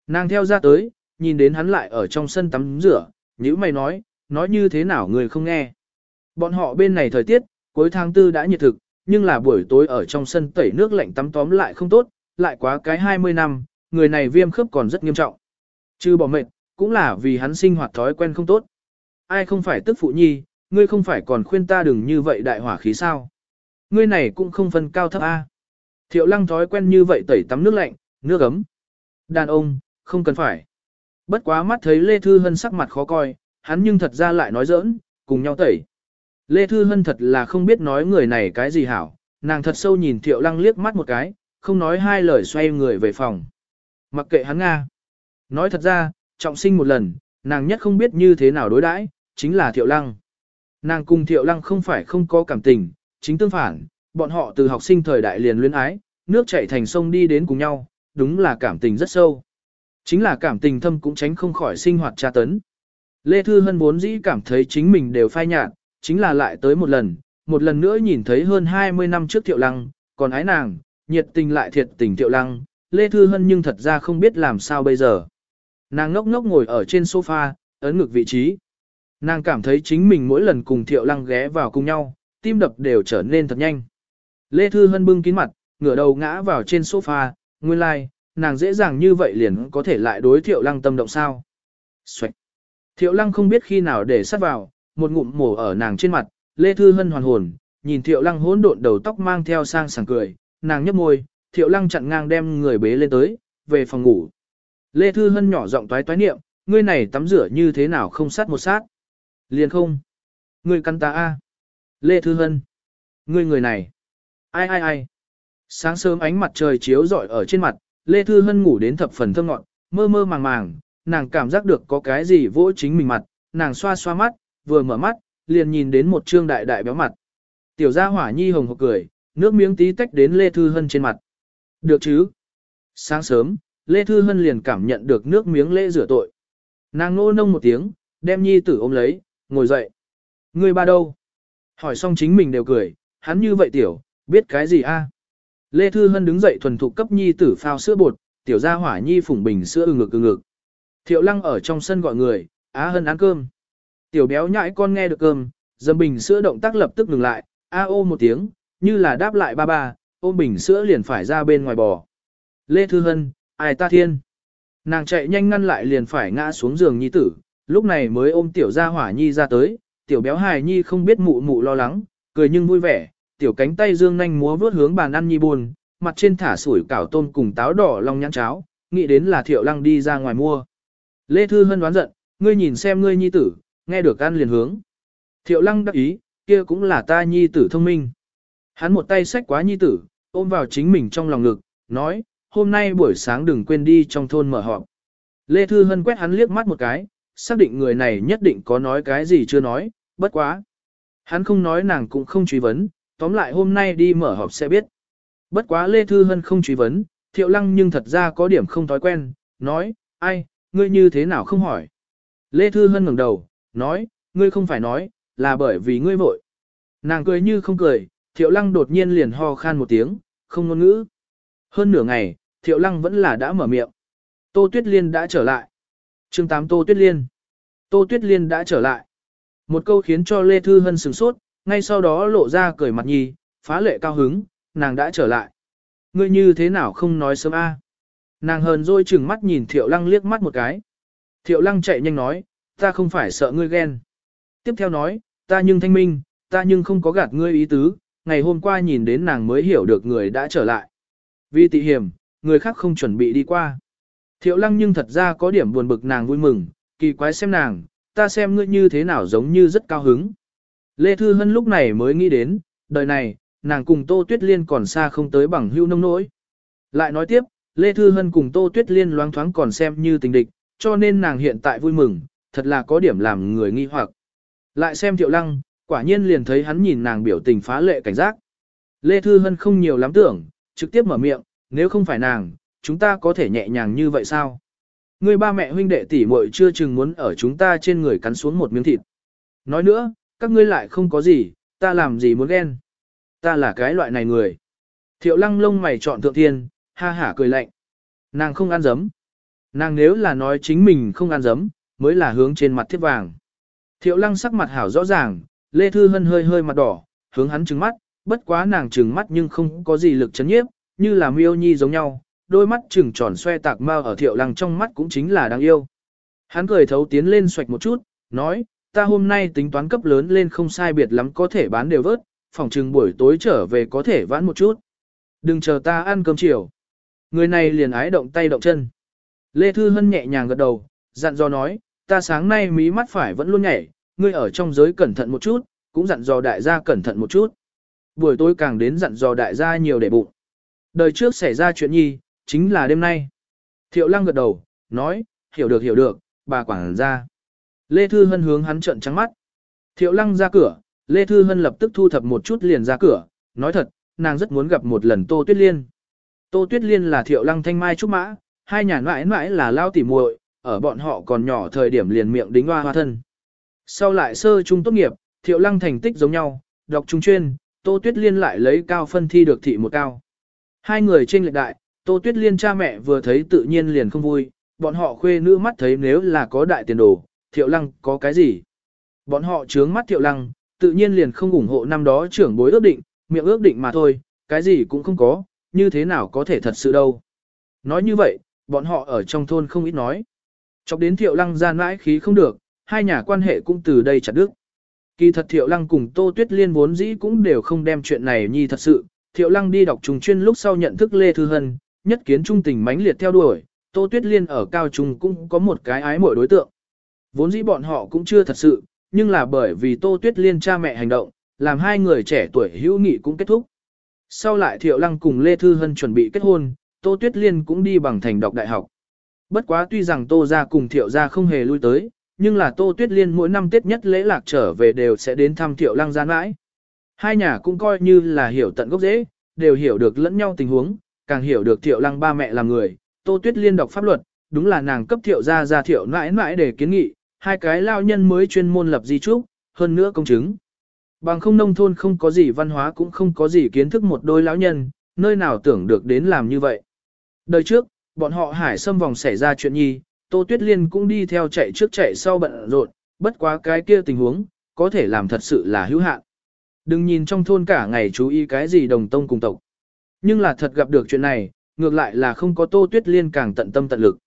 Nàng theo ra tới, nhìn đến hắn lại ở trong sân tắm rửa, nhữ mày nói, nói như thế nào người không nghe. Bọn họ bên này thời tiết, cuối tháng tư đã nhiệt thực, nhưng là buổi tối ở trong sân tẩy nước lạnh tắm tóm lại không tốt, lại quá cái 20 năm, người này viêm khớp còn rất nghiêm trọng. Chứ bỏ mệt, cũng là vì hắn sinh hoạt thói quen không tốt. Ai không phải tức phụ nhi, ngươi không phải còn khuyên ta đừng như vậy đại hỏa khí sao. Ngươi này cũng không phân cao thấp A. Thiệu lăng thói quen như vậy tẩy tắm nước lạnh, nước ấm. Đàn ông, không cần phải. Bất quá mắt thấy Lê Thư Hân sắc mặt khó coi, hắn nhưng thật ra lại nói giỡn, cùng nhau tẩy. Lê Thư Hân thật là không biết nói người này cái gì hảo, nàng thật sâu nhìn Thiệu Lăng liếc mắt một cái, không nói hai lời xoay người về phòng. Mặc kệ hắn Nga. Nói thật ra, trọng sinh một lần, nàng nhất không biết như thế nào đối đãi chính là Thiệu Lăng. Nàng cùng Thiệu Lăng không phải không có cảm tình, chính tương phản, bọn họ từ học sinh thời đại liền luyến ái, nước chảy thành sông đi đến cùng nhau, đúng là cảm tình rất sâu. Chính là cảm tình thâm cũng tránh không khỏi sinh hoạt tra tấn. Lê Thư Hân vốn dĩ cảm thấy chính mình đều phai nhạt, chính là lại tới một lần, một lần nữa nhìn thấy hơn 20 năm trước Thiệu Lăng, còn ái nàng, nhiệt tình lại thiệt tình Thiệu Lăng, Lê Thư Hân nhưng thật ra không biết làm sao bây giờ. Nàng ngốc ngốc ngồi ở trên sofa, ấn ngực vị trí. Nàng cảm thấy chính mình mỗi lần cùng Thiệu Lăng ghé vào cùng nhau, tim đập đều trở nên thật nhanh. Lê Thư Hân bưng kín mặt, ngửa đầu ngã vào trên sofa, nguyên lai, like, nàng dễ dàng như vậy liền có thể lại đối Thiệu Lăng tâm động sao. Xoạch! Thiệu Lăng không biết khi nào để sát vào, một ngụm mổ ở nàng trên mặt, Lê Thư Hân hoàn hồn, nhìn Thiệu Lăng hỗn độn đầu tóc mang theo sang sảng cười, nàng nhấp môi, Thiệu Lăng chặn ngang đem người bế lên tới, về phòng ngủ. Lê Thư Hân nhỏ giọng toái toái niệm, ngươi này tắm rửa như thế nào không sát một sát. Liền không. Ngươi cắn ta a. Lê Thư Hân. Ngươi người này. Ai ai ai. Sáng sớm ánh mặt trời chiếu rọi ở trên mặt, Lê Thư Hân ngủ đến thập phần thơm ngọn, mơ mơ màng màng, nàng cảm giác được có cái gì vỗ chính mình mặt, nàng xoa xoa mắt, vừa mở mắt, liền nhìn đến một trương đại đại béo mặt. Tiểu gia hỏa nhi hồng hộc cười, nước miếng tí tách đến Lê Thư Hân trên mặt. Được chứ? Sáng sớm, Lê Thư Hân liền cảm nhận được nước miếng lễ rửa tội. Nàng nô nông một tiếng, đem nhi tử ôm lấy, ngồi dậy. Ngươi ba đâu? Hỏi xong chính mình đều cười, hắn như vậy tiểu, biết cái gì a? Lê Thư Hân đứng dậy thuần thục cấp nhi tử phao sữa bột, tiểu gia hỏa nhi phủng bình sữa ưng ngực ưng ngực. Thiệu Lăng ở trong sân gọi người, "Á Hân ăn cơm." Tiểu béo nhãi con nghe được cơm, dầm bình sữa động tác lập tức ngừng lại, a ô một tiếng, như là đáp lại ba ba, ôm bình sữa liền phải ra bên ngoài bò. Lê Thư Hân, ai ta thiên. Nàng chạy nhanh ngăn lại liền phải ngã xuống giường nhi tử, lúc này mới ôm tiểu gia hỏa nhi ra tới, tiểu béo hài nhi không biết mụ mụ lo lắng, cười nhưng vui vẻ, tiểu cánh tay dương nhanh múa vướt hướng bàn ăn nhi buồn, mặt trên thả sủi cảo tôm cùng táo đỏ long nhãn cháo, nghĩ đến là thiệu lăng đi ra ngoài mua. Lê Thư Hân đoán giận, ngươi nhìn xem ngươi nhi tử, nghe được ăn liền hướng. Thiệu lăng đắc ý, kia cũng là ta nhi tử thông minh. Hắn một tay xách quá nhi tử, ôm vào chính mình trong lòng ngực, nói, hôm nay buổi sáng đừng quên đi trong thôn mở họp. Lê Thư Hân quét hắn liếc mắt một cái, xác định người này nhất định có nói cái gì chưa nói, bất quá. Hắn không nói nàng cũng không truy vấn, tóm lại hôm nay đi mở họp sẽ biết. Bất quá Lê Thư Hân không truy vấn, Thiệu Lăng nhưng thật ra có điểm không thói quen, nói, ai, ngươi như thế nào không hỏi. Lê Thư Hân ngẩng đầu, nói, ngươi không phải nói, là bởi vì ngươi vội. Nàng cười như không cười, Thiệu Lăng đột nhiên liền ho khan một tiếng, không ngôn ngữ. Hơn nửa ngày, Thiệu Lăng vẫn là đã mở miệng. Tô Tuyết Liên đã trở lại chương 8 Tô Tuyết Liên. Tô Tuyết Liên đã trở lại. Một câu khiến cho Lê Thư Hân sửng sốt, ngay sau đó lộ ra cười mặt nhì, phá lệ cao hứng, nàng đã trở lại. Ngươi như thế nào không nói sớm a? Nàng hờn dôi chừng mắt nhìn Thiệu Lăng liếc mắt một cái. Thiệu Lăng chạy nhanh nói, ta không phải sợ ngươi ghen. Tiếp theo nói, ta nhưng thanh minh, ta nhưng không có gạt ngươi ý tứ, ngày hôm qua nhìn đến nàng mới hiểu được người đã trở lại. Vì tị hiểm, người khác không chuẩn bị đi qua. Thiệu lăng nhưng thật ra có điểm buồn bực nàng vui mừng, kỳ quái xem nàng, ta xem ngươi như thế nào giống như rất cao hứng. Lê Thư Hân lúc này mới nghĩ đến, đời này, nàng cùng Tô Tuyết Liên còn xa không tới bằng hưu nông nỗi. Lại nói tiếp, Lê Thư Hân cùng Tô Tuyết Liên loáng thoáng còn xem như tình địch, cho nên nàng hiện tại vui mừng, thật là có điểm làm người nghi hoặc. Lại xem Thiệu Lăng, quả nhiên liền thấy hắn nhìn nàng biểu tình phá lệ cảnh giác. Lê Thư Hân không nhiều lắm tưởng, trực tiếp mở miệng, nếu không phải nàng, chúng ta có thể nhẹ nhàng như vậy sao? Người ba mẹ huynh đệ tỷ muội chưa chừng muốn ở chúng ta trên người cắn xuống một miếng thịt. Nói nữa, các ngươi lại không có gì, ta làm gì muốn ghen. Ta là cái loại này người. Thiệu lăng lông mày chọn thượng thiên, ha hả cười lạnh. Nàng không ăn dấm. Nàng nếu là nói chính mình không ăn dấm, mới là hướng trên mặt thiết vàng. Thiệu lăng sắc mặt hảo rõ ràng, Lê Thư Hân hơi hơi mặt đỏ, hướng hắn trừng mắt, bất quá nàng trừng mắt nhưng không có gì lực chấn nhiếp, như là miêu nhi giống nhau, đôi mắt trừng tròn xoe tạc mao ở thiệu lăng trong mắt cũng chính là đáng yêu. Hắn cười thấu tiến lên xoạch một chút, nói, ta hôm nay tính toán cấp lớn lên không sai biệt lắm có thể bán đều vớt, phòng trừng buổi tối trở về có thể vãn một chút. Đừng chờ ta ăn cơm chiều. Người này liền ái động tay động chân. Lê Thư Hân nhẹ nhàng gật đầu, dặn dò nói, ta sáng nay mí mắt phải vẫn luôn nhảy, ngươi ở trong giới cẩn thận một chút, cũng dặn dò đại gia cẩn thận một chút. Buổi tối càng đến dặn dò đại gia nhiều để bụng. Đời trước xảy ra chuyện nhi, chính là đêm nay. Thiệu lăng gật đầu, nói, hiểu được hiểu được, bà quảng ra. Lê Thư Hân hướng hắn trận trắng mắt. Thiệu lăng ra cửa, Lê Thư Hân lập tức thu thập một chút liền ra cửa, nói thật, nàng rất muốn gặp một lần Tô Tuyết Liên. Tô Tuyết Liên là thiệu lăng thanh mai trúc mã, hai nhà mãi mãi là lao tỉ muội ở bọn họ còn nhỏ thời điểm liền miệng đính hoa hoa thân. Sau lại sơ trung tốt nghiệp, thiệu lăng thành tích giống nhau, đọc trung chuyên, Tô Tuyết Liên lại lấy cao phân thi được thị một cao. Hai người trên lệch đại, Tô Tuyết Liên cha mẹ vừa thấy tự nhiên liền không vui, bọn họ khuê nữ mắt thấy nếu là có đại tiền đồ, thiệu lăng có cái gì. Bọn họ trướng mắt thiệu lăng, tự nhiên liền không ủng hộ năm đó trưởng bối ước định, miệng ước định mà thôi, cái gì cũng không có, như thế nào có thể thật sự đâu. Nói như vậy, bọn họ ở trong thôn không ít nói. Chọc đến thiệu lăng ra mãi khí không được, hai nhà quan hệ cũng từ đây chặt đứt. Kỳ thật thiệu lăng cùng Tô Tuyết Liên vốn dĩ cũng đều không đem chuyện này nhi thật sự, thiệu lăng đi đọc trùng chuyên lúc sau nhận thức Lê Thư Hân, nhất kiến trung tình mãnh liệt theo đuổi, Tô Tuyết Liên ở cao trung cũng có một cái ái mỗi đối tượng. Vốn dĩ bọn họ cũng chưa thật sự, nhưng là bởi vì Tô Tuyết Liên cha mẹ hành động, làm hai người trẻ tuổi hữu nghị cũng kết thúc. Sau lại Thiệu Lăng cùng Lê Thư Hân chuẩn bị kết hôn, Tô Tuyết Liên cũng đi bằng thành đọc đại học. Bất quá tuy rằng Tô ra cùng Thiệu ra không hề lui tới, nhưng là Tô Tuyết Liên mỗi năm Tết nhất lễ lạc trở về đều sẽ đến thăm Thiệu Lăng gian mãi. Hai nhà cũng coi như là hiểu tận gốc dễ, đều hiểu được lẫn nhau tình huống, càng hiểu được thiệu lăng ba mẹ là người, Tô Tuyết Liên đọc pháp luật, đúng là nàng cấp thiệu ra ra thiệu mãi mãi để kiến nghị, hai cái lao nhân mới chuyên môn lập di trúc, hơn nữa công chứng. Bằng không nông thôn không có gì văn hóa cũng không có gì kiến thức một đôi lão nhân, nơi nào tưởng được đến làm như vậy. Đời trước, bọn họ hải xâm vòng xảy ra chuyện nhi, Tô Tuyết Liên cũng đi theo chạy trước chạy sau bận rộn, bất quá cái kia tình huống, có thể làm thật sự là hữu hạn. Đừng nhìn trong thôn cả ngày chú ý cái gì đồng tông cùng tộc. Nhưng là thật gặp được chuyện này, ngược lại là không có Tô Tuyết Liên càng tận tâm tận lực.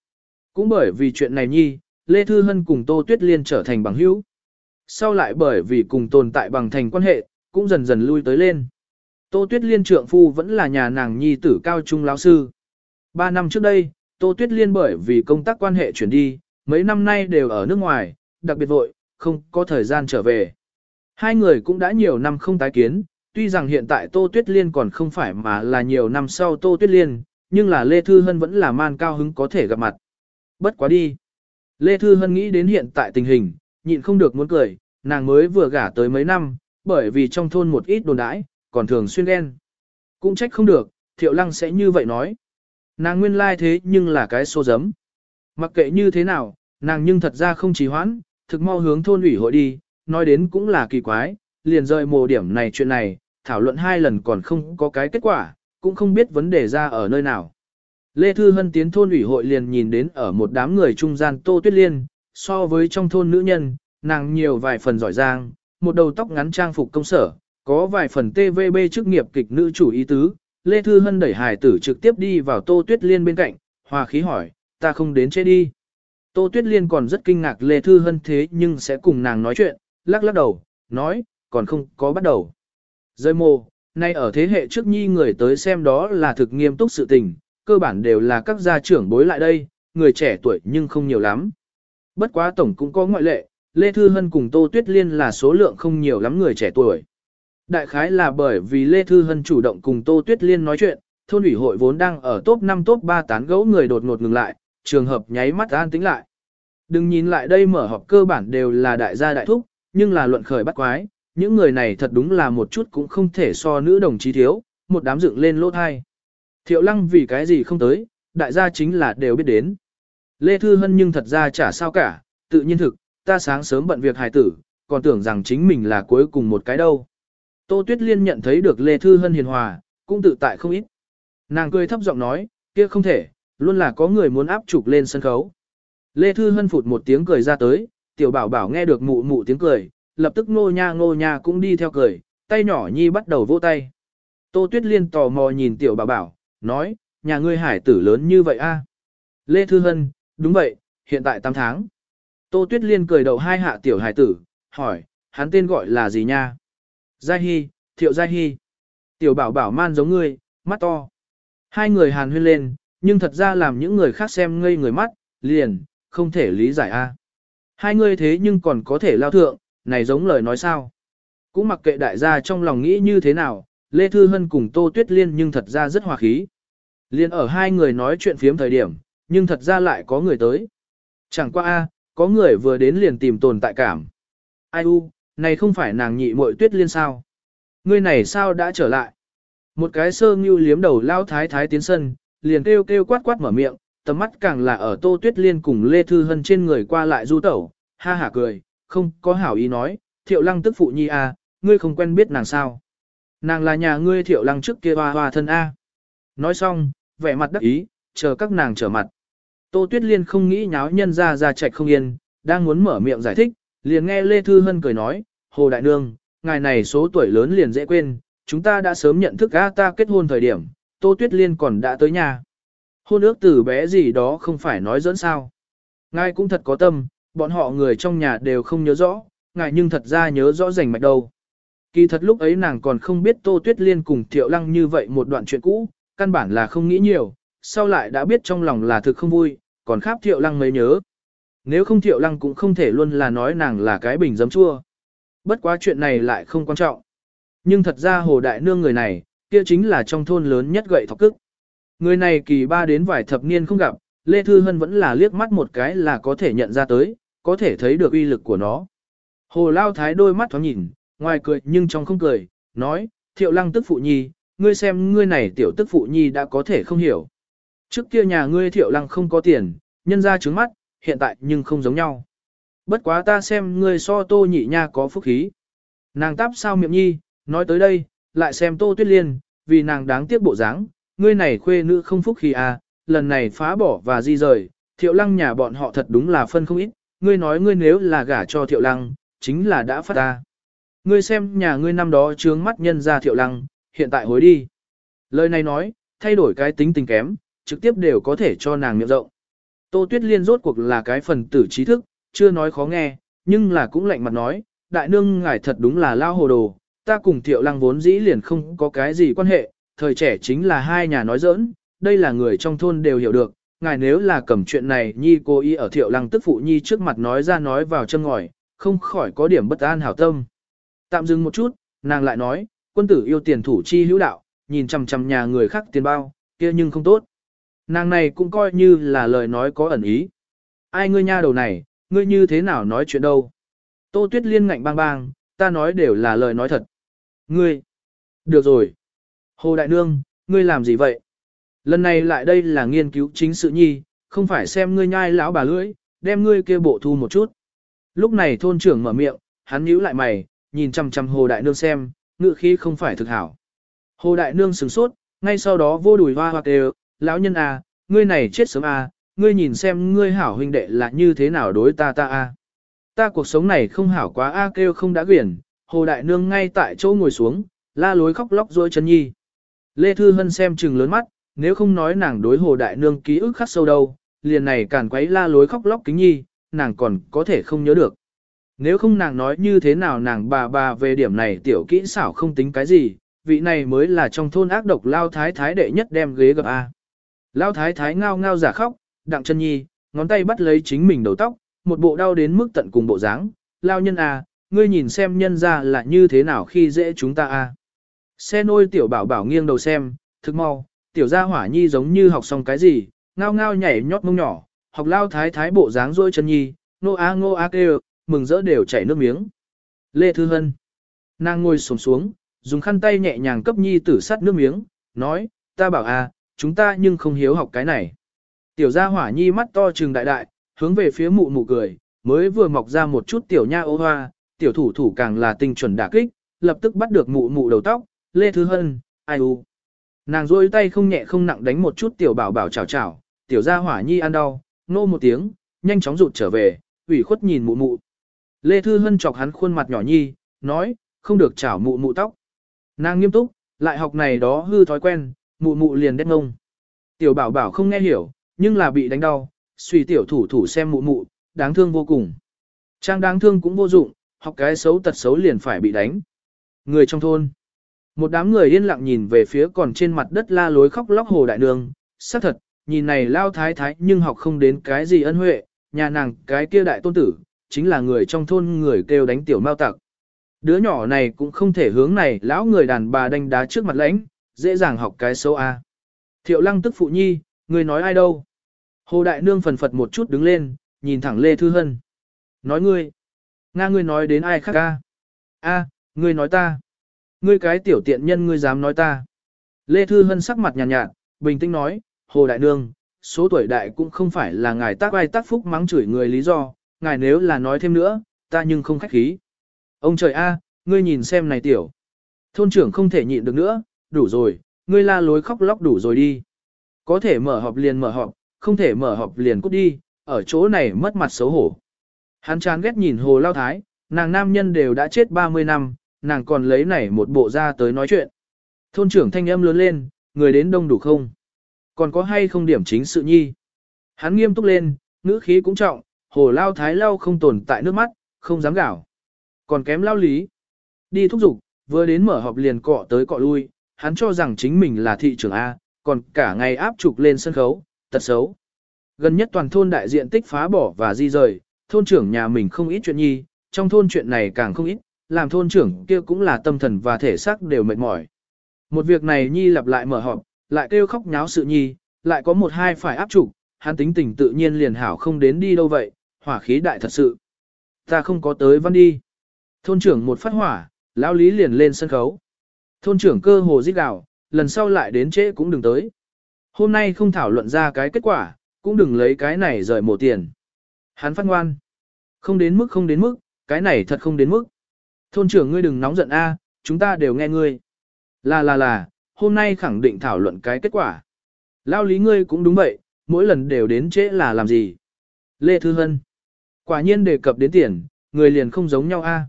Cũng bởi vì chuyện này nhi, Lê Thư Hân cùng Tô Tuyết Liên trở thành bằng hữu. Sau lại bởi vì cùng tồn tại bằng thành quan hệ, cũng dần dần lui tới lên. Tô Tuyết Liên trượng phu vẫn là nhà nàng nhi tử cao trung lão sư. Ba năm trước đây, Tô Tuyết Liên bởi vì công tác quan hệ chuyển đi, mấy năm nay đều ở nước ngoài, đặc biệt vội, không có thời gian trở về. Hai người cũng đã nhiều năm không tái kiến, tuy rằng hiện tại Tô Tuyết Liên còn không phải mà là nhiều năm sau Tô Tuyết Liên, nhưng là Lê Thư Hân vẫn là man cao hứng có thể gặp mặt. Bất quá đi. Lê Thư Hân nghĩ đến hiện tại tình hình, nhịn không được muốn cười, nàng mới vừa gả tới mấy năm, bởi vì trong thôn một ít đồn đãi, còn thường xuyên ghen. Cũng trách không được, Thiệu Lăng sẽ như vậy nói. Nàng nguyên lai like thế nhưng là cái số giấm. Mặc kệ như thế nào, nàng nhưng thật ra không trì hoãn, thực mau hướng thôn ủy hội đi, nói đến cũng là kỳ quái, liền rời mồ điểm này chuyện này, thảo luận hai lần còn không có cái kết quả, cũng không biết vấn đề ra ở nơi nào. Lê Thư Hân tiến thôn ủy hội liền nhìn đến ở một đám người trung gian Tô Tuyết Liên, so với trong thôn nữ nhân, nàng nhiều vài phần giỏi giang, một đầu tóc ngắn trang phục công sở, có vài phần TVB chức nghiệp kịch nữ chủ ý tứ. Lê Thư Hân đẩy hài tử trực tiếp đi vào Tô Tuyết Liên bên cạnh, hòa khí hỏi, ta không đến chết đi. Tô Tuyết Liên còn rất kinh ngạc Lê Thư Hân thế nhưng sẽ cùng nàng nói chuyện, lắc lắc đầu, nói, còn không có bắt đầu. Rơi mô, nay ở thế hệ trước nhi người tới xem đó là thực nghiêm túc sự tình, cơ bản đều là các gia trưởng bối lại đây, người trẻ tuổi nhưng không nhiều lắm. Bất quá tổng cũng có ngoại lệ, Lê Thư Hân cùng Tô Tuyết Liên là số lượng không nhiều lắm người trẻ tuổi. Đại khái là bởi vì Lê Thư Hân chủ động cùng Tô Tuyết Liên nói chuyện, thôn ủy hội vốn đang ở top 5 top 3 tán gẫu người đột ngột ngừng lại, trường hợp nháy mắt an tính lại. Đừng nhìn lại đây mở họp cơ bản đều là đại gia đại thúc, nhưng là luận khởi bắt quái, những người này thật đúng là một chút cũng không thể so nữ đồng chí thiếu, một đám dựng lên lỗ thai. Thiệu lăng vì cái gì không tới, đại gia chính là đều biết đến. Lê Thư Hân nhưng thật ra chả sao cả, tự nhiên thực, ta sáng sớm bận việc hài tử, còn tưởng rằng chính mình là cuối cùng một cái đâu. Tô Tuyết Liên nhận thấy được Lê Thư Hân hiền hòa, cũng tự tại không ít. Nàng cười thấp giọng nói, kia không thể, luôn là có người muốn áp chụp lên sân khấu. Lê Thư Hân phụt một tiếng cười ra tới, tiểu bảo bảo nghe được mụ mụ tiếng cười, lập tức ngô nha ngô nha cũng đi theo cười, tay nhỏ nhi bắt đầu vỗ tay. Tô Tuyết Liên tò mò nhìn tiểu Bảo bảo, nói, nhà ngươi hải tử lớn như vậy a? Lê Thư Hân, đúng vậy, hiện tại 8 tháng. Tô Tuyết Liên cười đầu hai hạ tiểu hải tử, hỏi, hắn tên gọi là gì nha? Giai Hi, Thiệu Giai Hi. Tiểu bảo bảo man giống ngươi, mắt to. Hai người hàn huyên lên, nhưng thật ra làm những người khác xem ngây người mắt, liền, không thể lý giải a. Hai người thế nhưng còn có thể lao thượng, này giống lời nói sao. Cũng mặc kệ đại gia trong lòng nghĩ như thế nào, Lê Thư Hân cùng Tô Tuyết Liên nhưng thật ra rất hòa khí. Liên ở hai người nói chuyện phiếm thời điểm, nhưng thật ra lại có người tới. Chẳng qua a có người vừa đến liền tìm tồn tại cảm. Ai u, này không phải nàng nhị muội Tuyết Liên sao? Ngươi này sao đã trở lại? Một cái sơ ngưu liếm đầu lao thái thái tiến sân, liền kêu kêu quát quát mở miệng, tầm mắt càng là ở Tô Tuyết Liên cùng Lê Thư Hân trên người qua lại du tẩu, ha hả cười, không có hảo ý nói, thiệu lăng tức phụ nhi à, ngươi không quen biết nàng sao. Nàng là nhà ngươi thiệu lăng trước kia hoa hoa thân a. À. Nói xong, vẻ mặt đắc ý, chờ các nàng trở mặt. Tô Tuyết Liên không nghĩ nháo nhân ra ra chạch không yên, đang muốn mở miệng giải thích, liền nghe Lê Thư Hân cười nói, Hồ Đại Nương, ngài này số tuổi lớn liền dễ quên, chúng ta đã sớm nhận thức A ta kết hôn thời điểm, Tô Tuyết Liên còn đã tới nhà. Hôn ước từ bé gì đó không phải nói dẫn sao. Ngài cũng thật có tâm, Bọn họ người trong nhà đều không nhớ rõ, ngài nhưng thật ra nhớ rõ rành mạch đâu. Kỳ thật lúc ấy nàng còn không biết Tô Tuyết Liên cùng Thiệu Lăng như vậy một đoạn chuyện cũ, căn bản là không nghĩ nhiều, sau lại đã biết trong lòng là thực không vui, còn khắp Thiệu Lăng mới nhớ. Nếu không Thiệu Lăng cũng không thể luôn là nói nàng là cái bình giấm chua. Bất quá chuyện này lại không quan trọng. Nhưng thật ra Hồ Đại Nương người này, kia chính là trong thôn lớn nhất gậy thọc cức. Người này kỳ ba đến vài thập niên không gặp, Lê Thư Hân vẫn là liếc mắt một cái là có thể nhận ra tới, có thể thấy được uy lực của nó. Hồ Lao Thái đôi mắt thoáng nhìn, ngoài cười nhưng trong không cười, nói, thiệu lăng tức phụ nhi, ngươi xem ngươi này tiểu tức phụ nhi đã có thể không hiểu. Trước kia nhà ngươi thiệu lăng không có tiền, nhân ra trứng mắt, hiện tại nhưng không giống nhau. Bất quá ta xem ngươi so tô nhị nha có phúc khí. Nàng táp sao miệng nhi, nói tới đây, lại xem tô tuyết liên, vì nàng đáng tiếc bộ dáng, ngươi này khuê nữ không phúc khí à, lần này phá bỏ và di rời, thiệu lăng nhà bọn họ thật đúng là phân không ít, ngươi nói ngươi nếu là gả cho thiệu lăng, chính là đã phát ta. Ngươi xem nhà ngươi năm đó trướng mắt nhân ra thiệu lăng, hiện tại hối đi. Lời này nói, thay đổi cái tính tình kém, trực tiếp đều có thể cho nàng miệng rộng. Tô Tuyết Liên rốt cuộc là cái phần tử trí thức, chưa nói khó nghe, nhưng là cũng lạnh mặt nói, đại nương ngài thật đúng là lao hồ đồ, ta cùng thiệu lăng vốn dĩ liền không có cái gì quan hệ, thời trẻ chính là hai nhà nói giỡn, đây là người trong thôn đều hiểu được, ngài nếu là cầm chuyện này nhi cô y ở thiệu lăng tức phụ nhi trước mặt nói ra nói vào chân ngòi, không khỏi có điểm bất an hảo tâm. Tạm dừng một chút, nàng lại nói, quân tử yêu tiền thủ chi hữu đạo, nhìn chằm chằm nhà người khác tiền bao, kia nhưng không tốt. Nàng này cũng coi như là lời nói có ẩn ý. Ai ngươi nha đầu này, ngươi như thế nào nói chuyện đâu. Tô Tuyết Liên ngạnh bang bang, ta nói đều là lời nói thật. Ngươi, được rồi. Hồ Đại Nương, ngươi làm gì vậy? Lần này lại đây là nghiên cứu chính sự nhi, không phải xem ngươi nhai lão bà lưỡi, đem ngươi kia bộ thu một chút. Lúc này thôn trưởng mở miệng, hắn nhíu lại mày, nhìn chằm chằm Hồ Đại Nương xem, ngựa khí không phải thực hảo. Hồ Đại Nương sửng sốt, ngay sau đó vô đùi hoa hoa đều lão nhân a ngươi này chết sớm a ngươi nhìn xem ngươi hảo huynh đệ là như thế nào đối ta ta a Ta cuộc sống này không hảo quá a kêu không đã quyển, Hồ Đại Nương ngay tại chỗ ngồi xuống, la lối khóc lóc dối chân nhi. Lê Thư Hân xem trừng lớn mắt, nếu không nói nàng đối hồ đại nương ký ức khắc sâu đâu, liền này càn quấy la lối khóc lóc kính nhi, nàng còn có thể không nhớ được. Nếu không nàng nói như thế nào nàng bà bà về điểm này tiểu kỹ xảo không tính cái gì, vị này mới là trong thôn ác độc lao thái thái đệ nhất đem ghế gặp A. Lao thái thái ngao ngao giả khóc, đặng chân nhi, ngón tay bắt lấy chính mình đầu tóc, một bộ đau đến mức tận cùng bộ dáng. lao nhân A, ngươi nhìn xem nhân ra là như thế nào khi dễ chúng ta A. Xe nôi tiểu bảo bảo nghiêng đầu xem, thức mau, tiểu gia hỏa nhi giống như học xong cái gì, ngao ngao nhảy nhót mông nhỏ, học lao thái thái bộ dáng rôi chân nhi, nô a ngô a kêu, mừng rỡ đều chảy nước miếng. Lê Thư Hân. Nàng ngồi sổng xuống, dùng khăn tay nhẹ nhàng cấp nhi tử sắt nước miếng, nói, ta bảo à, chúng ta nhưng không hiếu học cái này. Tiểu gia hỏa nhi mắt to trừng đại đại, hướng về phía mụ mụ cười, mới vừa mọc ra một chút tiểu nha ô hoa, tiểu thủ thủ càng là tinh chuẩn đả kích, lập tức bắt được mụ mụ đầu tóc, Lê Thư Hân, ai u. Nàng rôi tay không nhẹ không nặng đánh một chút tiểu bảo bảo chào chào, tiểu gia hỏa nhi ăn đau, nô một tiếng, nhanh chóng rụt trở về, ủy khuất nhìn mụ mụ. Lê Thư Hân chọc hắn khuôn mặt nhỏ nhi, nói, không được chảo mụ mụ tóc. Nàng nghiêm túc, lại học này đó hư thói quen, mụ mụ liền đét ngông. Tiểu bảo bảo không nghe hiểu, nhưng là bị đánh đau, suy tiểu thủ thủ xem mụ mụ, đáng thương vô cùng. Trang đáng thương cũng vô dụng, học cái xấu tật xấu liền phải bị đánh. Người trong thôn, một đám người yên lặng nhìn về phía còn trên mặt đất la lối khóc lóc hồ đại nương, xác thật, nhìn này lao thái thái nhưng học không đến cái gì ân huệ, nhà nàng cái kia đại tôn tử, chính là người trong thôn người kêu đánh tiểu mao tặc. Đứa nhỏ này cũng không thể hướng này lão người đàn bà đánh đá trước mặt lãnh, dễ dàng học cái xấu a. Thiệu lăng tức phụ nhi, người nói ai đâu. Hồ đại nương phần phật một chút đứng lên, nhìn thẳng Lê Thư Hân. Nói ngươi. Nga ngươi nói đến ai khác ca. a ngươi nói ta. Ngươi cái tiểu tiện nhân ngươi dám nói ta. Lê Thư Hân sắc mặt nhàn nhạt, nhạt, bình tĩnh nói, Hồ Đại Nương, số tuổi đại cũng không phải là ngài tác ai tác phúc mắng chửi người lý do, ngài nếu là nói thêm nữa, ta nhưng không khách khí. Ông trời a, ngươi nhìn xem này tiểu. Thôn trưởng không thể nhịn được nữa, đủ rồi, ngươi la lối khóc lóc đủ rồi đi. Có thể mở họp liền mở họp, không thể mở họp liền cút đi, ở chỗ này mất mặt xấu hổ. Hắn chán ghét nhìn hồ lao thái, nàng nam nhân đều đã chết 30 năm, nàng còn lấy này một bộ ra tới nói chuyện. Thôn trưởng thanh âm lớn lên, người đến đông đủ không? Còn có hay không điểm chính sự nhi? Hắn nghiêm túc lên, ngữ khí cũng trọng, hồ lao thái lao không tồn tại nước mắt, không dám gảo. Còn kém lao lý. Đi thúc giục, vừa đến mở họp liền cọ tới cọ lui, hắn cho rằng chính mình là thị trưởng A, còn cả ngày áp trục lên sân khấu, tật xấu. Gần nhất toàn thôn đại diện tích phá bỏ và di rời, thôn trưởng nhà mình không ít chuyện nhi, trong thôn chuyện này càng không ít, làm thôn trưởng kia cũng là tâm thần và thể xác đều mệt mỏi. Một việc này Nhi lặp lại mở họp, lại kêu khóc nháo sự Nhi, lại có một hai phải áp trục, hắn tính tình tự nhiên liền hảo không đến đi đâu vậy, hỏa khí đại thật sự. Ta không có tới văn đi. Thôn trưởng một phát hỏa, lão lý liền lên sân khấu. Thôn trưởng cơ hồ giết đảo, lần sau lại đến trễ cũng đừng tới. Hôm nay không thảo luận ra cái kết quả, cũng đừng lấy cái này rời mổ tiền. Hắn phát ngoan. Không đến mức không đến mức, cái này thật không đến mức. Thôn trưởng ngươi đừng nóng giận a, chúng ta đều nghe ngươi. Là là là, hôm nay khẳng định thảo luận cái kết quả. Lao lý ngươi cũng đúng vậy, mỗi lần đều đến trễ là làm gì. Lê Thư Hân. Quả nhiên đề cập đến tiền, người liền không giống nhau a.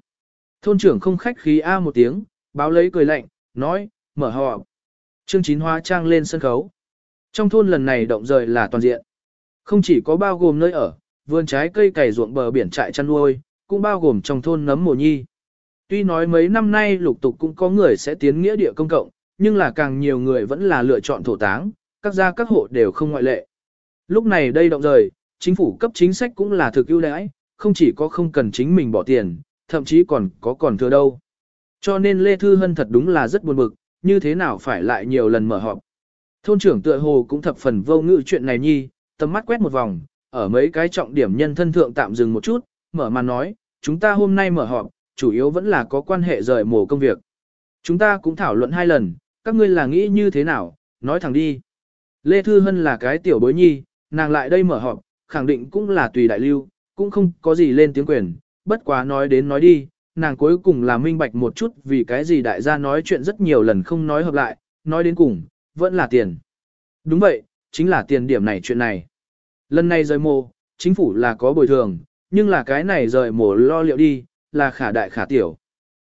Thôn trưởng không khách khí a một tiếng, báo lấy cười lạnh, nói, mở họp. Chương chín hóa trang lên sân khấu. Trong thôn lần này động rời là toàn diện. Không chỉ có bao gồm nơi ở, vườn trái cây cày ruộng bờ biển trại chăn nuôi, cũng bao gồm trong thôn nấm mồ nhi. Tuy nói mấy năm nay lục tục cũng có người sẽ tiến nghĩa địa công cộng, nhưng là càng nhiều người vẫn là lựa chọn thổ táng, các gia các hộ đều không ngoại lệ. Lúc này đây động rời, chính phủ cấp chính sách cũng là thực ưu đãi, không chỉ có không cần chính mình bỏ tiền, thậm chí còn có còn thừa đâu. Cho nên Lê Thư Hân thật đúng là rất buồn bực, như thế nào phải lại nhiều lần mở họp. Thôn trưởng tựa hồ cũng thập phần vô ngữ chuyện này nhi, tầm mắt quét một vòng, ở mấy cái trọng điểm nhân thân thượng tạm dừng một chút, mở màn nói, chúng ta hôm nay mở họp, chủ yếu vẫn là có quan hệ rời mổ công việc. Chúng ta cũng thảo luận hai lần, các ngươi là nghĩ như thế nào, nói thẳng đi. Lê Thư Hân là cái tiểu bối nhi, nàng lại đây mở họp, khẳng định cũng là tùy đại lưu, cũng không có gì lên tiếng quyền, bất quá nói đến nói đi, nàng cuối cùng là minh bạch một chút vì cái gì đại gia nói chuyện rất nhiều lần không nói hợp lại, nói đến cùng, vẫn là tiền. Đúng vậy, chính là tiền điểm này chuyện này. Lần này rời mồ, chính phủ là có bồi thường, nhưng là cái này rời mồ lo liệu đi, là khả đại khả tiểu.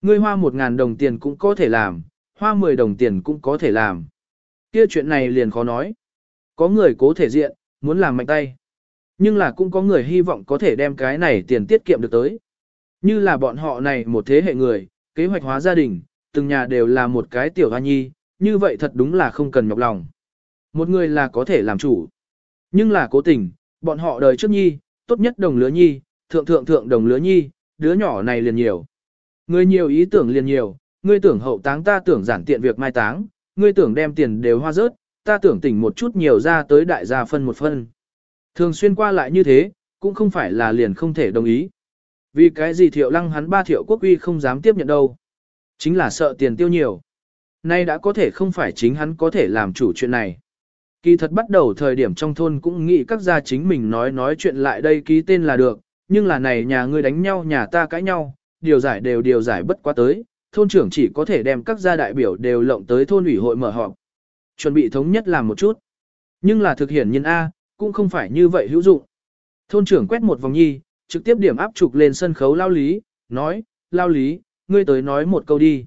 Ngươi hoa một ngàn đồng tiền cũng có thể làm, hoa 10 đồng tiền cũng có thể làm. Kia chuyện này liền khó nói. Có người cố thể diện, muốn làm mạnh tay. Nhưng là cũng có người hy vọng có thể đem cái này tiền tiết kiệm được tới. Như là bọn họ này một thế hệ người, kế hoạch hóa gia đình, từng nhà đều là một cái tiểu hoa nhi, như vậy thật đúng là không cần nhọc lòng. Một người là có thể làm chủ. Nhưng là cố tình, bọn họ đời trước nhi, tốt nhất đồng lứa nhi, thượng thượng thượng đồng lứa nhi, đứa nhỏ này liền nhiều. Ngươi nhiều ý tưởng liền nhiều, ngươi tưởng hậu táng ta tưởng giản tiện việc mai táng, ngươi tưởng đem tiền đều hoa rớt, ta tưởng tỉnh một chút nhiều ra tới đại gia phân một phân. Thường xuyên qua lại như thế, cũng không phải là liền không thể đồng ý. Vì cái gì thiệu lăng hắn ba thiệu quốc uy không dám tiếp nhận đâu. Chính là sợ tiền tiêu nhiều. Nay đã có thể không phải chính hắn có thể làm chủ chuyện này. Kỳ thật bắt đầu thời điểm trong thôn cũng nghĩ các gia chính mình nói nói chuyện lại đây ký tên là được, nhưng là này nhà ngươi đánh nhau nhà ta cãi nhau, điều giải đều điều giải bất quá tới, thôn trưởng chỉ có thể đem các gia đại biểu đều lộng tới thôn ủy hội mở họp. Chuẩn bị thống nhất làm một chút. Nhưng là thực hiện nhân A, cũng không phải như vậy hữu dụng. Thôn trưởng quét một vòng nhi, trực tiếp điểm áp trục lên sân khấu lao lý, nói, lao lý, ngươi tới nói một câu đi.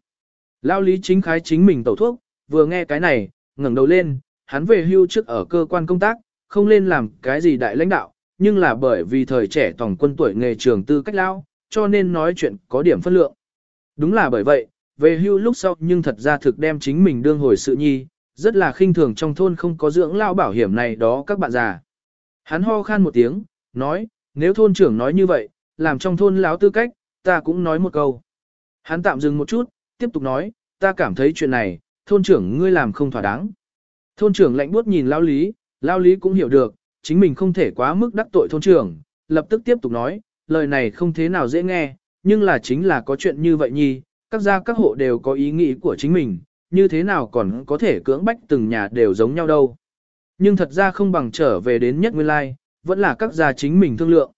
Lao lý chính khái chính mình tẩu thuốc, vừa nghe cái này, ngẩng đầu lên, hắn về hưu trước ở cơ quan công tác, không lên làm cái gì đại lãnh đạo, nhưng là bởi vì thời trẻ tổng quân tuổi nghề trường tư cách lao, cho nên nói chuyện có điểm phân lượng. Đúng là bởi vậy, về hưu lúc sau nhưng thật ra thực đem chính mình đương hồi sự nhi, rất là khinh thường trong thôn không có dưỡng lao bảo hiểm này đó các bạn già. Hắn ho khan một tiếng, nói, nếu thôn trưởng nói như vậy, làm trong thôn láo tư cách, ta cũng nói một câu. Hắn tạm dừng một chút, tiếp tục nói, ta cảm thấy chuyện này, thôn trưởng ngươi làm không thỏa đáng. Thôn trưởng lạnh buốt nhìn lao lý, lao lý cũng hiểu được, chính mình không thể quá mức đắc tội thôn trưởng, lập tức tiếp tục nói, lời này không thế nào dễ nghe, nhưng là chính là có chuyện như vậy nhi, các gia các hộ đều có ý nghĩ của chính mình, như thế nào còn có thể cưỡng bách từng nhà đều giống nhau đâu. Nhưng thật ra không bằng trở về đến nhất nguyên lai, vẫn là các gia chính mình thương lượng.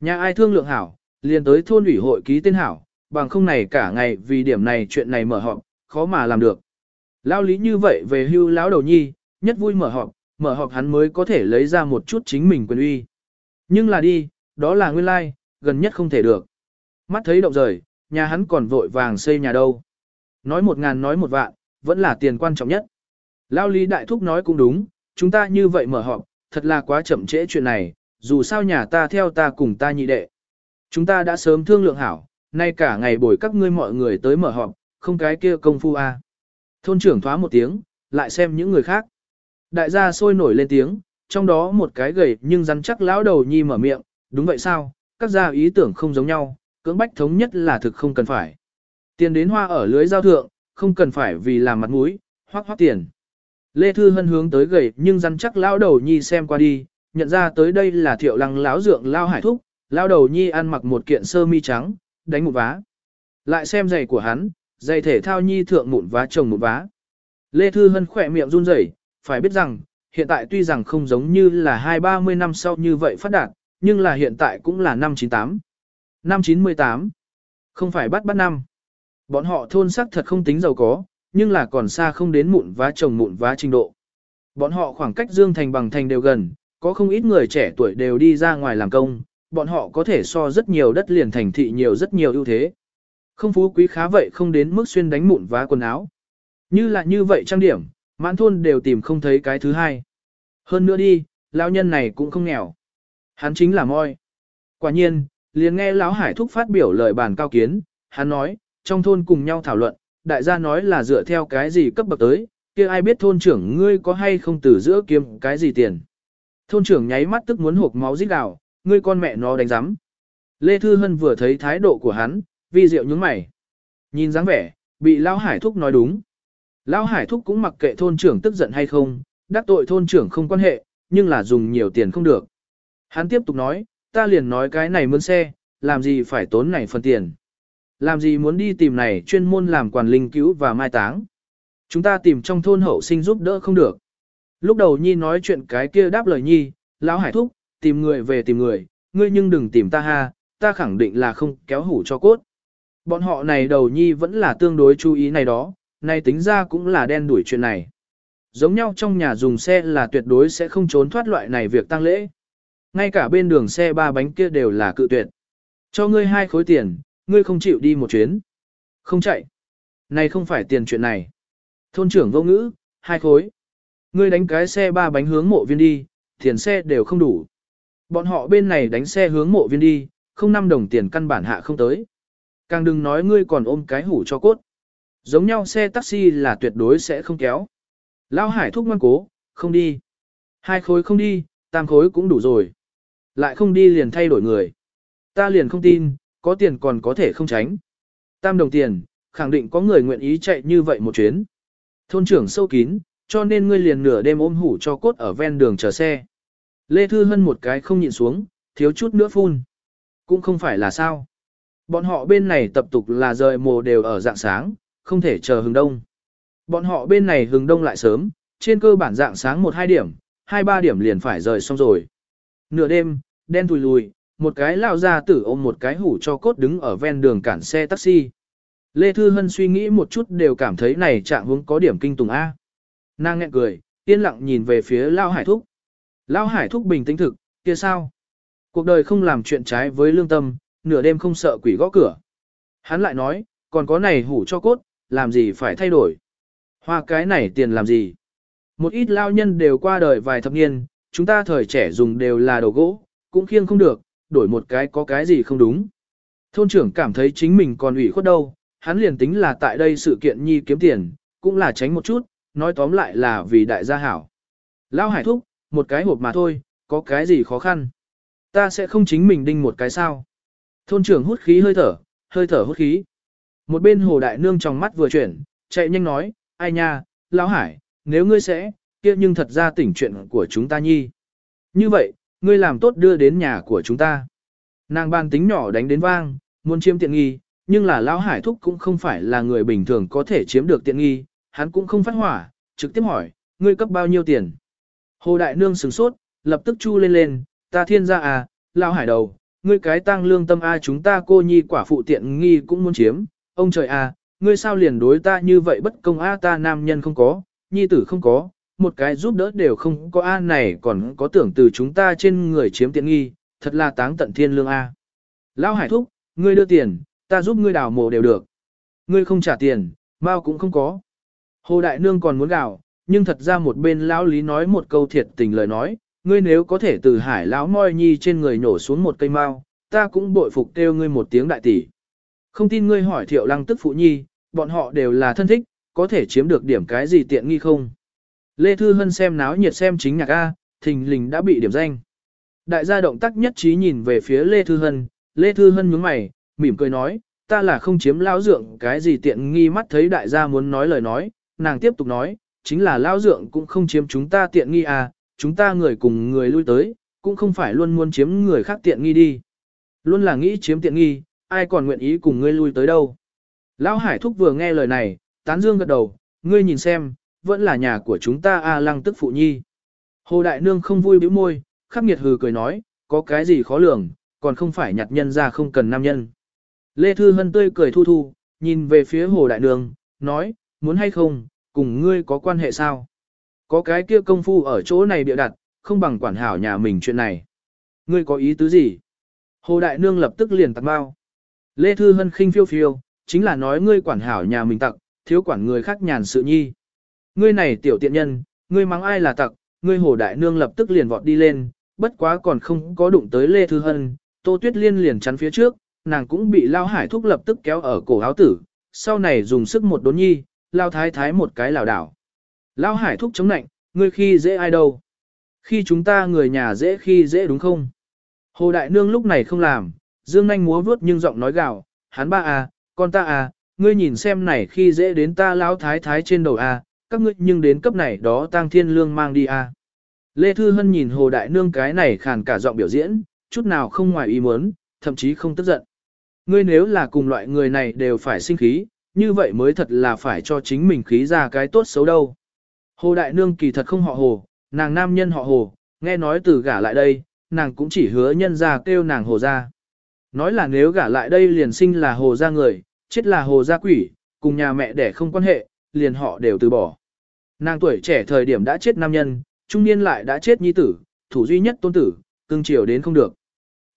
Nhà ai thương lượng hảo, liền tới thôn ủy hội ký tên hảo, bằng không này cả ngày vì điểm này chuyện này mở họp, khó mà làm được. Lao lý như vậy về hưu lão đầu nhi, nhất vui mở họp, mở họp hắn mới có thể lấy ra một chút chính mình quyền uy. Nhưng là đi, đó là nguyên lai, gần nhất không thể được. Mắt thấy động rời, nhà hắn còn vội vàng xây nhà đâu. Nói một ngàn nói một vạn, vẫn là tiền quan trọng nhất. Lao lý đại thúc nói cũng đúng, chúng ta như vậy mở họp, thật là quá chậm trễ chuyện này, dù sao nhà ta theo ta cùng ta nhị đệ. Chúng ta đã sớm thương lượng hảo, nay cả ngày bồi các ngươi mọi người tới mở họp, không cái kia công phu a. À. Thôn trưởng thoá một tiếng, lại xem những người khác. Đại gia sôi nổi lên tiếng, trong đó một cái gầy nhưng rắn chắc lão đầu nhi mở miệng, đúng vậy sao, các gia ý tưởng không giống nhau, cưỡng bách thống nhất là thực không cần phải. Tiền đến hoa ở lưới giao thượng, không cần phải vì làm mặt mũi, hoác hoác tiền. Lê Thư Hân hướng tới gầy nhưng rắn chắc lão đầu nhi xem qua đi, nhận ra tới đây là thiệu lăng lão dượng lao hải thúc, lao đầu nhi ăn mặc một kiện sơ mi trắng, đánh một vá. Lại xem giày của hắn, giày thể thao nhi thượng mụn vá chồng mụn vá. Lê Thư Hân khỏe miệng run rẩy phải biết rằng, hiện tại tuy rằng không giống như là 2-30 năm sau như vậy phát đạt, nhưng là hiện tại cũng là năm 98. Năm 98. Không phải bắt bắt năm. Bọn họ thôn sắc thật không tính giàu có, nhưng là còn xa không đến mụn vá chồng mụn vá trình độ. Bọn họ khoảng cách Dương Thành bằng thành đều gần, có không ít người trẻ tuổi đều đi ra ngoài làm công, bọn họ có thể so rất nhiều đất liền thành thị nhiều rất nhiều ưu thế. Không phú quý khá vậy không đến mức xuyên đánh mụn vá quần áo. Như là như vậy trang điểm, Mãn thôn đều tìm không thấy cái thứ hai. Hơn nữa đi, lão nhân này cũng không nghèo. Hắn chính là moi. Quả nhiên, liền nghe lão Hải Thúc phát biểu lời bàn cao kiến, hắn nói, trong thôn cùng nhau thảo luận, đại gia nói là dựa theo cái gì cấp bậc tới, kia ai biết thôn trưởng ngươi có hay không từ giữa kiếm cái gì tiền. Thôn trưởng nháy mắt tức muốn hộp máu rít gào, ngươi con mẹ nó đánh rắm. Lê Thư Hân vừa thấy thái độ của hắn, vi diệu nhướng mày. Nhìn dáng vẻ, bị lão Hải Thúc nói đúng. Lão Hải Thúc cũng mặc kệ thôn trưởng tức giận hay không, đắc tội thôn trưởng không quan hệ, nhưng là dùng nhiều tiền không được. Hắn tiếp tục nói, ta liền nói cái này mướn xe, làm gì phải tốn này phần tiền. Làm gì muốn đi tìm này chuyên môn làm quản linh cứu và mai táng. Chúng ta tìm trong thôn hậu sinh giúp đỡ không được. Lúc đầu Nhi nói chuyện cái kia đáp lời Nhi, Lão Hải Thúc, tìm người về tìm người, ngươi nhưng đừng tìm ta ha, ta khẳng định là không kéo hủ cho cốt. Bọn họ này đầu Nhi vẫn là tương đối chú ý này đó, nay tính ra cũng là đen đuổi chuyện này. Giống nhau trong nhà dùng xe là tuyệt đối sẽ không trốn thoát loại này việc tăng lễ. Ngay cả bên đường xe ba bánh kia đều là cự tuyệt. Cho ngươi hai khối tiền, ngươi không chịu đi một chuyến. Không chạy. Này không phải tiền chuyện này. Thôn trưởng vô ngữ, hai khối. Ngươi đánh cái xe ba bánh hướng mộ viên đi, tiền xe đều không đủ. Bọn họ bên này đánh xe hướng mộ viên đi, không năm đồng tiền căn bản hạ không tới. Càng đừng nói ngươi còn ôm cái hủ cho cốt. Giống nhau xe taxi là tuyệt đối sẽ không kéo. Lao hải thúc ngoan cố, không đi. Hai khối không đi, tam khối cũng đủ rồi. Lại không đi liền thay đổi người. Ta liền không tin, có tiền còn có thể không tránh. Tam đồng tiền, khẳng định có người nguyện ý chạy như vậy một chuyến. Thôn trưởng sâu kín, cho nên ngươi liền nửa đêm ôm hủ cho cốt ở ven đường chờ xe. Lê Thư Hân một cái không nhịn xuống, thiếu chút nữa phun. Cũng không phải là sao. Bọn họ bên này tập tục là rời mồ đều ở dạng sáng, không thể chờ hừng đông. Bọn họ bên này hừng đông lại sớm, trên cơ bản dạng sáng 1-2 điểm, 2-3 điểm liền phải rời xong rồi. Nửa đêm, đen thùi lùi, một cái lao ra tử ôm một cái hủ cho cốt đứng ở ven đường cản xe taxi. Lê Thư Hân suy nghĩ một chút đều cảm thấy này trạng hướng có điểm kinh tùng A. Nàng nghẹn cười, yên lặng nhìn về phía Lao Hải Thúc. Lao Hải Thúc bình tĩnh thực, kia sao? Cuộc đời không làm chuyện trái với lương tâm, nửa đêm không sợ quỷ gõ cửa. Hắn lại nói, còn có này hủ cho cốt, làm gì phải thay đổi. Hoa cái này tiền làm gì? Một ít lao nhân đều qua đời vài thập niên, chúng ta thời trẻ dùng đều là đồ gỗ, cũng khiêng không được, đổi một cái có cái gì không đúng. Thôn trưởng cảm thấy chính mình còn ủy khuất đâu, hắn liền tính là tại đây sự kiện nhi kiếm tiền, cũng là tránh một chút, nói tóm lại là vì đại gia hảo. Lao hải thúc, một cái hộp mà thôi, có cái gì khó khăn. Ta sẽ không chính mình đinh một cái sao. Thôn trưởng hút khí hơi thở, hơi thở hút khí. Một bên hồ đại nương trong mắt vừa chuyển, chạy nhanh nói, ai nha, lão hải, nếu ngươi sẽ, kia nhưng thật ra tỉnh chuyện của chúng ta nhi. Như vậy, ngươi làm tốt đưa đến nhà của chúng ta. Nàng bàn tính nhỏ đánh đến vang, muốn chiếm tiện nghi, nhưng là lão hải thúc cũng không phải là người bình thường có thể chiếm được tiện nghi, hắn cũng không phát hỏa, trực tiếp hỏi, ngươi cấp bao nhiêu tiền. Hồ đại nương sửng sốt, lập tức chu lên lên, ta thiên gia à, lão hải đầu, ngươi cái tăng lương tâm a chúng ta cô nhi quả phụ tiện nghi cũng muốn chiếm, ông trời à, ngươi sao liền đối ta như vậy bất công a ta nam nhân không có, nhi tử không có, một cái giúp đỡ đều không có a này còn có tưởng từ chúng ta trên người chiếm tiện nghi, thật là táng tận thiên lương a. Lão Hải thúc, ngươi đưa tiền, ta giúp ngươi đào mộ đều được. Ngươi không trả tiền, bao cũng không có. Hồ Đại Nương còn muốn gào, nhưng thật ra một bên lão lý nói một câu thiệt tình lời nói, ngươi nếu có thể từ hải lão moi nhi trên người nhổ xuống một cây mao, ta cũng bội phục kêu ngươi một tiếng đại tỷ. Không tin ngươi hỏi thiệu lăng tức phụ nhi, bọn họ đều là thân thích, có thể chiếm được điểm cái gì tiện nghi không. Lê Thư Hân xem náo nhiệt xem chính nhạc A, thình lình đã bị điểm danh. Đại gia động tác nhất trí nhìn về phía Lê Thư Hân, Lê Thư Hân nhướng mày, mỉm cười nói, ta là không chiếm lao dượng cái gì tiện nghi mắt thấy đại gia muốn nói lời nói, nàng tiếp tục nói, chính là lao dượng cũng không chiếm chúng ta tiện nghi à, chúng ta người cùng người lui tới, cũng không phải luôn muốn chiếm người khác tiện nghi đi. Luôn là nghĩ chiếm tiện nghi, ai còn nguyện ý cùng ngươi lui tới đâu. Lão Hải Thúc vừa nghe lời này, tán dương gật đầu, ngươi nhìn xem, vẫn là nhà của chúng ta A à Lăng tức phụ nhi. Hồ Đại Nương không vui bĩu môi, khắc nghiệt hừ cười nói, có cái gì khó lường, còn không phải nhặt nhân ra không cần nam nhân. Lê Thư Hân tươi cười thu thu, nhìn về phía Hồ Đại Nương, nói, muốn hay không, cùng ngươi có quan hệ sao? Có cái kia công phu ở chỗ này bịa đặt, không bằng quản hảo nhà mình chuyện này. Ngươi có ý tứ gì? Hồ Đại Nương lập tức liền tạt bao. Lê Thư Hân khinh phiêu phiêu, chính là nói ngươi quản hảo nhà mình tặc, thiếu quản người khác nhàn sự nhi. Ngươi này tiểu tiện nhân, ngươi mắng ai là tặc, ngươi hồ đại nương lập tức liền vọt đi lên, bất quá còn không có đụng tới Lê Thư Hân, Tô Tuyết Liên liền chắn phía trước, nàng cũng bị Lao Hải Thúc lập tức kéo ở cổ áo tử, sau này dùng sức một đốn nhi, Lao Thái Thái một cái lảo đảo. Lao Hải Thúc chống nạnh, ngươi khi dễ ai đâu? Khi chúng ta người nhà dễ khi dễ đúng không? Hồ Đại Nương lúc này không làm, dương nanh múa vuốt nhưng giọng nói gào, hắn ba à, con ta à, ngươi nhìn xem này khi dễ đến ta lão thái thái trên đầu à, các ngươi nhưng đến cấp này đó tang thiên lương mang đi à. Lê Thư Hân nhìn Hồ Đại Nương cái này khàn cả giọng biểu diễn, chút nào không ngoài ý muốn, thậm chí không tức giận. Ngươi nếu là cùng loại người này đều phải sinh khí, như vậy mới thật là phải cho chính mình khí ra cái tốt xấu đâu. Hồ Đại Nương kỳ thật không họ Hồ, nàng nam nhân họ Hồ, nghe nói từ gả lại đây, nàng cũng chỉ hứa nhân ra kêu nàng Hồ ra. Nói là nếu gả lại đây liền sinh là hồ gia người, chết là hồ gia quỷ, cùng nhà mẹ đẻ không quan hệ, liền họ đều từ bỏ. Nàng tuổi trẻ thời điểm đã chết nam nhân, trung niên lại đã chết nhi tử, thủ duy nhất tôn tử, cưng chiều đến không được.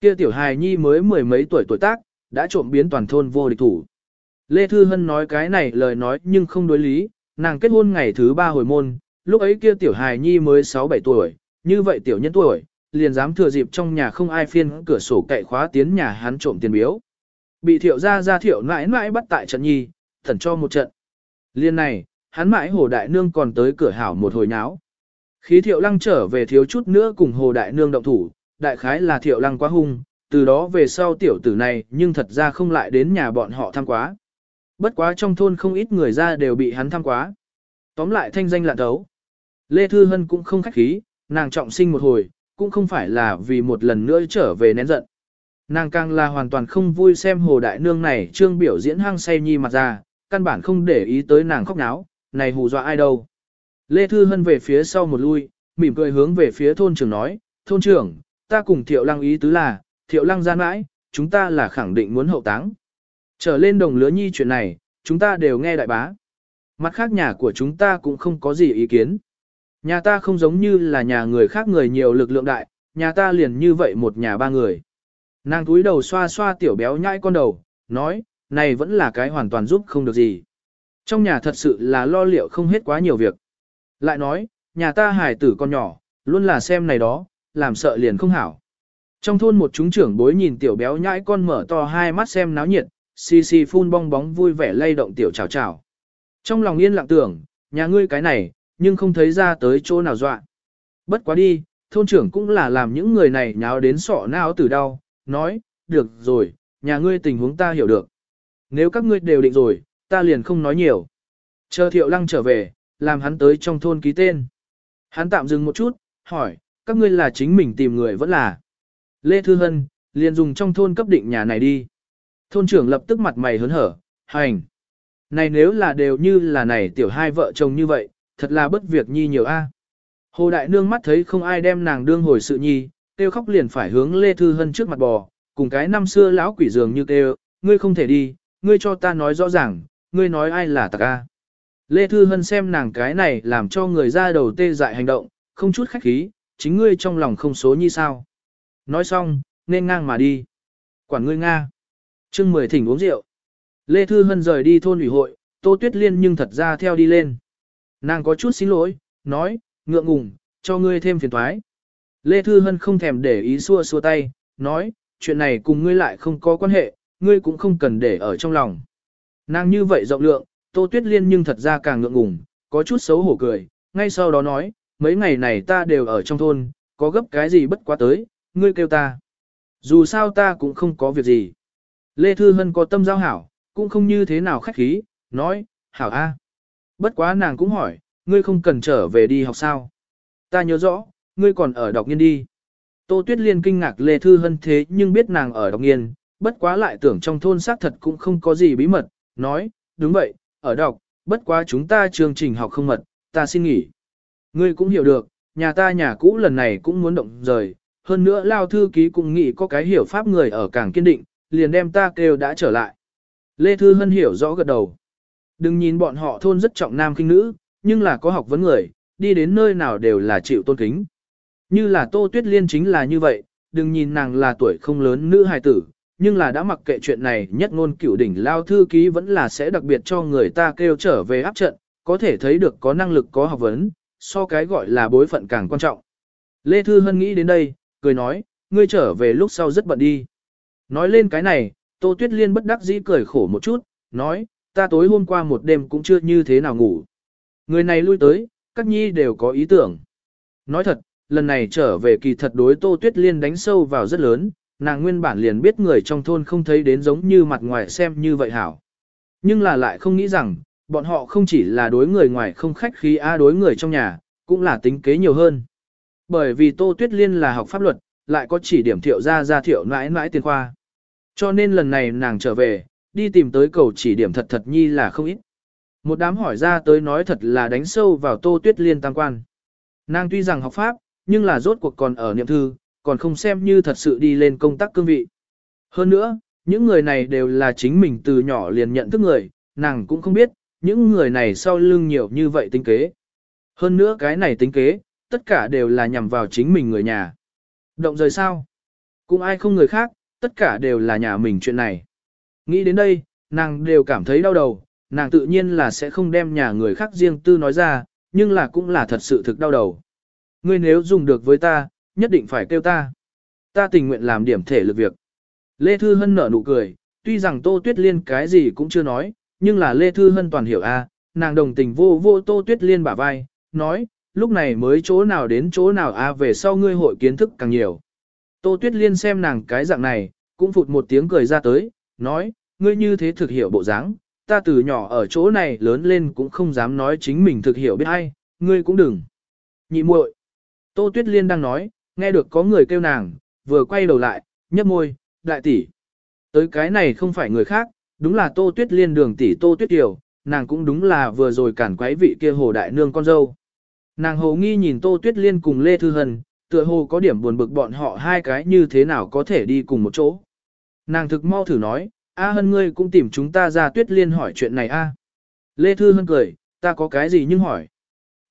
Kia tiểu hài nhi mới mười mấy tuổi tuổi tác, đã trộm biến toàn thôn vô địch thủ. Lê Thư Hân nói cái này lời nói nhưng không đối lý, nàng kết hôn ngày thứ ba hồi môn, lúc ấy kia tiểu hài nhi mới 6-7 tuổi, như vậy tiểu nhân tuổi, liền dám thừa dịp trong nhà không ai phiên cửa sổ cậy khóa tiến nhà hắn trộm tiền biếu. Bị thiệu ra ra thiệu mãi mãi bắt tại trận nhi, thần cho một trận. Liên này, hắn mãi hồ đại nương còn tới cửa hảo một hồi nháo. Khí thiệu lăng trở về thiếu chút nữa cùng hồ đại nương động thủ, đại khái là thiệu lăng quá hung, từ đó về sau tiểu tử này nhưng thật ra không lại đến nhà bọn họ thăm quá. Bất quá trong thôn không ít người ra đều bị hắn thăm quá. Tóm lại thanh danh lạ thấu. Lê Thư Hân cũng không khách khí, nàng trọng sinh một hồi, cũng không phải là vì một lần nữa trở về nén giận. Nàng càng là hoàn toàn không vui xem hồ đại nương này trương biểu diễn hăng say nhi mặt ra, căn bản không để ý tới nàng khóc náo, này hù dọa ai đâu. Lê Thư Hân về phía sau một lui, mỉm cười hướng về phía thôn trưởng nói, thôn trưởng, ta cùng thiệu lăng ý tứ là, thiệu lăng gian mãi, chúng ta là khẳng định muốn hậu táng. Trở lên đồng lứa nhi chuyện này, chúng ta đều nghe đại bá. Mặt khác nhà của chúng ta cũng không có gì ý kiến. Nhà ta không giống như là nhà người khác người nhiều lực lượng đại, nhà ta liền như vậy một nhà ba người. Nàng túi đầu xoa xoa tiểu béo nhãi con đầu, nói, này vẫn là cái hoàn toàn giúp không được gì. Trong nhà thật sự là lo liệu không hết quá nhiều việc. Lại nói, nhà ta hài tử con nhỏ, luôn là xem này đó, làm sợ liền không hảo. Trong thôn một chúng trưởng bối nhìn tiểu béo nhãi con mở to hai mắt xem náo nhiệt, xì xì phun bong bóng vui vẻ lay động tiểu chào chào. Trong lòng yên lặng tưởng, nhà ngươi cái này, nhưng không thấy ra tới chỗ nào dọa. Bất quá đi, thôn trưởng cũng là làm những người này nháo đến sọ não từ đau, nói, được rồi, nhà ngươi tình huống ta hiểu được. Nếu các ngươi đều định rồi, ta liền không nói nhiều. Chờ thiệu lăng trở về, làm hắn tới trong thôn ký tên. Hắn tạm dừng một chút, hỏi, các ngươi là chính mình tìm người vẫn là. Lê Thư Hân, liền dùng trong thôn cấp định nhà này đi. Thôn trưởng lập tức mặt mày hớn hở, hành. Này nếu là đều như là này tiểu hai vợ chồng như vậy, thật là bất việc nhi nhiều a. À. Hồ Đại Nương mắt thấy không ai đem nàng đương hồi sự nhi, tiêu khóc liền phải hướng Lê Thư Hân trước mặt bò, cùng cái năm xưa lão quỷ dường như kêu, ngươi không thể đi, ngươi cho ta nói rõ ràng, ngươi nói ai là tạc a. Lê Thư Hân xem nàng cái này làm cho người ra đầu tê dại hành động, không chút khách khí, chính ngươi trong lòng không số như sao. Nói xong, nên ngang mà đi. Quản ngươi Nga. trương mười thỉnh uống rượu. Lê Thư Hân rời đi thôn ủy hội, Tô Tuyết Liên nhưng thật ra theo đi lên. Nàng có chút xin lỗi, nói, ngượng ngùng, cho ngươi thêm phiền thoái. Lê Thư Hân không thèm để ý xua xua tay, nói, chuyện này cùng ngươi lại không có quan hệ, ngươi cũng không cần để ở trong lòng. Nàng như vậy rộng lượng, Tô Tuyết Liên nhưng thật ra càng ngượng ngùng, có chút xấu hổ cười, ngay sau đó nói, mấy ngày này ta đều ở trong thôn, có gấp cái gì bất quá tới, ngươi kêu ta. Dù sao ta cũng không có việc gì. Lê Thư Hân có tâm giao hảo, cũng không như thế nào khách khí, nói, hảo a. Bất quá nàng cũng hỏi, ngươi không cần trở về đi học sao? Ta nhớ rõ, ngươi còn ở đọc nghiên đi. Tô Tuyết Liên kinh ngạc Lê Thư Hân thế nhưng biết nàng ở đọc nghiên, bất quá lại tưởng trong thôn xác thật cũng không có gì bí mật, nói, đúng vậy, ở đọc, bất quá chúng ta chương trình học không mật, ta xin nghỉ. Ngươi cũng hiểu được, nhà ta nhà cũ lần này cũng muốn động rời, hơn nữa Lao Thư Ký cũng nghĩ có cái hiểu pháp người ở càng kiên định, liền đem ta kêu đã trở lại. Lê Thư Hân hiểu rõ gật đầu. Đừng nhìn bọn họ thôn rất trọng nam kinh nữ, nhưng là có học vấn người, đi đến nơi nào đều là chịu tôn kính. Như là Tô Tuyết Liên chính là như vậy, đừng nhìn nàng là tuổi không lớn nữ hài tử, nhưng là đã mặc kệ chuyện này nhất ngôn cửu đỉnh lao thư ký vẫn là sẽ đặc biệt cho người ta kêu trở về áp trận, có thể thấy được có năng lực có học vấn, so cái gọi là bối phận càng quan trọng. Lê Thư Hân nghĩ đến đây, cười nói, ngươi trở về lúc sau rất bận đi. Nói lên cái này, Tô Tuyết Liên bất đắc dĩ cười khổ một chút, nói, ta tối hôm qua một đêm cũng chưa như thế nào ngủ. Người này lui tới, các nhi đều có ý tưởng. Nói thật, lần này trở về kỳ thật đối Tô Tuyết Liên đánh sâu vào rất lớn, nàng nguyên bản liền biết người trong thôn không thấy đến giống như mặt ngoài xem như vậy hảo. Nhưng là lại không nghĩ rằng, bọn họ không chỉ là đối người ngoài không khách khí a đối người trong nhà, cũng là tính kế nhiều hơn. Bởi vì Tô Tuyết Liên là học pháp luật, lại có chỉ điểm thiệu ra ra thiệu mãi mãi tiền khoa. Cho nên lần này nàng trở về, đi tìm tới cầu chỉ điểm thật thật nhi là không ít. Một đám hỏi ra tới nói thật là đánh sâu vào tô tuyết liên tam quan. Nàng tuy rằng học pháp, nhưng là rốt cuộc còn ở niệm thư, còn không xem như thật sự đi lên công tác cương vị. Hơn nữa, những người này đều là chính mình từ nhỏ liền nhận thức người, nàng cũng không biết, những người này sau lưng nhiều như vậy tính kế. Hơn nữa cái này tính kế, tất cả đều là nhằm vào chính mình người nhà. Động rời sao? Cũng ai không người khác, tất cả đều là nhà mình chuyện này. Nghĩ đến đây, nàng đều cảm thấy đau đầu, nàng tự nhiên là sẽ không đem nhà người khác riêng tư nói ra, nhưng là cũng là thật sự thực đau đầu. Ngươi nếu dùng được với ta, nhất định phải kêu ta. Ta tình nguyện làm điểm thể lực việc. Lê Thư Hân nở nụ cười, tuy rằng Tô Tuyết Liên cái gì cũng chưa nói, nhưng là Lê Thư Hân toàn hiểu a nàng đồng tình vô vô Tô Tuyết Liên bả vai, nói, lúc này mới chỗ nào đến chỗ nào a về sau ngươi hội kiến thức càng nhiều. Tô Tuyết Liên xem nàng cái dạng này, cũng phụt một tiếng cười ra tới, nói, ngươi như thế thực hiểu bộ dáng, ta từ nhỏ ở chỗ này lớn lên cũng không dám nói chính mình thực hiểu biết hay, ngươi cũng đừng. Nhị muội. Tô Tuyết Liên đang nói, nghe được có người kêu nàng, vừa quay đầu lại, nhấp môi, đại tỷ. Tới cái này không phải người khác, đúng là Tô Tuyết Liên đường tỷ Tô Tuyết Tiểu, nàng cũng đúng là vừa rồi cản quấy vị kia hồ đại nương con dâu. Nàng hồ nghi nhìn Tô Tuyết Liên cùng Lê Thư Hân, tựa hồ có điểm buồn bực bọn họ hai cái như thế nào có thể đi cùng một chỗ. Nàng thực mau thử nói, A Hân ngươi cũng tìm chúng ta ra tuyết liên hỏi chuyện này a. Lê Thư Hân cười, ta có cái gì nhưng hỏi.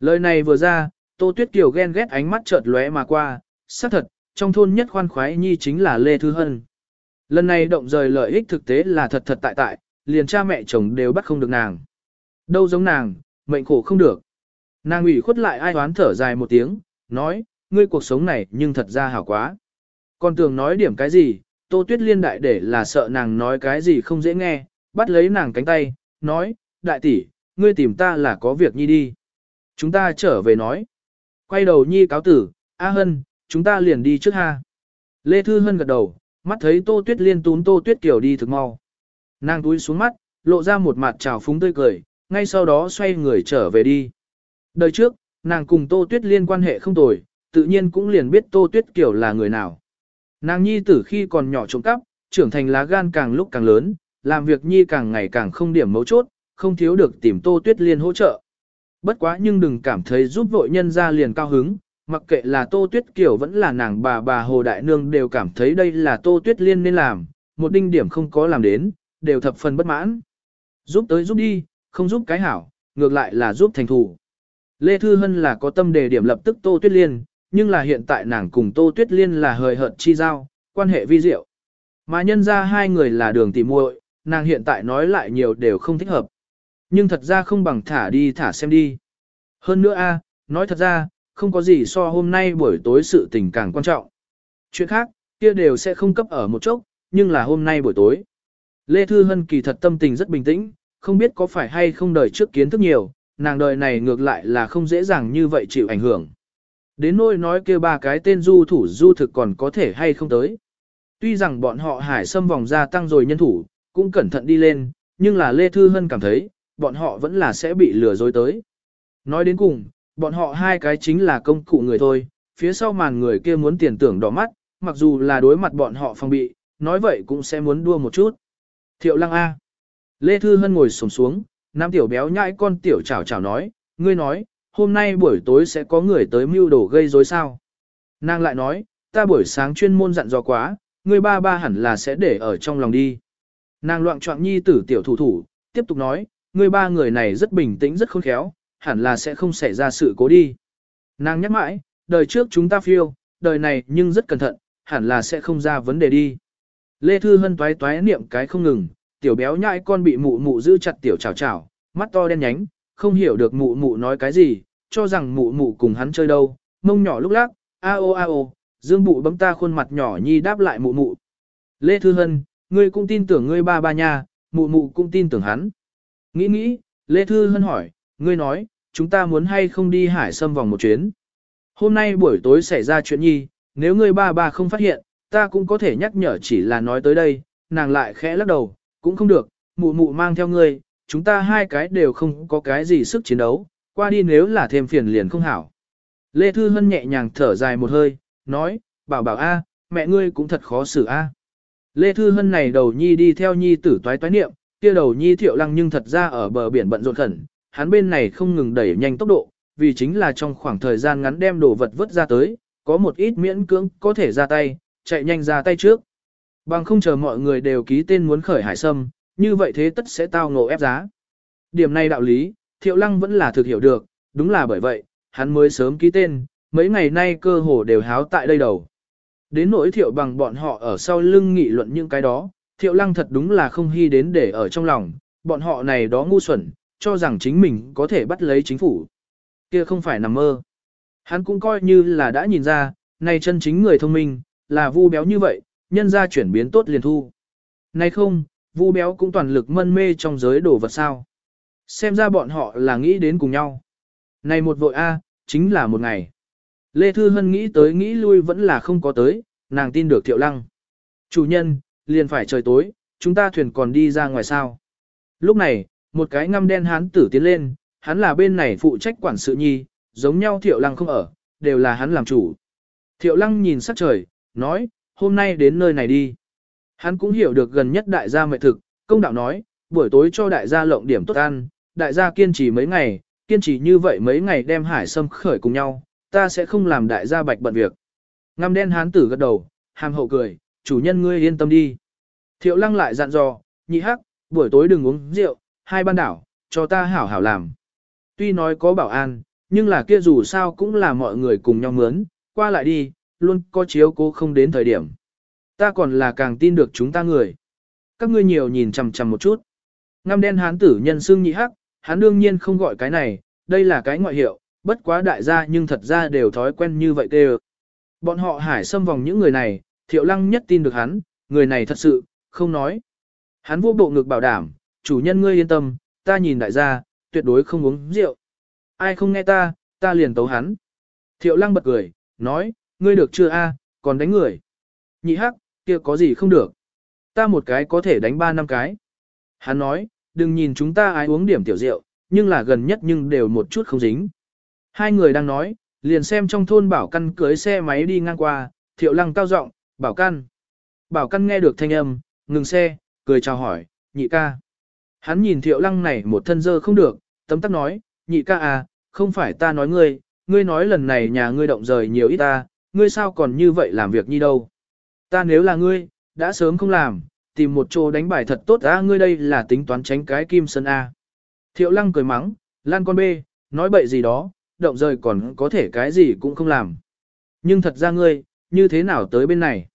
Lời này vừa ra, Tô Tuyết Kiều ghen ghét ánh mắt chợt lóe mà qua, xác thật, trong thôn nhất khoan khoái nhi chính là Lê Thư Hân. Lần này động rời lợi ích thực tế là thật thật tại tại, liền cha mẹ chồng đều bắt không được nàng. Đâu giống nàng, mệnh khổ không được. Nàng ủy khuất lại ai oán thở dài một tiếng, nói, ngươi cuộc sống này nhưng thật ra hảo quá. Còn tưởng nói điểm cái gì, Tô Tuyết Liên đại để là sợ nàng nói cái gì không dễ nghe, bắt lấy nàng cánh tay, nói, đại tỷ, ngươi tìm ta là có việc nhi đi. Chúng ta trở về nói. Quay đầu nhi cáo tử, A Hân, chúng ta liền đi trước ha. Lê Thư Hân gật đầu, mắt thấy Tô Tuyết Liên tún Tô Tuyết Kiều đi thực mau. Nàng túi xuống mắt, lộ ra một mặt trào phúng tươi cười, ngay sau đó xoay người trở về đi. Đời trước, nàng cùng Tô Tuyết Liên quan hệ không tồi, tự nhiên cũng liền biết Tô Tuyết Kiều là người nào. Nàng nhi tử khi còn nhỏ trộm cắp, trưởng thành lá gan càng lúc càng lớn, làm việc nhi càng ngày càng không điểm mấu chốt, không thiếu được tìm Tô Tuyết Liên hỗ trợ. Bất quá nhưng đừng cảm thấy giúp vội nhân ra liền cao hứng, mặc kệ là Tô Tuyết Kiều vẫn là nàng bà bà Hồ Đại Nương đều cảm thấy đây là Tô Tuyết Liên nên làm, một đinh điểm không có làm đến, đều thập phần bất mãn. Giúp tới giúp đi, không giúp cái hảo, ngược lại là giúp thành thủ. Lê Thư Hân là có tâm đề điểm lập tức Tô Tuyết Liên, nhưng là hiện tại nàng cùng Tô Tuyết Liên là hời hợt chi giao, quan hệ vi diệu. Mà nhân ra hai người là đường tỉ muội, nàng hiện tại nói lại nhiều đều không thích hợp. Nhưng thật ra không bằng thả đi thả xem đi. Hơn nữa a, nói thật ra, không có gì so hôm nay buổi tối sự tình càng quan trọng. Chuyện khác, kia đều sẽ không cấp ở một chốc, nhưng là hôm nay buổi tối. Lê Thư Hân kỳ thật tâm tình rất bình tĩnh, không biết có phải hay không đời trước kiến thức nhiều, nàng đời này ngược lại là không dễ dàng như vậy chịu ảnh hưởng. Đến nỗi nói kêu ba cái tên du thủ du thực còn có thể hay không tới. Tuy rằng bọn họ hải xâm vòng gia tăng rồi nhân thủ, cũng cẩn thận đi lên, nhưng là Lê Thư Hân cảm thấy, bọn họ vẫn là sẽ bị lừa dối tới. Nói đến cùng, bọn họ hai cái chính là công cụ người thôi, phía sau màn người kia muốn tiền tưởng đỏ mắt, mặc dù là đối mặt bọn họ phòng bị, nói vậy cũng sẽ muốn đua một chút. Thiệu lăng A. Lê Thư Hân ngồi sổng xuống, nam tiểu béo nhãi con tiểu chảo chảo nói, ngươi nói, hôm nay buổi tối sẽ có người tới mưu đồ gây rối sao. Nàng lại nói, ta buổi sáng chuyên môn dặn dò quá, người ba ba hẳn là sẽ để ở trong lòng đi. Nàng loạn trọng nhi tử tiểu thủ thủ, tiếp tục nói, người ba người này rất bình tĩnh rất khôn khéo, hẳn là sẽ không xảy ra sự cố đi. Nàng nhắc mãi, đời trước chúng ta phiêu, đời này nhưng rất cẩn thận, hẳn là sẽ không ra vấn đề đi. Lê Thư Hân toái toái niệm cái không ngừng, tiểu béo nhãi con bị mụ mụ giữ chặt tiểu chảo chảo, mắt to đen nhánh, không hiểu được mụ mụ nói cái gì, cho rằng mụ mụ cùng hắn chơi đâu, mông nhỏ lúc lắc, a o a o, dương bụ bấm ta khuôn mặt nhỏ nhi đáp lại mụ mụ. Lê Thư Hân, ngươi cũng tin tưởng ngươi ba ba nha, mụ mụ cũng tin tưởng hắn. Nghĩ nghĩ, Lê Thư Hân hỏi, ngươi nói, chúng ta muốn hay không đi hải sâm vòng một chuyến. Hôm nay buổi tối xảy ra chuyện nhi, nếu ngươi ba ba không phát hiện, ta cũng có thể nhắc nhở chỉ là nói tới đây, nàng lại khẽ lắc đầu, cũng không được, mụ mụ mang theo ngươi, chúng ta hai cái đều không có cái gì sức chiến đấu, qua đi nếu là thêm phiền liền không hảo. Lê Thư Hân nhẹ nhàng thở dài một hơi, nói, bảo bảo a, mẹ ngươi cũng thật khó xử a. Lê Thư Hân này đầu nhi đi theo nhi tử toái toái niệm, kia đầu nhi thiệu lăng nhưng thật ra ở bờ biển bận rộn khẩn, hắn bên này không ngừng đẩy nhanh tốc độ, vì chính là trong khoảng thời gian ngắn đem đồ vật vứt ra tới, có một ít miễn cưỡng có thể ra tay, chạy nhanh ra tay trước. Bằng không chờ mọi người đều ký tên muốn khởi hải sâm, như vậy thế tất sẽ tao ngộ ép giá. Điểm này đạo lý, Thiệu Lăng vẫn là thực hiểu được, đúng là bởi vậy, hắn mới sớm ký tên, mấy ngày nay cơ hồ đều háo tại đây đầu. Đến nỗi Thiệu bằng bọn họ ở sau lưng nghị luận những cái đó, Thiệu Lăng thật đúng là không hy đến để ở trong lòng, bọn họ này đó ngu xuẩn, cho rằng chính mình có thể bắt lấy chính phủ. Kia không phải nằm mơ. Hắn cũng coi như là đã nhìn ra, này chân chính người thông minh, là vu béo như vậy, nhân ra chuyển biến tốt liền thu. Này không, vu béo cũng toàn lực mân mê trong giới đồ vật sao. Xem ra bọn họ là nghĩ đến cùng nhau. Này một vội A, chính là một ngày. Lê Thư Hân nghĩ tới nghĩ lui vẫn là không có tới, nàng tin được Thiệu Lăng. Chủ nhân, liền phải trời tối, chúng ta thuyền còn đi ra ngoài sao. Lúc này, một cái ngăm đen hán tử tiến lên, hắn là bên này phụ trách quản sự nhi, giống nhau Thiệu Lăng không ở, đều là hắn làm chủ. Thiệu Lăng nhìn sắc trời, nói, hôm nay đến nơi này đi. Hắn cũng hiểu được gần nhất đại gia mệt thực, công đạo nói, buổi tối cho đại gia lộng điểm tốt ăn, đại gia kiên trì mấy ngày, kiên trì như vậy mấy ngày đem hải sâm khởi cùng nhau, ta sẽ không làm đại gia bạch bận việc. Ngăm đen hán tử gật đầu, hàm hậu cười, chủ nhân ngươi yên tâm đi. Thiệu lăng lại dặn dò, nhị hắc, buổi tối đừng uống rượu, hai ban đảo, cho ta hảo hảo làm. Tuy nói có bảo an, nhưng là kia dù sao cũng là mọi người cùng nhau mướn, qua lại đi, luôn có chiếu cố không đến thời điểm. Ta còn là càng tin được chúng ta người. Các ngươi nhiều nhìn chằm chằm một chút. Ngăm đen hán tử nhân xương nhị hắc, hắn đương nhiên không gọi cái này, đây là cái ngoại hiệu, bất quá đại gia nhưng thật ra đều thói quen như vậy tê Bọn họ hải xâm vòng những người này, thiệu lăng nhất tin được hắn, người này thật sự, không nói. Hắn vô bộ ngực bảo đảm, chủ nhân ngươi yên tâm, ta nhìn đại gia, tuyệt đối không uống rượu. Ai không nghe ta, ta liền tấu hắn. Thiệu lăng bật cười, nói, ngươi được chưa a còn đánh người. Nhị hắc, kia có gì không được. Ta một cái có thể đánh ba năm cái. Hắn nói, đừng nhìn chúng ta ai uống điểm tiểu rượu, nhưng là gần nhất nhưng đều một chút không dính. Hai người đang nói, liền xem trong thôn bảo căn cưới xe máy đi ngang qua, thiệu lăng cao giọng bảo căn. Bảo căn nghe được thanh âm, ngừng xe, cười chào hỏi, nhị ca. Hắn nhìn thiệu lăng này một thân dơ không được, tấm tắc nói, nhị ca à, không phải ta nói ngươi, ngươi nói lần này nhà ngươi động rời nhiều ít ta, ngươi sao còn như vậy làm việc như đâu. Ta nếu là ngươi, đã sớm không làm, tìm một chỗ đánh bài thật tốt a ngươi đây là tính toán tránh cái kim sơn A. Thiệu lăng cười mắng, lan con bê, nói bậy gì đó, động rời còn có thể cái gì cũng không làm. Nhưng thật ra ngươi, như thế nào tới bên này?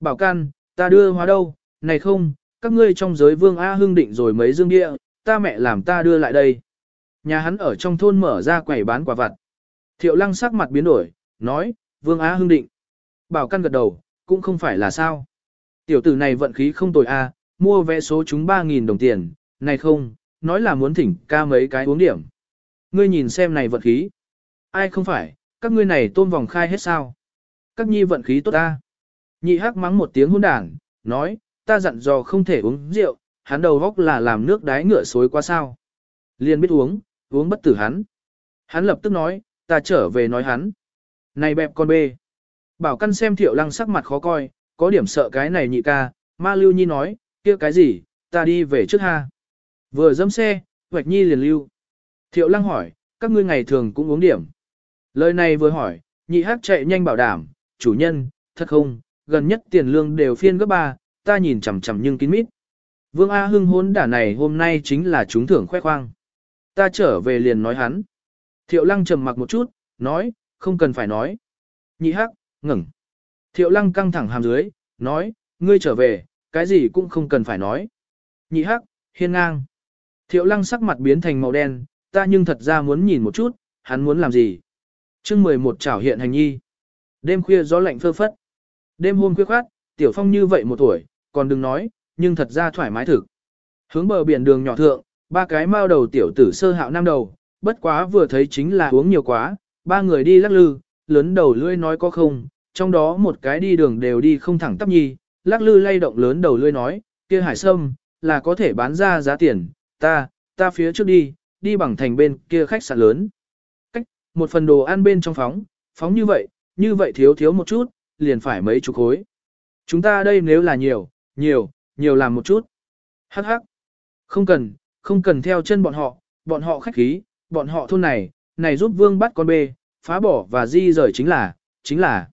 Bảo can, ta đưa hóa đâu, này không, các ngươi trong giới vương A hưng định rồi mấy dương địa, ta mẹ làm ta đưa lại đây. Nhà hắn ở trong thôn mở ra quầy bán quả vặt. Thiệu lăng sắc mặt biến đổi, nói, vương A hưng định. Bảo Can gật đầu, cũng không phải là sao. Tiểu tử này vận khí không tồi a, mua vé số chúng 3.000 đồng tiền, này không, nói là muốn thỉnh ca mấy cái uống điểm. Ngươi nhìn xem này vận khí. Ai không phải, các ngươi này tôn vòng khai hết sao. Các nhi vận khí tốt a Nhị hắc mắng một tiếng hôn đảng, nói, ta dặn dò không thể uống rượu, hắn đầu góc là làm nước đái ngựa xối quá sao. Liền biết uống, uống bất tử hắn. Hắn lập tức nói, ta trở về nói hắn. Này bẹp con bê. Bảo căn xem thiệu lăng sắc mặt khó coi, có điểm sợ cái này nhị ca, ma lưu nhi nói, kia cái gì, ta đi về trước ha. Vừa dẫm xe, hoạch nhi liền lưu. Thiệu lăng hỏi, các ngươi ngày thường cũng uống điểm. Lời này vừa hỏi, nhị hát chạy nhanh bảo đảm, chủ nhân, thật không, gần nhất tiền lương đều phiên gấp ba, ta nhìn chằm chằm nhưng kín mít. Vương A Hưng hốn đả này hôm nay chính là chúng thưởng khoe khoang. Ta trở về liền nói hắn. Thiệu lăng trầm mặc một chút, nói, không cần phải nói. Nhị hắc ngừng. Thiệu lăng căng thẳng hàm dưới, nói, ngươi trở về, cái gì cũng không cần phải nói. Nhị hắc, hiên ngang. Thiệu lăng sắc mặt biến thành màu đen, ta nhưng thật ra muốn nhìn một chút, hắn muốn làm gì. chương 11 trảo hiện hành nhi. Đêm khuya gió lạnh phơ phất. Đêm hôm khuya khoát, tiểu phong như vậy một tuổi, còn đừng nói, nhưng thật ra thoải mái thực. Hướng bờ biển đường nhỏ thượng, ba cái mao đầu tiểu tử sơ hạo nam đầu, bất quá vừa thấy chính là uống nhiều quá, ba người đi lắc lư, lớn đầu lưỡi nói có không, trong đó một cái đi đường đều đi không thẳng tắp nhi, lắc lư lay động lớn đầu lươi nói, kia hải sâm, là có thể bán ra giá tiền, ta, ta phía trước đi, đi bằng thành bên kia khách sạn lớn. Cách, một phần đồ ăn bên trong phóng, phóng như vậy, như vậy thiếu thiếu một chút, liền phải mấy chục khối. Chúng ta đây nếu là nhiều, nhiều, nhiều làm một chút. Hắc hắc. Không cần, không cần theo chân bọn họ, bọn họ khách khí, bọn họ thôn này, này giúp vương bắt con bê, phá bỏ và di rời chính là, chính là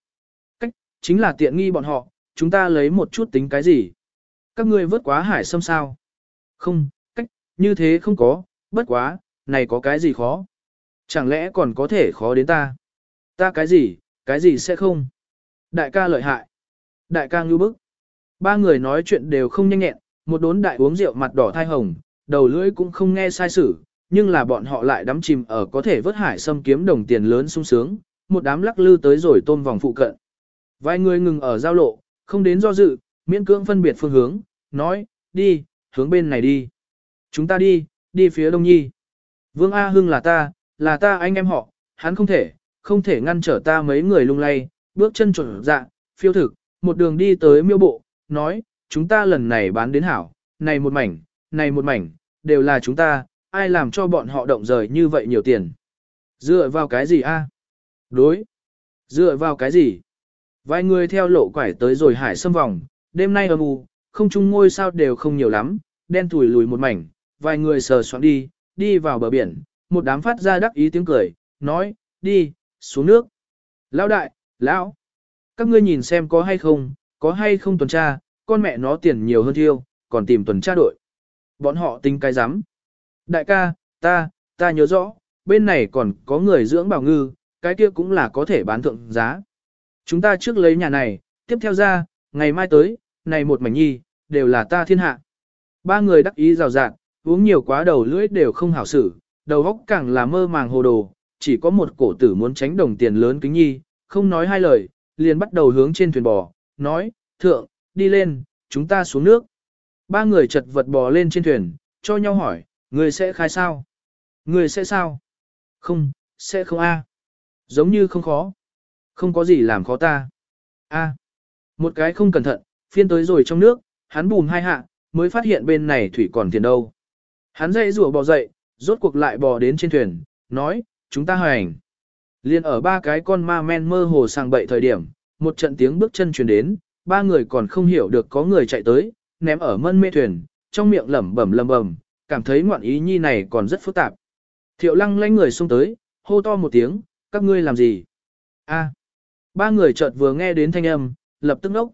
chính là tiện nghi bọn họ, chúng ta lấy một chút tính cái gì. Các ngươi vớt quá hải sâm sao? Không, cách, như thế không có, bất quá, này có cái gì khó? Chẳng lẽ còn có thể khó đến ta? Ta cái gì, cái gì sẽ không? Đại ca lợi hại. Đại ca ngưu bức. Ba người nói chuyện đều không nhanh nhẹn, một đốn đại uống rượu mặt đỏ thai hồng, đầu lưỡi cũng không nghe sai sử, nhưng là bọn họ lại đắm chìm ở có thể vớt hải sâm kiếm đồng tiền lớn sung sướng, một đám lắc lư tới rồi tôm vòng phụ cận. Vài người ngừng ở giao lộ, không đến do dự, miễn cưỡng phân biệt phương hướng, nói, đi, hướng bên này đi. Chúng ta đi, đi phía đông nhi. Vương A Hưng là ta, là ta anh em họ, hắn không thể, không thể ngăn trở ta mấy người lung lay, bước chân chuẩn dạ, phiêu thực, một đường đi tới miêu bộ, nói, chúng ta lần này bán đến hảo, này một mảnh, này một mảnh, đều là chúng ta, ai làm cho bọn họ động rời như vậy nhiều tiền. Dựa vào cái gì a? Đối. Dựa vào cái gì? Vài người theo lộ quải tới rồi hải xâm vòng, đêm nay âm u, không chung ngôi sao đều không nhiều lắm, đen thủi lùi một mảnh, vài người sờ soạn đi, đi vào bờ biển, một đám phát ra đắc ý tiếng cười, nói, đi, xuống nước. Lão đại, lão, các ngươi nhìn xem có hay không, có hay không tuần tra, con mẹ nó tiền nhiều hơn thiêu, còn tìm tuần tra đội. Bọn họ tính cái rắm Đại ca, ta, ta nhớ rõ, bên này còn có người dưỡng bảo ngư, cái kia cũng là có thể bán thượng giá. Chúng ta trước lấy nhà này, tiếp theo ra, ngày mai tới, này một mảnh nhi, đều là ta thiên hạ. Ba người đắc ý rào rạng, uống nhiều quá đầu lưỡi đều không hảo xử, đầu óc càng là mơ màng hồ đồ, chỉ có một cổ tử muốn tránh đồng tiền lớn kính nhi, không nói hai lời, liền bắt đầu hướng trên thuyền bò, nói, thượng, đi lên, chúng ta xuống nước. Ba người chật vật bò lên trên thuyền, cho nhau hỏi, người sẽ khai sao? Người sẽ sao? Không, sẽ không a. Giống như không khó. Không có gì làm khó ta. a một cái không cẩn thận, phiên tới rồi trong nước, hắn bùm hai hạ, mới phát hiện bên này thủy còn tiền đâu. Hắn dậy rùa bò dậy, rốt cuộc lại bò đến trên thuyền, nói, chúng ta hành. Liên ở ba cái con ma men mơ hồ sàng bậy thời điểm, một trận tiếng bước chân truyền đến, ba người còn không hiểu được có người chạy tới, ném ở mân mê thuyền, trong miệng lẩm bẩm lầm bẩm, cảm thấy ngoạn ý nhi này còn rất phức tạp. Thiệu lăng lánh người xông tới, hô to một tiếng, các ngươi làm gì? a Ba người chợt vừa nghe đến thanh âm, lập tức nốc.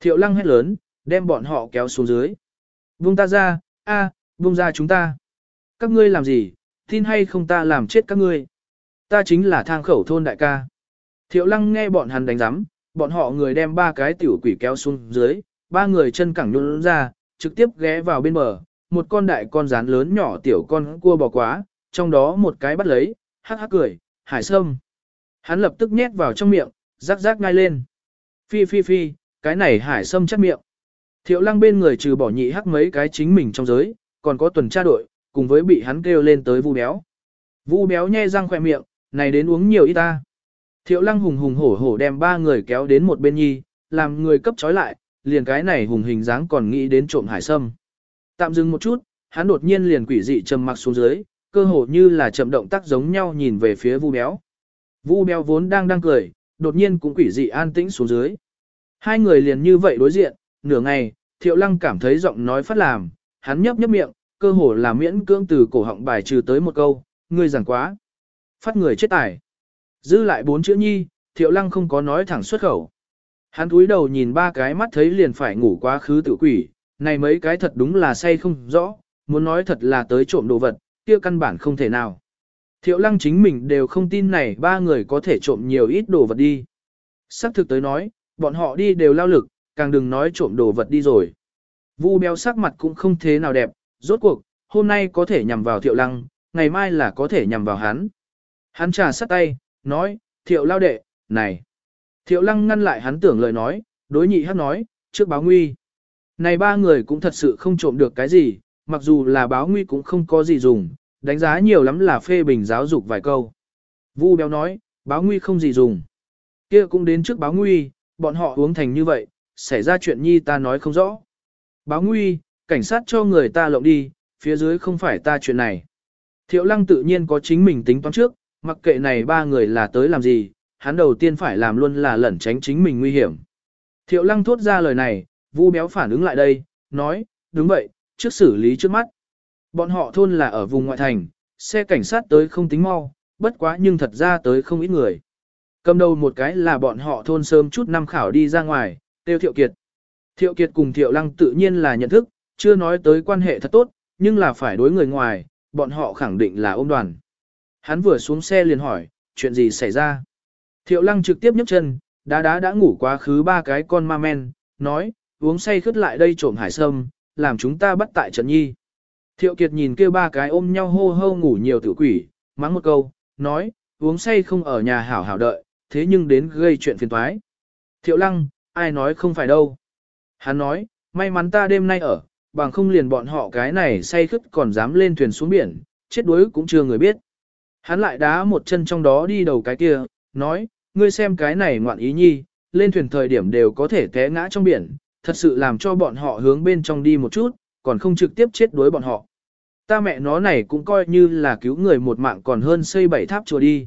Thiệu lăng hét lớn, đem bọn họ kéo xuống dưới. Vung ta ra, a, vung ra chúng ta. Các ngươi làm gì, tin hay không ta làm chết các ngươi. Ta chính là thang khẩu thôn đại ca. Thiệu lăng nghe bọn hắn đánh giắm, bọn họ người đem ba cái tiểu quỷ kéo xuống dưới, ba người chân cẳng nhún ra, trực tiếp ghé vào bên bờ, một con đại con rán lớn nhỏ tiểu con cua bò quá, trong đó một cái bắt lấy, hắc hắc cười, hải sâm. Hắn lập tức nhét vào trong miệng, rắc rắc ngay lên. Phi phi phi, cái này hải sâm chất miệng. Thiệu lăng bên người trừ bỏ nhị hắc mấy cái chính mình trong giới, còn có tuần tra đội, cùng với bị hắn kêu lên tới vu béo. Vu béo nhe răng khỏe miệng, này đến uống nhiều ít ta. Thiệu lăng hùng hùng hổ hổ đem ba người kéo đến một bên nhi, làm người cấp trói lại, liền cái này hùng hình dáng còn nghĩ đến trộm hải sâm. Tạm dừng một chút, hắn đột nhiên liền quỷ dị trầm mặc xuống dưới, cơ hồ như là chậm động tác giống nhau nhìn về phía vu béo. Vu béo vốn đang đang cười, đột nhiên cũng quỷ dị an tĩnh xuống dưới. Hai người liền như vậy đối diện, nửa ngày, thiệu lăng cảm thấy giọng nói phát làm, hắn nhấp nhấp miệng, cơ hồ là miễn cưỡng từ cổ họng bài trừ tới một câu, ngươi giảng quá. Phát người chết tải. Giữ lại bốn chữ nhi, thiệu lăng không có nói thẳng xuất khẩu. Hắn túi đầu nhìn ba cái mắt thấy liền phải ngủ quá khứ tự quỷ, này mấy cái thật đúng là say không rõ, muốn nói thật là tới trộm đồ vật, kia căn bản không thể nào. Thiệu lăng chính mình đều không tin này ba người có thể trộm nhiều ít đồ vật đi. Sắc thực tới nói, bọn họ đi đều lao lực, càng đừng nói trộm đồ vật đi rồi. Vu béo sắc mặt cũng không thế nào đẹp, rốt cuộc, hôm nay có thể nhằm vào thiệu lăng, ngày mai là có thể nhằm vào hắn. Hắn trà sắt tay, nói, thiệu lao đệ, này. Thiệu lăng ngăn lại hắn tưởng lời nói, đối nhị hát nói, trước báo nguy. Này ba người cũng thật sự không trộm được cái gì, mặc dù là báo nguy cũng không có gì dùng, đánh giá nhiều lắm là phê bình giáo dục vài câu. Vu béo nói, báo nguy không gì dùng. Kia cũng đến trước báo nguy, bọn họ uống thành như vậy, xảy ra chuyện nhi ta nói không rõ. Báo nguy, cảnh sát cho người ta lộng đi, phía dưới không phải ta chuyện này. Thiệu lăng tự nhiên có chính mình tính toán trước, mặc kệ này ba người là tới làm gì, hắn đầu tiên phải làm luôn là lẩn tránh chính mình nguy hiểm. Thiệu lăng thốt ra lời này, vu béo phản ứng lại đây, nói, đúng vậy, trước xử lý trước mắt. Bọn họ thôn là ở vùng ngoại thành, xe cảnh sát tới không tính mau, bất quá nhưng thật ra tới không ít người. Cầm đầu một cái là bọn họ thôn sớm chút năm khảo đi ra ngoài, tiêu thiệu kiệt. Thiệu kiệt cùng thiệu lăng tự nhiên là nhận thức, chưa nói tới quan hệ thật tốt, nhưng là phải đối người ngoài, bọn họ khẳng định là ôm đoàn. Hắn vừa xuống xe liền hỏi, chuyện gì xảy ra? Thiệu lăng trực tiếp nhấc chân, đá đá đã ngủ quá khứ ba cái con ma men, nói, uống say khướt lại đây trộm hải sâm, làm chúng ta bắt tại trận nhi. Thiệu Kiệt nhìn kia ba cái ôm nhau hô hô ngủ nhiều tử quỷ, mắng một câu, nói, uống say không ở nhà hảo hảo đợi, thế nhưng đến gây chuyện phiền toái. Thiệu Lăng, ai nói không phải đâu. Hắn nói, may mắn ta đêm nay ở, bằng không liền bọn họ cái này say khướt còn dám lên thuyền xuống biển, chết đuối cũng chưa người biết. Hắn lại đá một chân trong đó đi đầu cái kia, nói, ngươi xem cái này ngoạn ý nhi, lên thuyền thời điểm đều có thể té ngã trong biển, thật sự làm cho bọn họ hướng bên trong đi một chút, còn không trực tiếp chết đuối bọn họ. Ta mẹ nó này cũng coi như là cứu người một mạng còn hơn xây bảy tháp chùa đi.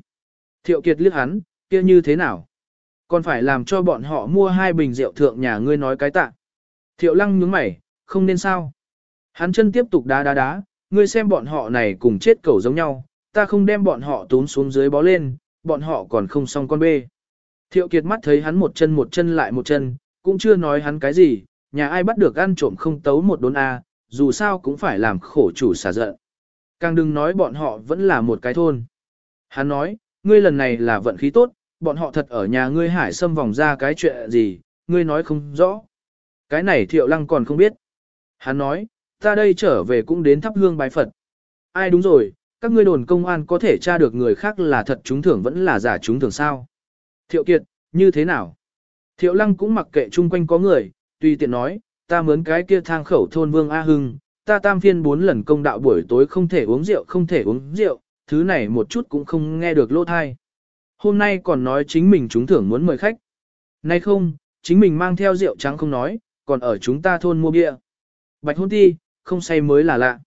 Thiệu Kiệt liếc hắn, kia như thế nào? Còn phải làm cho bọn họ mua hai bình rượu thượng nhà ngươi nói cái tạ. Thiệu Lăng nhướng mày, không nên sao? Hắn chân tiếp tục đá đá đá, ngươi xem bọn họ này cùng chết cẩu giống nhau, ta không đem bọn họ tốn xuống dưới bó lên, bọn họ còn không xong con bê. Thiệu Kiệt mắt thấy hắn một chân một chân lại một chân, cũng chưa nói hắn cái gì, nhà ai bắt được ăn trộm không tấu một đốn a, à, dù sao cũng phải làm khổ chủ xả giận. Càng đừng nói bọn họ vẫn là một cái thôn. Hắn nói, ngươi lần này là vận khí tốt, bọn họ thật ở nhà ngươi hải xâm vòng ra cái chuyện gì, ngươi nói không rõ. Cái này thiệu lăng còn không biết. Hắn nói, ta đây trở về cũng đến thắp hương bái Phật. Ai đúng rồi, các ngươi đồn công an có thể tra được người khác là thật chúng thưởng vẫn là giả chúng thưởng sao. Thiệu kiệt, như thế nào? Thiệu lăng cũng mặc kệ chung quanh có người, tùy tiện nói, ta mướn cái kia thang khẩu thôn Vương A Hưng, ta tam phiên bốn lần công đạo buổi tối không thể uống rượu không thể uống rượu, thứ này một chút cũng không nghe được lỗ thai. Hôm nay còn nói chính mình chúng thưởng muốn mời khách. Nay không, chính mình mang theo rượu trắng không nói, còn ở chúng ta thôn mua bia. Bạch hôn ti, không say mới là lạ.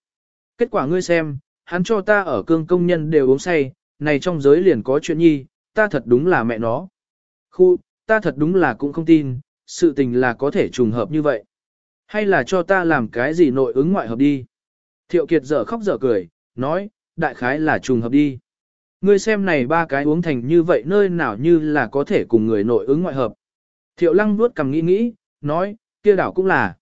Kết quả ngươi xem, hắn cho ta ở cương công nhân đều uống say, này trong giới liền có chuyện nhi, ta thật đúng là mẹ nó. Khu, ta thật đúng là cũng không tin, sự tình là có thể trùng hợp như vậy. Hay là cho ta làm cái gì nội ứng ngoại hợp đi? Thiệu Kiệt dở khóc dở cười, nói, đại khái là trùng hợp đi. Ngươi xem này ba cái uống thành như vậy nơi nào như là có thể cùng người nội ứng ngoại hợp. Thiệu Lăng vuốt cầm nghĩ nghĩ, nói, kia đảo cũng là.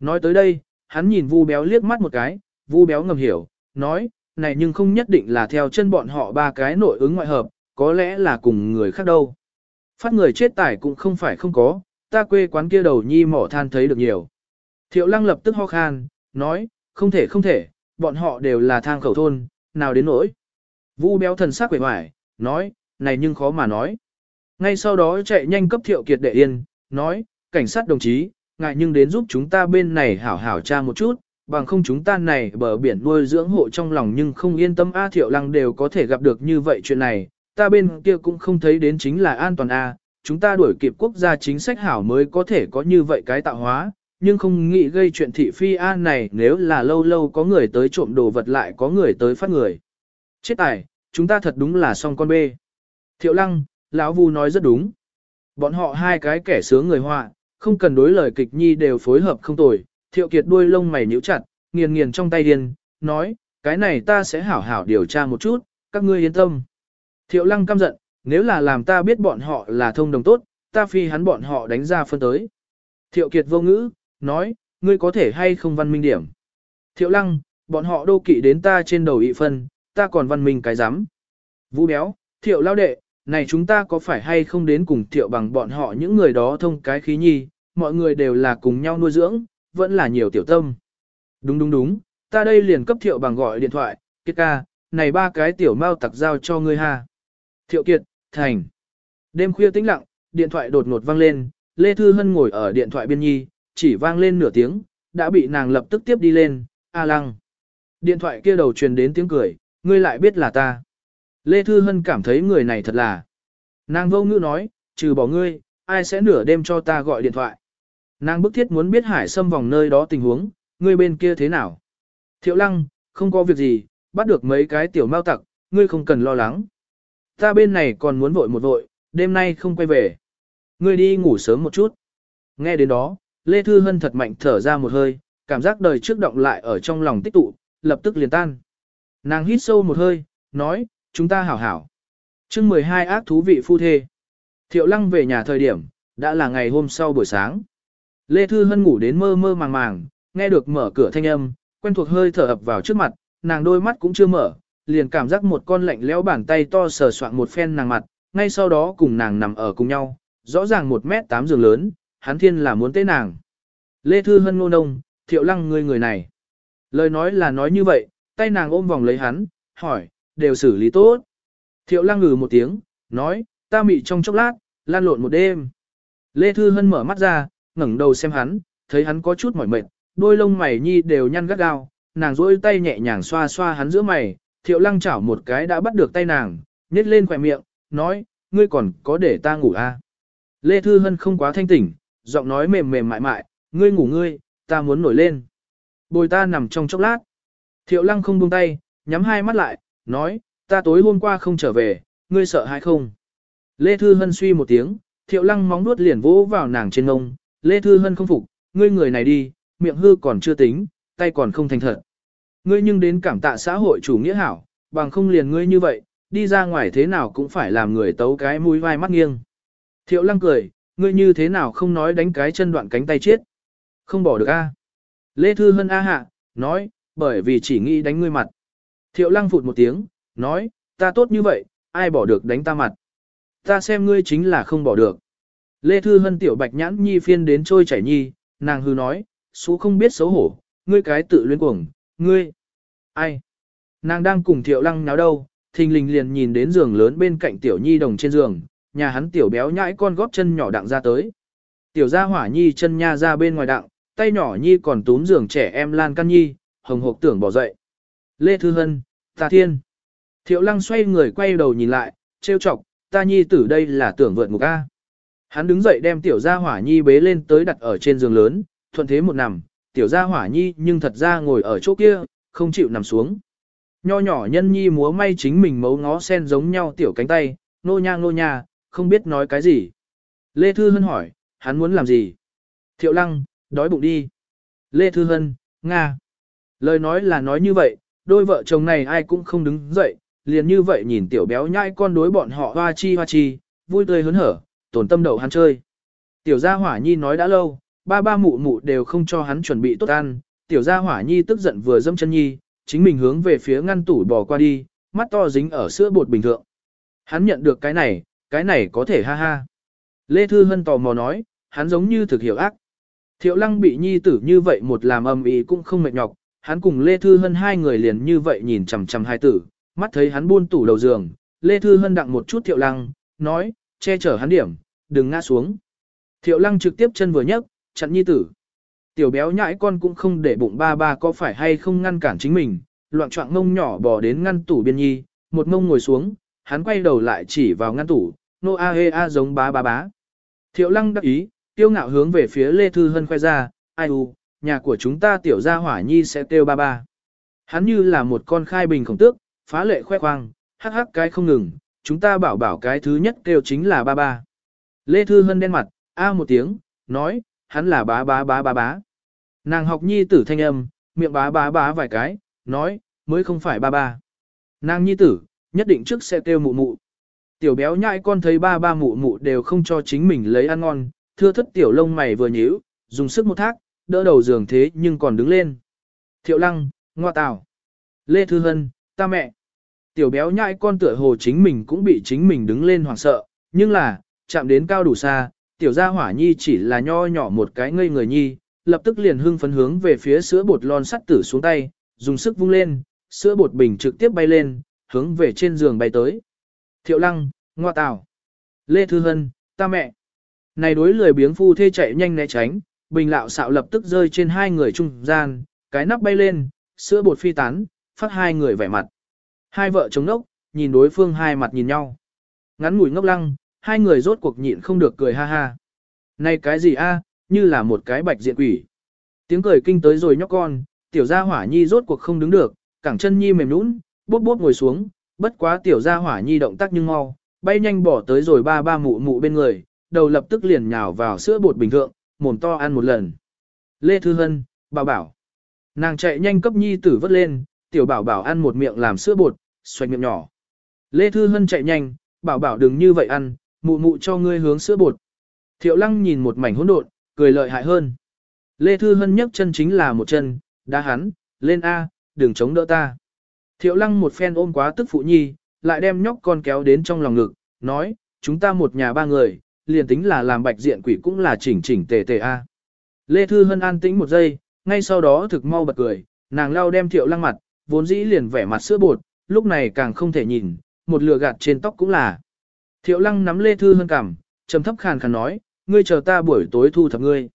Nói tới đây, hắn nhìn Vu Béo liếc mắt một cái, Vu Béo ngầm hiểu, nói, này nhưng không nhất định là theo chân bọn họ ba cái nội ứng ngoại hợp, có lẽ là cùng người khác đâu. Phát người chết tải cũng không phải không có, ta quê quán kia đầu nhi mỏ than thấy được nhiều. Thiệu lăng lập tức ho khan, nói, không thể không thể, bọn họ đều là thang khẩu thôn, nào đến nỗi. Vu béo thần sắc quể hoài, nói, này nhưng khó mà nói. Ngay sau đó chạy nhanh cấp thiệu kiệt đệ yên, nói, cảnh sát đồng chí, ngại nhưng đến giúp chúng ta bên này hảo hảo tra một chút, bằng không chúng ta này bờ biển nuôi dưỡng hộ trong lòng nhưng không yên tâm A thiệu lăng đều có thể gặp được như vậy chuyện này, ta bên kia cũng không thấy đến chính là an toàn A, chúng ta đuổi kịp quốc gia chính sách hảo mới có thể có như vậy cái tạo hóa, nhưng không nghĩ gây chuyện thị phi an này nếu là lâu lâu có người tới trộm đồ vật lại có người tới phát người. Chết tài, chúng ta thật đúng là xong con bê. Thiệu lăng, lão vu nói rất đúng. Bọn họ hai cái kẻ sướng người họa, không cần đối lời kịch nhi đều phối hợp không tồi. Thiệu kiệt đuôi lông mày nhíu chặt, nghiền nghiền trong tay điên, nói, cái này ta sẽ hảo hảo điều tra một chút, các ngươi yên tâm. Thiệu lăng căm giận, nếu là làm ta biết bọn họ là thông đồng tốt, ta phi hắn bọn họ đánh ra phân tới. Thiệu kiệt vô ngữ, nói, ngươi có thể hay không văn minh điểm. Thiệu lăng, bọn họ đô kỵ đến ta trên đầu ị phân, ta còn văn minh cái rắm Vũ béo, thiệu lao đệ, này chúng ta có phải hay không đến cùng thiệu bằng bọn họ những người đó thông cái khí nhi, mọi người đều là cùng nhau nuôi dưỡng, vẫn là nhiều tiểu tâm. Đúng đúng đúng, ta đây liền cấp thiệu bằng gọi điện thoại, kiệt ca, này ba cái tiểu mau tặc giao cho ngươi ha. Thiệu kiệt, thành. Đêm khuya tĩnh lặng, điện thoại đột ngột vang lên, Lê Thư Hân ngồi ở điện thoại biên nhi, chỉ vang lên nửa tiếng, đã bị nàng lập tức tiếp đi lên, a lăng. Điện thoại kia đầu truyền đến tiếng cười, ngươi lại biết là ta. Lê Thư Hân cảm thấy người này thật là. Nàng vô ngữ nói, trừ bỏ ngươi, ai sẽ nửa đêm cho ta gọi điện thoại. Nàng bức thiết muốn biết hải xâm vòng nơi đó tình huống, ngươi bên kia thế nào. Thiệu lăng, không có việc gì, bắt được mấy cái tiểu mau tặc, ngươi không cần lo lắng. Ta bên này còn muốn vội một vội, đêm nay không quay về. Ngươi đi ngủ sớm một chút. Nghe đến đó, Lê Thư Hân thật mạnh thở ra một hơi, cảm giác đời trước động lại ở trong lòng tích tụ, lập tức liền tan. Nàng hít sâu một hơi, nói, chúng ta hảo hảo. chương 12 ác thú vị phu thê. Thiệu lăng về nhà thời điểm, đã là ngày hôm sau buổi sáng. Lê Thư Hân ngủ đến mơ mơ màng màng, nghe được mở cửa thanh âm, quen thuộc hơi thở ập vào trước mặt, nàng đôi mắt cũng chưa mở, liền cảm giác một con lạnh lẽo bàn tay to sờ soạn một phen nàng mặt, ngay sau đó cùng nàng nằm ở cùng nhau, rõ ràng 1 mét 8 giường lớn, hắn thiên là muốn tế nàng. Lê Thư Hân nô nông, thiệu lăng người người này. Lời nói là nói như vậy, tay nàng ôm vòng lấy hắn, hỏi, đều xử lý tốt. Thiệu lăng ngừ một tiếng, nói, ta mị trong chốc lát, lan lộn một đêm. Lê Thư Hân mở mắt ra, ngẩng đầu xem hắn, thấy hắn có chút mỏi mệt, đôi lông mày nhi đều nhăn gắt gao, nàng rỗi tay nhẹ nhàng xoa xoa hắn giữa mày, thiệu lăng chảo một cái đã bắt được tay nàng, nhét lên khỏe miệng, nói, ngươi còn có để ta ngủ à? Lê Thư Hân không quá thanh tỉnh, giọng nói mềm mềm mại mại, ngươi ngủ ngươi, ta muốn nổi lên. Bồi ta nằm trong chốc lát. Thiệu lăng không buông tay, nhắm hai mắt lại, nói, ta tối hôm qua không trở về, ngươi sợ hay không? Lê Thư Hân suy một tiếng, thiệu lăng móng nuốt liền vỗ vào nàng trên ngông, Lê Thư Hân không phục, ngươi người này đi, miệng hư còn chưa tính, tay còn không thành thật. Ngươi nhưng đến cảm tạ xã hội chủ nghĩa hảo, bằng không liền ngươi như vậy, đi ra ngoài thế nào cũng phải làm người tấu cái mũi vai mắt nghiêng. Thiệu lăng cười, ngươi như thế nào không nói đánh cái chân đoạn cánh tay chết. Không bỏ được a. Lê Thư Hân A hạ, nói, bởi vì chỉ nghĩ đánh ngươi mặt. Thiệu lăng phụt một tiếng, nói, ta tốt như vậy, ai bỏ được đánh ta mặt. Ta xem ngươi chính là không bỏ được. Lê Thư Hân tiểu bạch nhãn nhi phiên đến trôi chảy nhi, nàng hư nói, số không biết xấu hổ, ngươi cái tự luyến cuồng, ngươi. Ai? Nàng đang cùng thiệu lăng náo đâu, thình lình liền nhìn đến giường lớn bên cạnh tiểu nhi đồng trên giường, nhà hắn tiểu béo nhãi con góp chân nhỏ đặng ra tới. Tiểu gia hỏa nhi chân nha ra bên ngoài đặng, tay nhỏ nhi còn túm giường trẻ em lan căn nhi, hồng hộc tưởng bỏ dậy. Lê Thư Hân, ta thiên. Thiệu lăng xoay người quay đầu nhìn lại, trêu chọc, ta nhi tử đây là tưởng vượt ngục A. Hắn đứng dậy đem tiểu gia hỏa nhi bế lên tới đặt ở trên giường lớn, thuận thế một nằm, tiểu gia hỏa nhi nhưng thật ra ngồi ở chỗ kia, không chịu nằm xuống. Nho nhỏ nhân nhi múa may chính mình mấu ngó sen giống nhau tiểu cánh tay, nô nha nô nha, không biết nói cái gì. Lê Thư Hân hỏi, hắn muốn làm gì? Thiệu Lăng, đói bụng đi. Lê Thư Hân, Nga. Lời nói là nói như vậy, đôi vợ chồng này ai cũng không đứng dậy, liền như vậy nhìn tiểu béo nhãi con đối bọn họ hoa chi hoa chi, vui tươi hớn hở, tổn tâm đầu hắn chơi. Tiểu gia hỏa nhi nói đã lâu, ba ba mụ mụ đều không cho hắn chuẩn bị tốt ăn, tiểu gia hỏa nhi tức giận vừa dâm chân nhi, chính mình hướng về phía ngăn tủ bò qua đi, mắt to dính ở sữa bột bình thường. Hắn nhận được cái này, cái này có thể ha ha. Lê Thư Hân tò mò nói, hắn giống như thực hiểu ác. Thiệu lăng bị nhi tử như vậy một làm âm ý cũng không mệt nhọc, hắn cùng Lê Thư Hân hai người liền như vậy nhìn chằm chằm hai tử, mắt thấy hắn buôn tủ đầu giường, Lê Thư Hân đặng một chút Thiệu lăng, nói, che chở hắn điểm, đừng ngã xuống. Thiệu lăng trực tiếp chân vừa nhấc, chặn nhi tử. Tiểu béo nhãi con cũng không để bụng ba ba có phải hay không ngăn cản chính mình, loạn trọng ngông nhỏ bò đến ngăn tủ biên nhi, một ngông ngồi xuống, hắn quay đầu lại chỉ vào ngăn tủ, nô a hê a giống bá bá bá. Thiệu lăng đắc ý, tiêu ngạo hướng về phía Lê Thư Hân khoe ra, ai u, nhà của chúng ta tiểu gia hỏa nhi sẽ tiêu ba ba. Hắn như là một con khai bình khổng tước, phá lệ khoe khoang, hắc hắc cái không ngừng, chúng ta bảo bảo cái thứ nhất kêu chính là ba ba. Lê Thư Hân đen mặt, a một tiếng, nói, hắn là bá bá bá bá bá. Nàng học nhi tử thanh âm, miệng bá bá bá vài cái, nói, mới không phải ba ba. Nàng nhi tử, nhất định trước sẽ kêu mụ mụ tiểu béo nhãi con thấy ba ba mụ mụ đều không cho chính mình lấy ăn ngon, thưa thất tiểu lông mày vừa nhíu, dùng sức một thác, đỡ đầu giường thế nhưng còn đứng lên. Thiệu lăng, ngoa tào, Lê Thư Hân, ta mẹ. Tiểu béo nhãi con tựa hồ chính mình cũng bị chính mình đứng lên hoảng sợ, nhưng là, chạm đến cao đủ xa, tiểu gia hỏa nhi chỉ là nho nhỏ một cái ngây người nhi, lập tức liền hưng phấn hướng về phía sữa bột lon sắt tử xuống tay, dùng sức vung lên, sữa bột bình trực tiếp bay lên, hướng về trên giường bay tới. Thiệu lăng, ngoa tào. Lê Thư Hân, ta mẹ. Này đối lười biếng phu thê chạy nhanh né tránh, bình lạo xạo lập tức rơi trên hai người trung gian, cái nắp bay lên, sữa bột phi tán, phát hai người vẻ mặt. Hai vợ chồng nốc, nhìn đối phương hai mặt nhìn nhau. Ngắn ngủi ngốc lăng, hai người rốt cuộc nhịn không được cười ha ha. Này cái gì a, như là một cái bạch diện quỷ. Tiếng cười kinh tới rồi nhóc con, tiểu gia hỏa nhi rốt cuộc không đứng được, cẳng chân nhi mềm nũng, bốp bốp ngồi xuống, bất quá tiểu gia hỏa nhi động tác nhưng mau, bay nhanh bỏ tới rồi ba ba mụ mụ bên người, đầu lập tức liền nhào vào sữa bột bình thượng, mồm to ăn một lần. Lê Thư Hân, bảo bảo. Nàng chạy nhanh cấp nhi tử vất lên, tiểu bảo bảo ăn một miệng làm sữa bột, xoạch miệng nhỏ. Lê Thư Hân chạy nhanh, bảo bảo đừng như vậy ăn, mụ mụ cho ngươi hướng sữa bột. Thiệu lăng nhìn một mảnh hỗn độn, cười lợi hại hơn. Lê Thư Hân nhấc chân chính là một chân, đá hắn, lên A, đừng chống đỡ ta. Thiệu lăng một phen ôm quá tức phụ nhi, lại đem nhóc con kéo đến trong lòng ngực, nói, chúng ta một nhà ba người, liền tính là làm bạch diện quỷ cũng là chỉnh chỉnh tề tề a. À. Lê Thư Hân an tĩnh một giây, ngay sau đó thực mau bật cười, nàng lao đem thiệu lăng mặt, vốn dĩ liền vẻ mặt sữa bột, lúc này càng không thể nhìn, một lửa gạt trên tóc cũng là. Thiệu lăng nắm Lê Thư Hân cằm, trầm thấp khàn khàn nói, ngươi chờ ta buổi tối thu thập ngươi.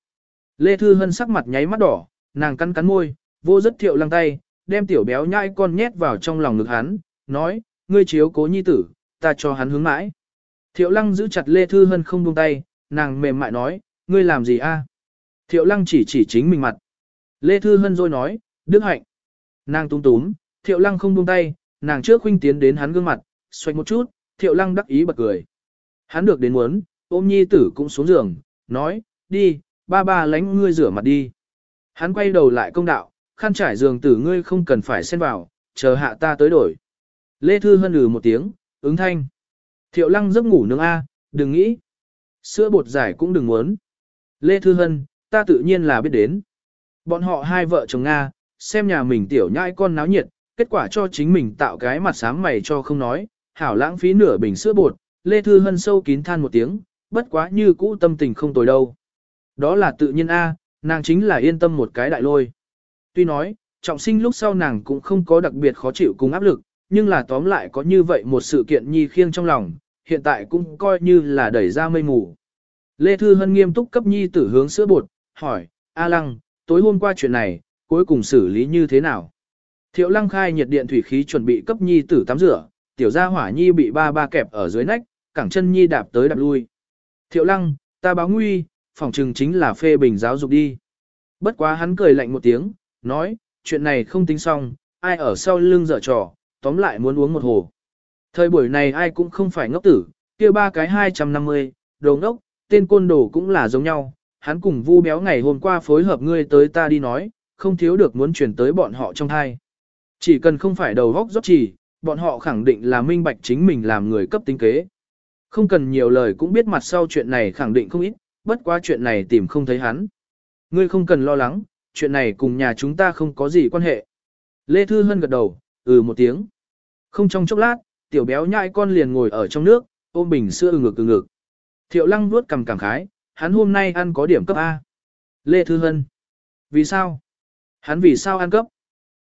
Lê Thư Hân sắc mặt nháy mắt đỏ, nàng cắn cắn môi, vô rất thiệu lăng tay, đem tiểu béo nhãi con nhét vào trong lòng ngực hắn, nói, ngươi chiếu cố nhi tử, ta cho hắn hướng mãi. Thiệu lăng giữ chặt Lê Thư Hân không buông tay, nàng mềm mại nói, ngươi làm gì a? Thiệu lăng chỉ chỉ chính mình mặt. Lê Thư Hân rồi nói, đức hạnh. Nàng túm túm, thiệu lăng không buông tay, nàng trước khuynh tiến đến hắn gương mặt, xoay một chút, thiệu lăng đắc ý bật cười. Hắn được đến muốn, ôm nhi tử cũng xuống giường, nói, đi, ba ba lánh ngươi rửa mặt đi. Hắn quay đầu lại công đạo, khăn trải giường tử ngươi không cần phải xen vào, chờ hạ ta tới đổi. Lê Thư Hân lừ một tiếng, ứng thanh. Thiệu lăng giấc ngủ nương A, đừng nghĩ. Sữa bột giải cũng đừng muốn. Lê Thư Hân, ta tự nhiên là biết đến. Bọn họ hai vợ chồng Nga, xem nhà mình tiểu nhai con náo nhiệt, kết quả cho chính mình tạo cái mặt sáng mày cho không nói, hảo lãng phí nửa bình sữa bột, Lê Thư Hân sâu kín than một tiếng, bất quá như cũ tâm tình không tồi đâu. Đó là tự nhiên A, nàng chính là yên tâm một cái đại lôi tuy nói, trọng sinh lúc sau nàng cũng không có đặc biệt khó chịu cùng áp lực, nhưng là tóm lại có như vậy một sự kiện nhi khiêng trong lòng, hiện tại cũng coi như là đẩy ra mây mù. Lê Thư Hân nghiêm túc cấp nhi tử hướng sữa bột, hỏi, A Lăng, tối hôm qua chuyện này, cuối cùng xử lý như thế nào? Thiệu Lăng khai nhiệt điện thủy khí chuẩn bị cấp nhi tử tắm rửa, tiểu gia hỏa nhi bị ba ba kẹp ở dưới nách, cẳng chân nhi đạp tới đạp lui. Thiệu Lăng, ta báo nguy, phòng trừng chính là phê bình giáo dục đi. Bất quá hắn cười lạnh một tiếng, nói, chuyện này không tính xong, ai ở sau lưng dở trò, tóm lại muốn uống một hồ. Thời buổi này ai cũng không phải ngốc tử, kia ba cái 250, đồ ngốc, tên côn đồ cũng là giống nhau, hắn cùng vu béo ngày hôm qua phối hợp ngươi tới ta đi nói, không thiếu được muốn chuyển tới bọn họ trong thai. Chỉ cần không phải đầu góc rót chỉ, bọn họ khẳng định là minh bạch chính mình làm người cấp tính kế. Không cần nhiều lời cũng biết mặt sau chuyện này khẳng định không ít, bất quá chuyện này tìm không thấy hắn. Ngươi không cần lo lắng, chuyện này cùng nhà chúng ta không có gì quan hệ. Lê Thư Hân gật đầu, ừ một tiếng. Không trong chốc lát, tiểu béo nhãi con liền ngồi ở trong nước, ôm bình sữa ừ ngực ừ ngực. Thiệu lăng vuốt cầm cảm khái, hắn hôm nay ăn có điểm cấp A. Lê Thư Hân. Vì sao? Hắn vì sao ăn cấp?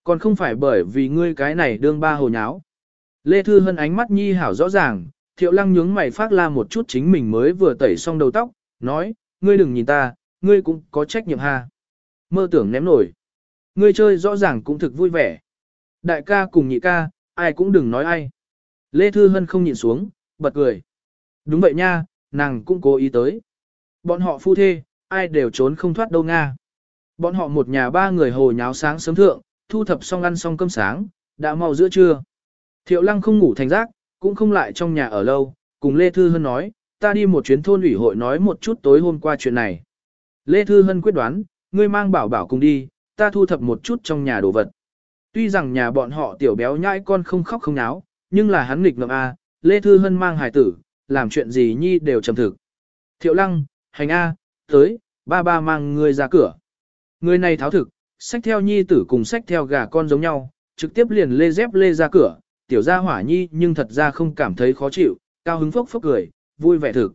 Còn không phải bởi vì ngươi cái này đương ba hồ nháo. Lê Thư Hân ánh mắt nhi hảo rõ ràng, thiệu lăng nhướng mày phát la một chút chính mình mới vừa tẩy xong đầu tóc, nói, ngươi đừng nhìn ta, ngươi cũng có trách nhiệm ha mơ tưởng ném nổi. Ngươi chơi rõ ràng cũng thực vui vẻ. Đại ca cùng nhị ca, ai cũng đừng nói ai. Lê Thư Hân không nhìn xuống, bật cười. Đúng vậy nha, nàng cũng cố ý tới. Bọn họ phu thê, ai đều trốn không thoát đâu Nga. Bọn họ một nhà ba người hồ nháo sáng sớm thượng, thu thập xong ăn xong cơm sáng, đã mau giữa trưa. Thiệu lăng không ngủ thành giác, cũng không lại trong nhà ở lâu, cùng Lê Thư Hân nói, ta đi một chuyến thôn ủy hội nói một chút tối hôm qua chuyện này. Lê Thư Hân quyết đoán, ngươi mang bảo bảo cùng đi, ta thu thập một chút trong nhà đồ vật. Tuy rằng nhà bọn họ tiểu béo nhãi con không khóc không náo, nhưng là hắn nghịch ngợm A, Lê Thư Hân mang hài tử, làm chuyện gì nhi đều trầm thực. Thiệu lăng, hành A, tới, ba ba mang ngươi ra cửa. Người này tháo thực, sách theo nhi tử cùng sách theo gà con giống nhau, trực tiếp liền lê dép lê ra cửa, tiểu gia hỏa nhi nhưng thật ra không cảm thấy khó chịu, cao hứng phốc phốc cười, vui vẻ thực.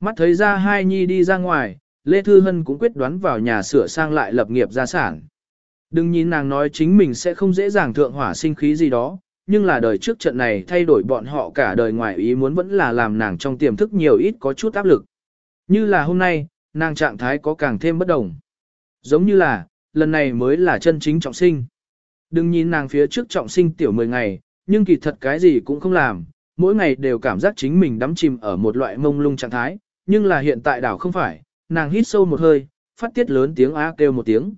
Mắt thấy ra hai nhi đi ra ngoài, Lê Thư Hân cũng quyết đoán vào nhà sửa sang lại lập nghiệp gia sản. Đừng nhìn nàng nói chính mình sẽ không dễ dàng thượng hỏa sinh khí gì đó, nhưng là đời trước trận này thay đổi bọn họ cả đời ngoài ý muốn vẫn là làm nàng trong tiềm thức nhiều ít có chút áp lực. Như là hôm nay, nàng trạng thái có càng thêm bất đồng. Giống như là, lần này mới là chân chính trọng sinh. Đừng nhìn nàng phía trước trọng sinh tiểu 10 ngày, nhưng kỳ thật cái gì cũng không làm, mỗi ngày đều cảm giác chính mình đắm chìm ở một loại mông lung trạng thái, nhưng là hiện tại đảo không phải, nàng hít sâu một hơi, phát tiết lớn tiếng á kêu một tiếng.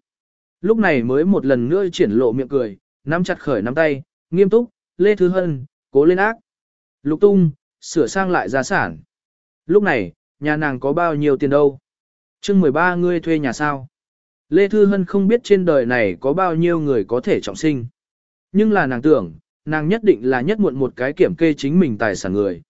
Lúc này mới một lần nữa triển lộ miệng cười, nắm chặt khởi nắm tay, nghiêm túc, Lê Thư Hân, cố lên ác. Lục tung, sửa sang lại gia sản. Lúc này, nhà nàng có bao nhiêu tiền đâu? chương 13 ngươi thuê nhà sao? Lê Thư Hân không biết trên đời này có bao nhiêu người có thể trọng sinh. Nhưng là nàng tưởng, nàng nhất định là nhất muộn một cái kiểm kê chính mình tài sản người.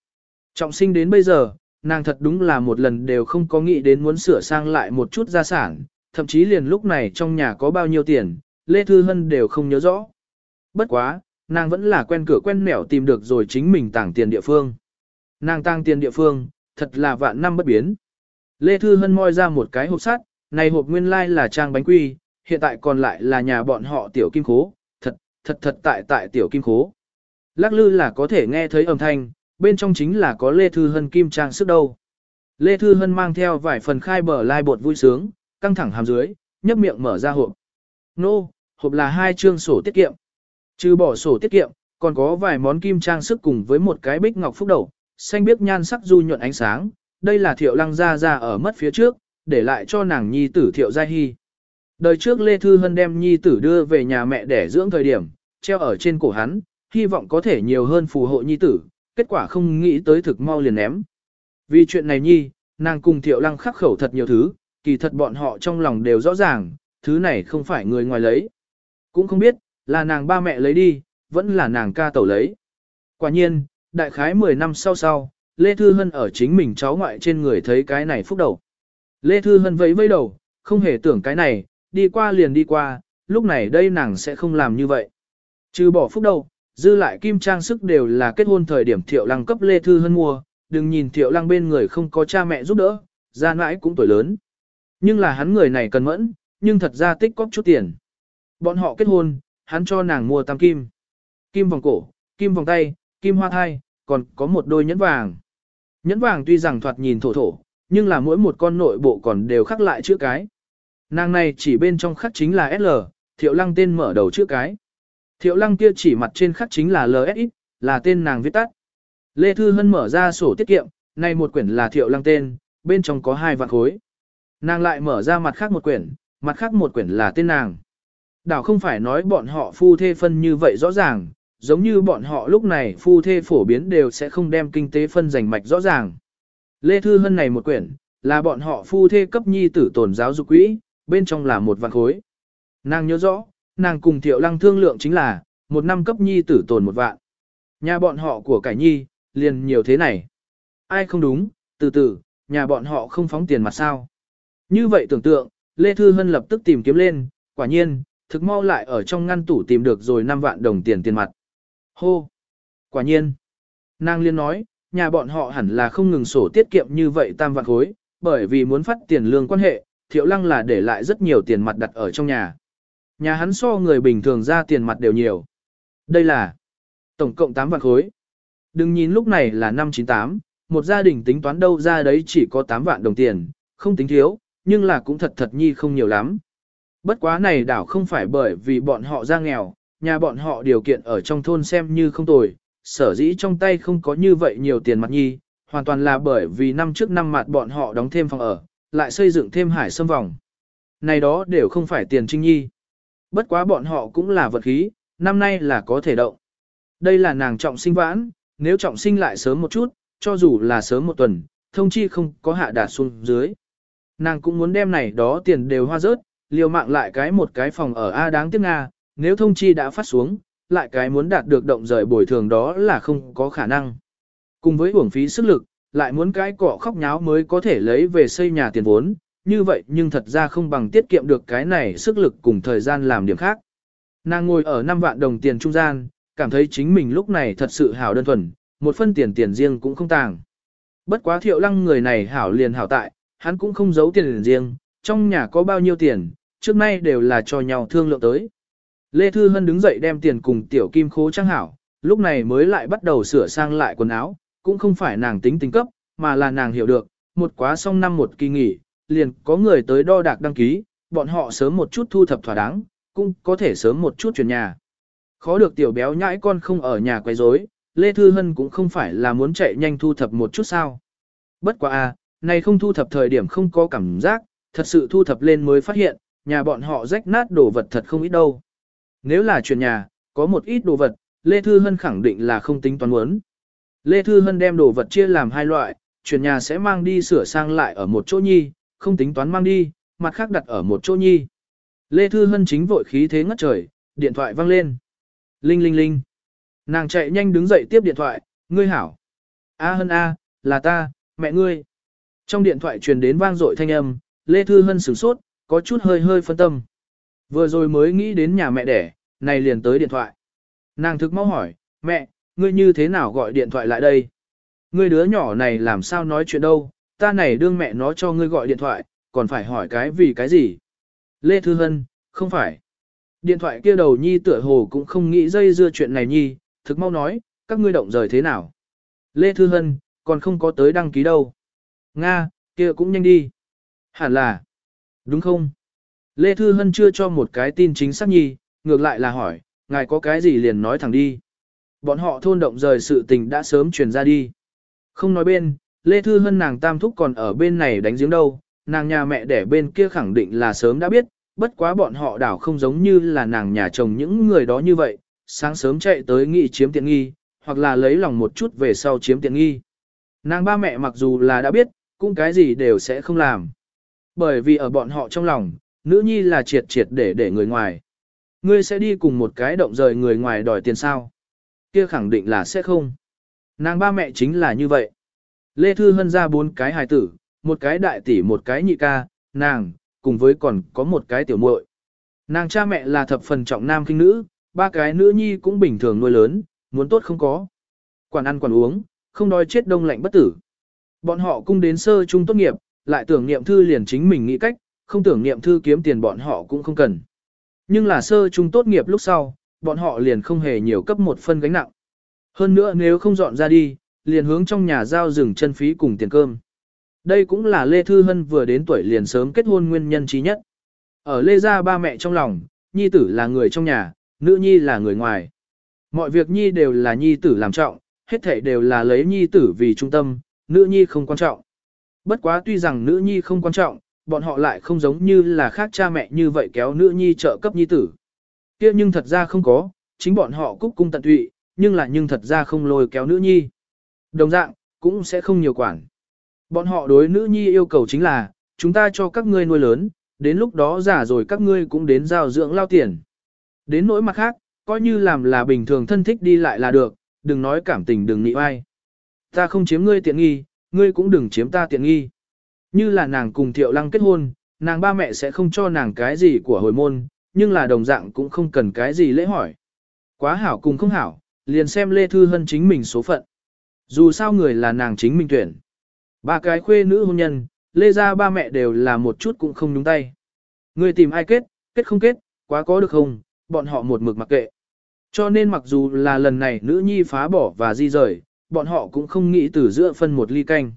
Trọng sinh đến bây giờ, Nàng thật đúng là một lần đều không có nghĩ đến muốn sửa sang lại một chút gia sản, thậm chí liền lúc này trong nhà có bao nhiêu tiền, Lê Thư Hân đều không nhớ rõ. Bất quá, nàng vẫn là quen cửa quen mẻo tìm được rồi chính mình tàng tiền địa phương. Nàng tàng tiền địa phương, thật là vạn năm bất biến. Lê Thư Hân moi ra một cái hộp sắt, này hộp nguyên lai là trang bánh quy, hiện tại còn lại là nhà bọn họ tiểu kim khố, thật, thật thật tại tại tiểu kim khố. Lắc lư là có thể nghe thấy âm thanh, bên trong chính là có Lê Thư Hân kim trang sức đâu. Lê Thư Hân mang theo vài phần khai bờ lai bột vui sướng, căng thẳng hàm dưới, nhấp miệng mở ra hộp. Nô, hộp là hai chương sổ tiết kiệm. Trừ bỏ sổ tiết kiệm, còn có vài món kim trang sức cùng với một cái bích ngọc phúc đầu, xanh biếc nhan sắc du nhuận ánh sáng, đây là thiệu lăng ra ra ở mất phía trước, để lại cho nàng nhi tử thiệu gia hy. Đời trước Lê Thư Hân đem nhi tử đưa về nhà mẹ để dưỡng thời điểm, treo ở trên cổ hắn, hy vọng có thể nhiều hơn phù hộ nhi tử, kết quả không nghĩ tới thực mau liền ném. Vì chuyện này nhi, nàng cùng Thiệu Lăng khắc khẩu thật nhiều thứ, kỳ thật bọn họ trong lòng đều rõ ràng, thứ này không phải người ngoài lấy. Cũng không biết, là nàng ba mẹ lấy đi, vẫn là nàng ca tẩu lấy. Quả nhiên, đại khái 10 năm sau sau, Lê Thư Hân ở chính mình cháu ngoại trên người thấy cái này phúc đầu. Lê Thư Hân vẫy vẫy đầu, không hề tưởng cái này, đi qua liền đi qua, lúc này đây nàng sẽ không làm như vậy. Trừ bỏ phúc đầu, dư lại kim trang sức đều là kết hôn thời điểm Thiệu Lăng cấp Lê Thư Hân mua, đừng nhìn Thiệu Lăng bên người không có cha mẹ giúp đỡ, ra mãi cũng tuổi lớn. Nhưng là hắn người này cần mẫn, nhưng thật ra tích cóp chút tiền. Bọn họ kết hôn, hắn cho nàng mua tam kim. Kim vòng cổ, kim vòng tay, kim hoa thai, còn có một đôi nhẫn vàng. Nhẫn vàng tuy rằng thoạt nhìn thổ thổ, nhưng là mỗi một con nội bộ còn đều khắc lại chữ cái. Nàng này chỉ bên trong khắc chính là SL, thiệu lăng tên mở đầu chữ cái. Thiệu lăng kia chỉ mặt trên khắc chính là LSX, là tên nàng viết tắt. Lê Thư Hân mở ra sổ tiết kiệm, này một quyển là thiệu lăng tên, bên trong có hai vạn khối. Nàng lại mở ra mặt khác một quyển, mặt khác một quyển là tên nàng. Đảo không phải nói bọn họ phu thê phân như vậy rõ ràng, giống như bọn họ lúc này phu thê phổ biến đều sẽ không đem kinh tế phân giành mạch rõ ràng. Lê Thư Hân này một quyển, là bọn họ phu thê cấp nhi tử tồn giáo dục quỹ, bên trong là một vạn khối. Nàng nhớ rõ, nàng cùng Thiệu Lăng thương lượng chính là, một năm cấp nhi tử tồn một vạn. Nhà bọn họ của cải nhi, liền nhiều thế này. Ai không đúng, từ từ, nhà bọn họ không phóng tiền mặt sao. Như vậy tưởng tượng, Lê Thư Hân lập tức tìm kiếm lên, quả nhiên, thực mau lại ở trong ngăn tủ tìm được rồi 5 vạn đồng tiền tiền mặt. Hô! Quả nhiên! Nàng liên nói, nhà bọn họ hẳn là không ngừng sổ tiết kiệm như vậy tam vạn khối, bởi vì muốn phát tiền lương quan hệ, Thiệu Lăng là để lại rất nhiều tiền mặt đặt ở trong nhà. Nhà hắn so người bình thường ra tiền mặt đều nhiều. Đây là tổng cộng 8 vạn khối. Đừng nhìn lúc này là năm 98, một gia đình tính toán đâu ra đấy chỉ có 8 vạn đồng tiền, không tính thiếu, nhưng là cũng thật thật nhi không nhiều lắm. Bất quá này đảo không phải bởi vì bọn họ ra nghèo, nhà bọn họ điều kiện ở trong thôn xem như không tồi, sở dĩ trong tay không có như vậy nhiều tiền mặt nhi, hoàn toàn là bởi vì năm trước năm mặt bọn họ đóng thêm phòng ở, lại xây dựng thêm hải sâm vòng. Này đó đều không phải tiền trinh nhi bất quá bọn họ cũng là vật khí, năm nay là có thể động. Đây là nàng trọng sinh vãn, nếu trọng sinh lại sớm một chút, cho dù là sớm một tuần, thông chi không có hạ đạt xuống dưới. Nàng cũng muốn đem này đó tiền đều hoa rớt, liều mạng lại cái một cái phòng ở A đáng tiếc Nga, nếu thông chi đã phát xuống, lại cái muốn đạt được động rời bồi thường đó là không có khả năng. Cùng với uổng phí sức lực, lại muốn cái cọ khóc nháo mới có thể lấy về xây nhà tiền vốn, như vậy nhưng thật ra không bằng tiết kiệm được cái này sức lực cùng thời gian làm điểm khác. Nàng ngồi ở 5 vạn đồng tiền trung gian, cảm thấy chính mình lúc này thật sự hảo đơn thuần, một phân tiền tiền riêng cũng không tàng. Bất quá thiệu lăng người này hảo liền hảo tại, hắn cũng không giấu tiền riêng, trong nhà có bao nhiêu tiền, trước nay đều là cho nhau thương lượng tới. Lê Thư Hân đứng dậy đem tiền cùng tiểu kim khố trang hảo, lúc này mới lại bắt đầu sửa sang lại quần áo, cũng không phải nàng tính tính cấp, mà là nàng hiểu được, một quá xong năm một kỳ nghỉ, liền có người tới đo đạc đăng ký, bọn họ sớm một chút thu thập thỏa đáng, cũng có thể sớm một chút chuyển nhà. Khó được tiểu béo nhãi con không ở nhà quay rối, Lê Thư Hân cũng không phải là muốn chạy nhanh thu thập một chút sao. Bất quả à, này không thu thập thời điểm không có cảm giác, thật sự thu thập lên mới phát hiện, nhà bọn họ rách nát đồ vật thật không ít đâu. Nếu là chuyển nhà, có một ít đồ vật, Lê Thư Hân khẳng định là không tính toán muốn. Lê Thư Hân đem đồ vật chia làm hai loại, chuyển nhà sẽ mang đi sửa sang lại ở một chỗ nhi, không tính toán mang đi, mặt khác đặt ở một chỗ nhi. Lê Thư Hân chính vội khí thế ngất trời, điện thoại vang lên. Linh linh linh. Nàng chạy nhanh đứng dậy tiếp điện thoại, ngươi hảo. A Hân A, là ta, mẹ ngươi. Trong điện thoại truyền đến vang dội thanh âm, Lê Thư Hân sửng sốt, có chút hơi hơi phân tâm. Vừa rồi mới nghĩ đến nhà mẹ đẻ, này liền tới điện thoại. Nàng thực mau hỏi, mẹ, ngươi như thế nào gọi điện thoại lại đây? Ngươi đứa nhỏ này làm sao nói chuyện đâu, ta này đương mẹ nó cho ngươi gọi điện thoại, còn phải hỏi cái vì cái gì. Lê Thư Hân, không phải. Điện thoại kia đầu Nhi tựa hồ cũng không nghĩ dây dưa chuyện này Nhi, thực mau nói, các ngươi động rời thế nào. Lê Thư Hân, còn không có tới đăng ký đâu. Nga, kia cũng nhanh đi. Hẳn là. Đúng không? Lê Thư Hân chưa cho một cái tin chính xác Nhi, ngược lại là hỏi, ngài có cái gì liền nói thẳng đi. Bọn họ thôn động rời sự tình đã sớm truyền ra đi. Không nói bên, Lê Thư Hân nàng tam thúc còn ở bên này đánh giếng đâu, nàng nhà mẹ đẻ bên kia khẳng định là sớm đã biết, bất quá bọn họ đảo không giống như là nàng nhà chồng những người đó như vậy, sáng sớm chạy tới nghị chiếm tiện nghi, hoặc là lấy lòng một chút về sau chiếm tiện nghi. Nàng ba mẹ mặc dù là đã biết, cũng cái gì đều sẽ không làm. Bởi vì ở bọn họ trong lòng, nữ nhi là triệt triệt để để người ngoài. Ngươi sẽ đi cùng một cái động rời người ngoài đòi tiền sao? Kia khẳng định là sẽ không. Nàng ba mẹ chính là như vậy. Lê Thư Hân ra bốn cái hài tử, một cái đại tỷ một cái nhị ca, nàng, cùng với còn có một cái tiểu muội. Nàng cha mẹ là thập phần trọng nam kinh nữ, ba cái nữ nhi cũng bình thường nuôi lớn, muốn tốt không có. Quản ăn quản uống, không đói chết đông lạnh bất tử. Bọn họ cũng đến sơ trung tốt nghiệp, lại tưởng niệm thư liền chính mình nghĩ cách, không tưởng niệm thư kiếm tiền bọn họ cũng không cần. Nhưng là sơ trung tốt nghiệp lúc sau, bọn họ liền không hề nhiều cấp một phân gánh nặng. Hơn nữa nếu không dọn ra đi, liền hướng trong nhà giao rừng chân phí cùng tiền cơm. Đây cũng là Lê Thư Hân vừa đến tuổi liền sớm kết hôn nguyên nhân trí nhất. Ở Lê Gia ba mẹ trong lòng, Nhi tử là người trong nhà, nữ Nhi là người ngoài. Mọi việc Nhi đều là Nhi tử làm trọng, hết thể đều là lấy Nhi tử vì trung tâm, nữ Nhi không quan trọng. Bất quá tuy rằng nữ Nhi không quan trọng, bọn họ lại không giống như là khác cha mẹ như vậy kéo nữ Nhi trợ cấp Nhi tử. kia nhưng thật ra không có, chính bọn họ cúc cung tận tụy, nhưng là nhưng thật ra không lôi kéo nữ Nhi. Đồng dạng, cũng sẽ không nhiều quản. Bọn họ đối nữ nhi yêu cầu chính là, chúng ta cho các ngươi nuôi lớn, đến lúc đó giả rồi các ngươi cũng đến giao dưỡng lao tiền. Đến nỗi mặt khác, coi như làm là bình thường thân thích đi lại là được, đừng nói cảm tình đừng nị ai. Ta không chiếm ngươi tiện nghi, ngươi cũng đừng chiếm ta tiện nghi. Như là nàng cùng thiệu lăng kết hôn, nàng ba mẹ sẽ không cho nàng cái gì của hồi môn, nhưng là đồng dạng cũng không cần cái gì lễ hỏi. Quá hảo cùng không hảo, liền xem Lê Thư Hân chính mình số phận. Dù sao người là nàng chính mình tuyển. Ba cái khuê nữ hôn nhân, lê ra ba mẹ đều là một chút cũng không nhúng tay. Người tìm ai kết, kết không kết, quá có được không, bọn họ một mực mặc kệ. Cho nên mặc dù là lần này nữ nhi phá bỏ và di rời, bọn họ cũng không nghĩ từ giữa phân một ly canh.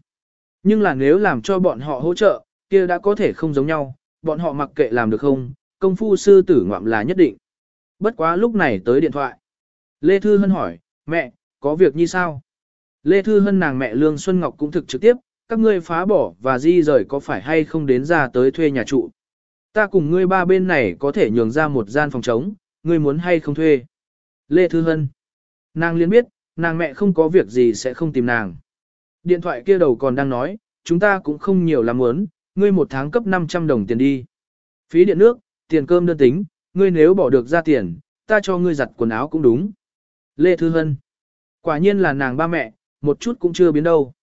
Nhưng là nếu làm cho bọn họ hỗ trợ, kia đã có thể không giống nhau, bọn họ mặc kệ làm được không, công phu sư tử ngoạm là nhất định. Bất quá lúc này tới điện thoại. Lê Thư Hân hỏi, mẹ, có việc như sao? Lê Thư Hân nàng mẹ Lương Xuân Ngọc cũng thực trực tiếp, các ngươi phá bỏ và di rời có phải hay không đến ra tới thuê nhà trụ. Ta cùng ngươi ba bên này có thể nhường ra một gian phòng trống, ngươi muốn hay không thuê. Lê Thư Hân. Nàng liên biết, nàng mẹ không có việc gì sẽ không tìm nàng. Điện thoại kia đầu còn đang nói, chúng ta cũng không nhiều làm muốn, ngươi một tháng cấp 500 đồng tiền đi. Phí điện nước, tiền cơm đơn tính, ngươi nếu bỏ được ra tiền, ta cho ngươi giặt quần áo cũng đúng. Lê Thư Hân. Quả nhiên là nàng ba mẹ, một chút cũng chưa biến đâu.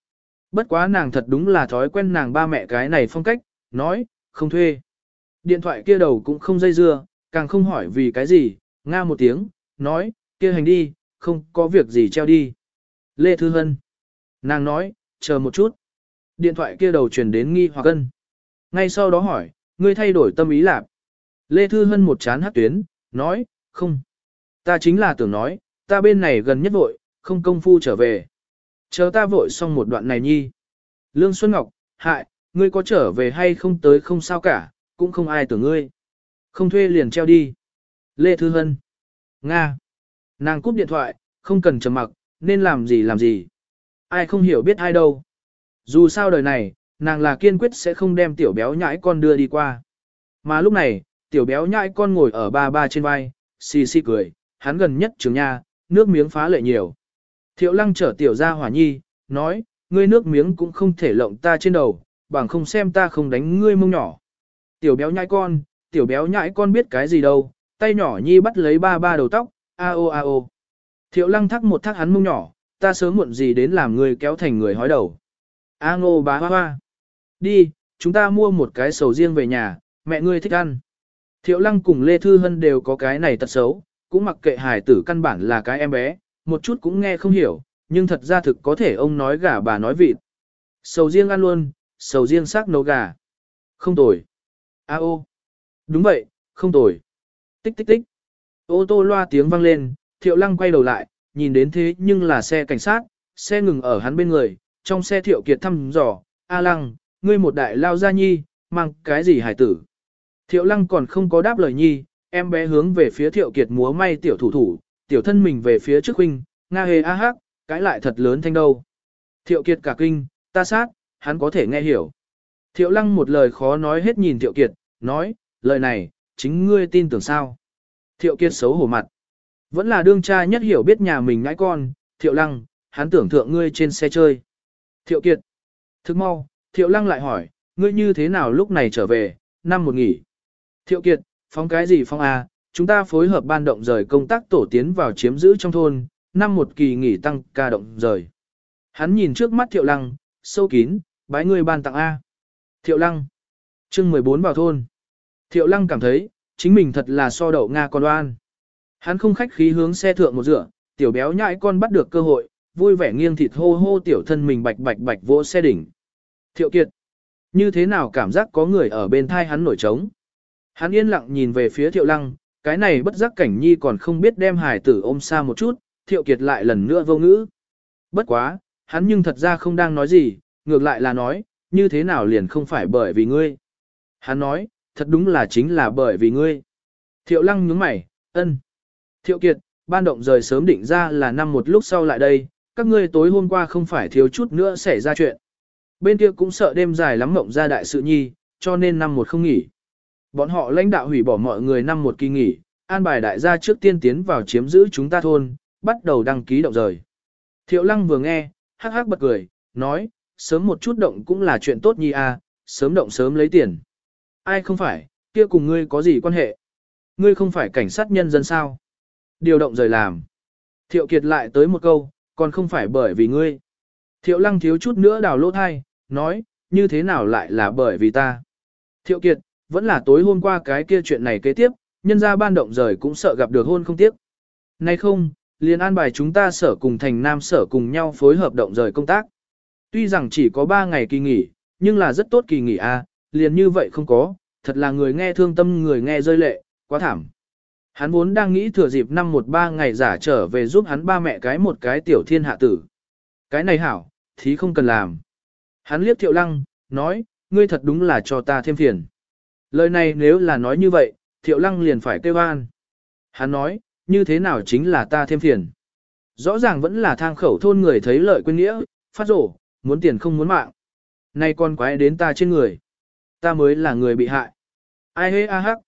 Bất quá nàng thật đúng là thói quen nàng ba mẹ cái này phong cách, nói, không thuê. Điện thoại kia đầu cũng không dây dưa, càng không hỏi vì cái gì, nga một tiếng, nói, kia hành đi, không có việc gì treo đi. Lê Thư Hân. Nàng nói, chờ một chút. Điện thoại kia đầu truyền đến nghi hoặc cân. Ngay sau đó hỏi, ngươi thay đổi tâm ý lạp. Lê Thư Hân một chán hát tuyến, nói, không. Ta chính là tưởng nói, ta bên này gần nhất vội, không công phu trở về. Chờ ta vội xong một đoạn này nhi. Lương Xuân Ngọc, hại, ngươi có trở về hay không tới không sao cả, cũng không ai tưởng ngươi. Không thuê liền treo đi. Lê Thư Hân. Nga. Nàng cúp điện thoại, không cần trầm mặc, nên làm gì làm gì. Ai không hiểu biết ai đâu. Dù sao đời này, nàng là kiên quyết sẽ không đem tiểu béo nhãi con đưa đi qua. Mà lúc này, tiểu béo nhãi con ngồi ở ba ba trên vai, xì xì cười, hắn gần nhất trường nha, nước miếng phá lệ nhiều. Thiệu lăng trở tiểu ra hỏa nhi, nói, ngươi nước miếng cũng không thể lộng ta trên đầu, bằng không xem ta không đánh ngươi mông nhỏ. Tiểu béo nhãi con, tiểu béo nhãi con biết cái gì đâu, tay nhỏ nhi bắt lấy ba ba đầu tóc, a o a o. Thiệu lăng thắc một thắc hắn mông nhỏ, ta sớm muộn gì đến làm ngươi kéo thành người hói đầu. A ngô bá hoa hoa. Đi, chúng ta mua một cái sầu riêng về nhà, mẹ ngươi thích ăn. Thiệu lăng cùng Lê Thư Hân đều có cái này tật xấu, cũng mặc kệ hải tử căn bản là cái em bé, một chút cũng nghe không hiểu, nhưng thật ra thực có thể ông nói gà bà nói vịt. Sầu riêng ăn luôn, sầu riêng xác nấu gà. Không tồi. A ô. Đúng vậy, không tồi. Tích tích tích. Ô tô loa tiếng vang lên, thiệu lăng quay đầu lại, nhìn đến thế nhưng là xe cảnh sát, xe ngừng ở hắn bên người, trong xe thiệu kiệt thăm dò, A lăng, ngươi một đại lao gia nhi, mang cái gì hải tử. Thiệu lăng còn không có đáp lời nhi, em bé hướng về phía thiệu kiệt múa may tiểu thủ thủ, tiểu thân mình về phía trước huynh, nga hề a hắc, cãi lại thật lớn thanh đâu. Thiệu kiệt cả kinh, ta sát, hắn có thể nghe hiểu. Thiệu lăng một lời khó nói hết nhìn thiệu kiệt, nói, lời này, chính ngươi tin tưởng sao. Thiệu kiệt xấu hổ mặt. Vẫn là đương cha nhất hiểu biết nhà mình ngãi con, thiệu lăng, hắn tưởng thượng ngươi trên xe chơi. Thiệu kiệt. Thức mau, thiệu lăng lại hỏi, ngươi như thế nào lúc này trở về, năm một nghỉ. Thiệu kiệt, phóng cái gì phóng à, chúng ta phối hợp ban động rời công tác tổ tiến vào chiếm giữ trong thôn, năm một kỳ nghỉ tăng ca động rời. Hắn nhìn trước mắt Thiệu Lăng, sâu kín, bái người ban tặng A. Thiệu Lăng, chương 14 vào thôn. Thiệu Lăng cảm thấy, chính mình thật là so đậu Nga con đoan. Hắn không khách khí hướng xe thượng một rửa tiểu béo nhãi con bắt được cơ hội, vui vẻ nghiêng thịt hô hô tiểu thân mình bạch bạch bạch vỗ xe đỉnh. Thiệu Kiệt, như thế nào cảm giác có người ở bên thai hắn nổi trống? Hắn yên lặng nhìn về phía Thiệu Lăng, cái này bất giác cảnh nhi còn không biết đem hải tử ôm xa một chút, thiệu kiệt lại lần nữa vô ngữ. Bất quá, hắn nhưng thật ra không đang nói gì, ngược lại là nói, như thế nào liền không phải bởi vì ngươi. Hắn nói, thật đúng là chính là bởi vì ngươi. Thiệu lăng nhướng mày, ân. Thiệu kiệt, ban động rời sớm định ra là năm một lúc sau lại đây, các ngươi tối hôm qua không phải thiếu chút nữa xảy ra chuyện. Bên kia cũng sợ đêm dài lắm mộng ra đại sự nhi, cho nên năm một không nghỉ. Bọn họ lãnh đạo hủy bỏ mọi người năm một kỳ nghỉ, an bài đại gia trước tiên tiến vào chiếm giữ chúng ta thôn, bắt đầu đăng ký động rời. Thiệu lăng vừa nghe, hắc hắc bật cười, nói, sớm một chút động cũng là chuyện tốt nhi a, sớm động sớm lấy tiền. Ai không phải, kia cùng ngươi có gì quan hệ? Ngươi không phải cảnh sát nhân dân sao? Điều động rời làm. Thiệu kiệt lại tới một câu, còn không phải bởi vì ngươi. Thiệu lăng thiếu chút nữa đào lỗ thai, nói, như thế nào lại là bởi vì ta? Thiệu kiệt, vẫn là tối hôm qua cái kia chuyện này kế tiếp, nhân ra ban động rời cũng sợ gặp được hôn không tiếc. Nay không, liền an bài chúng ta sở cùng thành nam sở cùng nhau phối hợp động rời công tác. Tuy rằng chỉ có 3 ngày kỳ nghỉ, nhưng là rất tốt kỳ nghỉ a, liền như vậy không có, thật là người nghe thương tâm người nghe rơi lệ, quá thảm. Hắn vốn đang nghĩ thừa dịp năm một ba ngày giả trở về giúp hắn ba mẹ cái một cái tiểu thiên hạ tử. Cái này hảo, thì không cần làm. Hắn liếc thiệu lăng, nói, ngươi thật đúng là cho ta thêm phiền. Lời này nếu là nói như vậy, thiệu lăng liền phải kêu an. Hắn nói, như thế nào chính là ta thêm phiền. Rõ ràng vẫn là thang khẩu thôn người thấy lợi quên nghĩa, phát rổ, muốn tiền không muốn mạng. Nay con quái đến ta trên người. Ta mới là người bị hại. Ai hê a hắc.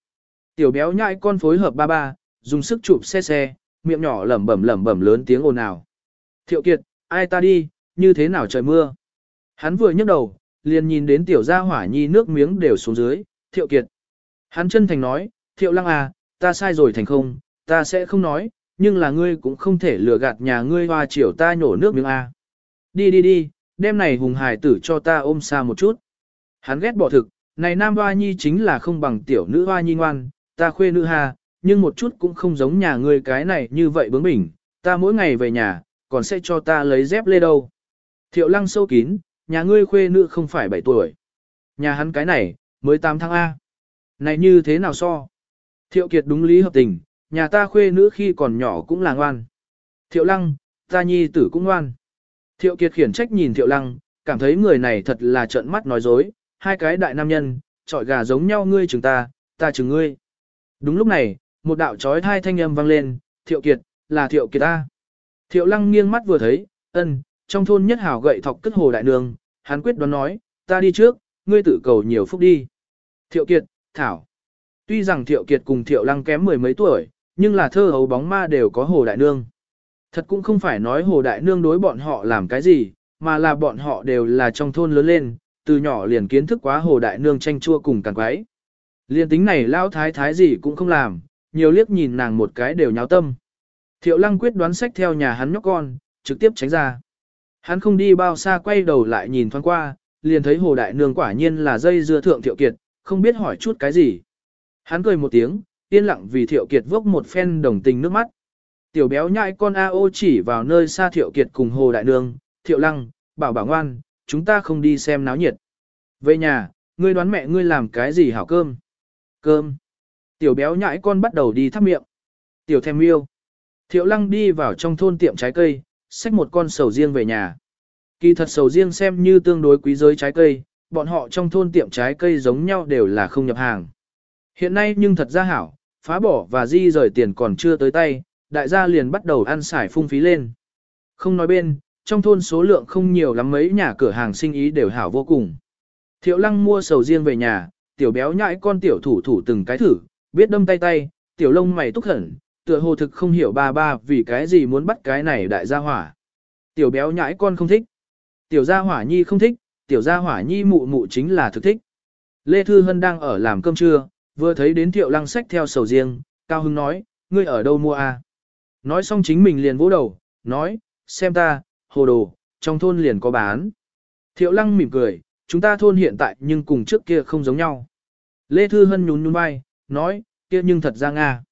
Tiểu béo nhại con phối hợp ba ba, dùng sức chụp xe xe, miệng nhỏ lẩm bẩm lẩm bẩm lớn tiếng ồn ào. Thiệu kiệt, ai ta đi, như thế nào trời mưa. Hắn vừa nhấc đầu, liền nhìn đến tiểu gia hỏa nhi nước miếng đều xuống dưới. Thiệu Kiệt. Hắn chân thành nói, Thiệu Lăng à, ta sai rồi thành không, ta sẽ không nói, nhưng là ngươi cũng không thể lừa gạt nhà ngươi hoa chiều ta nhổ nước miếng à. Đi đi đi, đêm này hùng hải tử cho ta ôm xa một chút. Hắn ghét bỏ thực, này nam hoa nhi chính là không bằng tiểu nữ hoa nhi ngoan, ta khuê nữ hà, nhưng một chút cũng không giống nhà ngươi cái này như vậy bướng bỉnh, ta mỗi ngày về nhà, còn sẽ cho ta lấy dép lê đâu. Thiệu lăng sâu kín, nhà ngươi khuê nữ không phải 7 tuổi. Nhà hắn cái này, mới 8 tháng A. Này như thế nào so? Thiệu Kiệt đúng lý hợp tình, nhà ta khuê nữ khi còn nhỏ cũng là ngoan. Thiệu Lăng, ta nhi tử cũng ngoan. Thiệu Kiệt khiển trách nhìn Thiệu Lăng, cảm thấy người này thật là trợn mắt nói dối, hai cái đại nam nhân, trọi gà giống nhau ngươi chừng ta, ta chừng ngươi. Đúng lúc này, một đạo trói thai thanh âm vang lên, Thiệu Kiệt, là Thiệu Kiệt ta. Thiệu Lăng nghiêng mắt vừa thấy, ân, trong thôn nhất hảo gậy thọc cất hồ đại nương, hắn quyết đoán nói, ta đi trước, ngươi tự cầu nhiều phúc đi. Thiệu Kiệt, Thảo. Tuy rằng Thiệu Kiệt cùng Thiệu Lăng kém mười mấy tuổi, nhưng là thơ hấu bóng ma đều có Hồ Đại Nương. Thật cũng không phải nói Hồ Đại Nương đối bọn họ làm cái gì, mà là bọn họ đều là trong thôn lớn lên, từ nhỏ liền kiến thức quá Hồ Đại Nương tranh chua cùng càng quái. Liên tính này lao thái thái gì cũng không làm, nhiều liếc nhìn nàng một cái đều nháo tâm. Thiệu Lăng quyết đoán sách theo nhà hắn nhóc con, trực tiếp tránh ra. Hắn không đi bao xa quay đầu lại nhìn thoáng qua, liền thấy Hồ Đại Nương quả nhiên là dây dưa thượng Thiệu Kiệt, không biết hỏi chút cái gì. Hắn cười một tiếng, yên lặng vì Thiệu Kiệt vốc một phen đồng tình nước mắt. Tiểu béo nhại con A ô chỉ vào nơi xa Thiệu Kiệt cùng Hồ Đại Nương, Thiệu Lăng, bảo bảo ngoan, chúng ta không đi xem náo nhiệt. Về nhà, ngươi đoán mẹ ngươi làm cái gì hảo cơm? Cơm. Tiểu béo nhãi con bắt đầu đi thắp miệng. Tiểu thèm yêu. Thiệu lăng đi vào trong thôn tiệm trái cây, xách một con sầu riêng về nhà. Kỳ thật sầu riêng xem như tương đối quý giới trái cây, bọn họ trong thôn tiệm trái cây giống nhau đều là không nhập hàng. Hiện nay nhưng thật ra hảo, phá bỏ và di rời tiền còn chưa tới tay, đại gia liền bắt đầu ăn xài phung phí lên. Không nói bên, trong thôn số lượng không nhiều lắm mấy nhà cửa hàng sinh ý đều hảo vô cùng. Thiệu lăng mua sầu riêng về nhà, tiểu béo nhãi con tiểu thủ thủ từng cái thử, biết đâm tay tay, tiểu lông mày túc hẩn, tựa hồ thực không hiểu ba ba vì cái gì muốn bắt cái này đại gia hỏa. Tiểu béo nhãi con không thích. Tiểu gia hỏa nhi không thích, tiểu gia hỏa nhi mụ mụ chính là thực thích. Lê Thư Hân đang ở làm cơm trưa, vừa thấy đến Thiệu Lăng sách theo sầu riêng, Cao Hưng nói, ngươi ở đâu mua à? Nói xong chính mình liền vỗ đầu, nói, xem ta, hồ đồ, trong thôn liền có bán. Thiệu Lăng mỉm cười, chúng ta thôn hiện tại nhưng cùng trước kia không giống nhau. Lê Thư Hân nhún nhún vai, nói, kia nhưng thật ra Nga.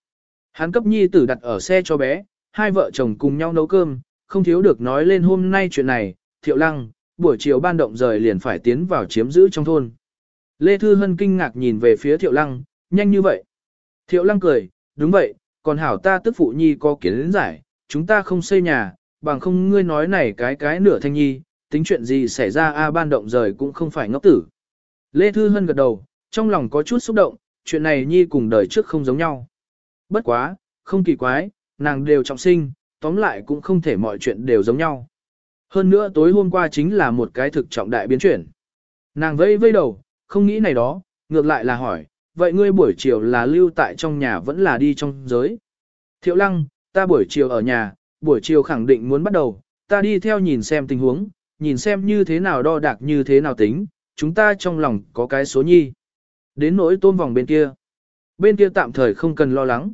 Hắn cấp nhi tử đặt ở xe cho bé, hai vợ chồng cùng nhau nấu cơm, không thiếu được nói lên hôm nay chuyện này, thiệu lăng, buổi chiều ban động rời liền phải tiến vào chiếm giữ trong thôn. Lê Thư Hân kinh ngạc nhìn về phía thiệu lăng, nhanh như vậy. Thiệu lăng cười, đúng vậy, còn hảo ta tức phụ nhi có kiến giải, chúng ta không xây nhà, bằng không ngươi nói này cái cái nửa thanh nhi, tính chuyện gì xảy ra a ban động rời cũng không phải ngốc tử. Lê Thư Hân gật đầu, trong lòng có chút xúc động, chuyện này nhi cùng đời trước không giống nhau. Bất quá, không kỳ quái, nàng đều trọng sinh, tóm lại cũng không thể mọi chuyện đều giống nhau. Hơn nữa tối hôm qua chính là một cái thực trọng đại biến chuyển. Nàng vây vây đầu, không nghĩ này đó, ngược lại là hỏi, vậy ngươi buổi chiều là lưu tại trong nhà vẫn là đi trong giới. Thiệu lăng, ta buổi chiều ở nhà, buổi chiều khẳng định muốn bắt đầu, ta đi theo nhìn xem tình huống, nhìn xem như thế nào đo đạc như thế nào tính, chúng ta trong lòng có cái số nhi. Đến nỗi tôm vòng bên kia. Bên kia tạm thời không cần lo lắng.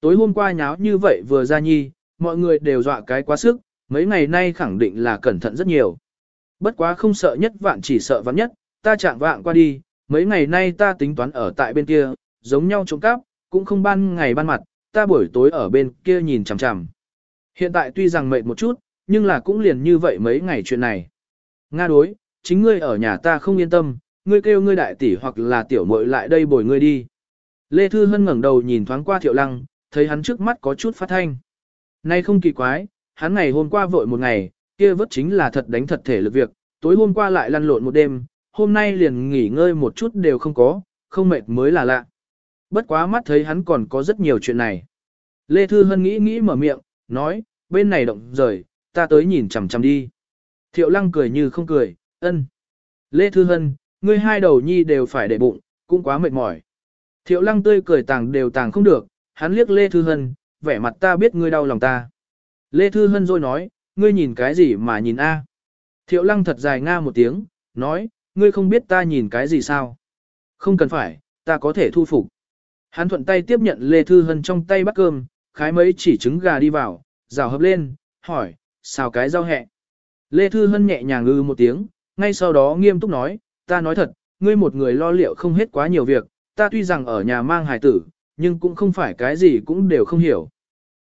Tối hôm qua nháo như vậy vừa ra nhi, mọi người đều dọa cái quá sức, mấy ngày nay khẳng định là cẩn thận rất nhiều. Bất quá không sợ nhất vạn chỉ sợ vạn nhất, ta chạm vạn qua đi, mấy ngày nay ta tính toán ở tại bên kia, giống nhau trộm cắp, cũng không ban ngày ban mặt, ta buổi tối ở bên kia nhìn chằm chằm. Hiện tại tuy rằng mệt một chút, nhưng là cũng liền như vậy mấy ngày chuyện này. Nga đối, chính ngươi ở nhà ta không yên tâm, ngươi kêu ngươi đại tỷ hoặc là tiểu muội lại đây bồi ngươi đi. Lê Thư Hân ngẩng đầu nhìn thoáng qua Thiệu Lăng, thấy hắn trước mắt có chút phát thanh. Nay không kỳ quái, hắn ngày hôm qua vội một ngày, kia vất chính là thật đánh thật thể lực việc, tối hôm qua lại lăn lộn một đêm, hôm nay liền nghỉ ngơi một chút đều không có, không mệt mới là lạ. Bất quá mắt thấy hắn còn có rất nhiều chuyện này. Lê Thư Hân nghĩ nghĩ mở miệng, nói, bên này động rời, ta tới nhìn chằm chằm đi. Thiệu lăng cười như không cười, ân. Lê Thư Hân, ngươi hai đầu nhi đều phải để bụng, cũng quá mệt mỏi. Thiệu lăng tươi cười tàng đều tàng không được, hắn liếc Lê Thư Hân, vẻ mặt ta biết ngươi đau lòng ta. Lê Thư Hân rồi nói, ngươi nhìn cái gì mà nhìn a? Thiệu lăng thật dài nga một tiếng, nói, ngươi không biết ta nhìn cái gì sao? Không cần phải, ta có thể thu phục. Hắn thuận tay tiếp nhận Lê Thư Hân trong tay bát cơm, khái mấy chỉ trứng gà đi vào, rào hợp lên, hỏi, sao cái rau hẹ. Lê Thư Hân nhẹ nhàng ngư một tiếng, ngay sau đó nghiêm túc nói, ta nói thật, ngươi một người lo liệu không hết quá nhiều việc, ta tuy rằng ở nhà mang hài tử, nhưng cũng không phải cái gì cũng đều không hiểu.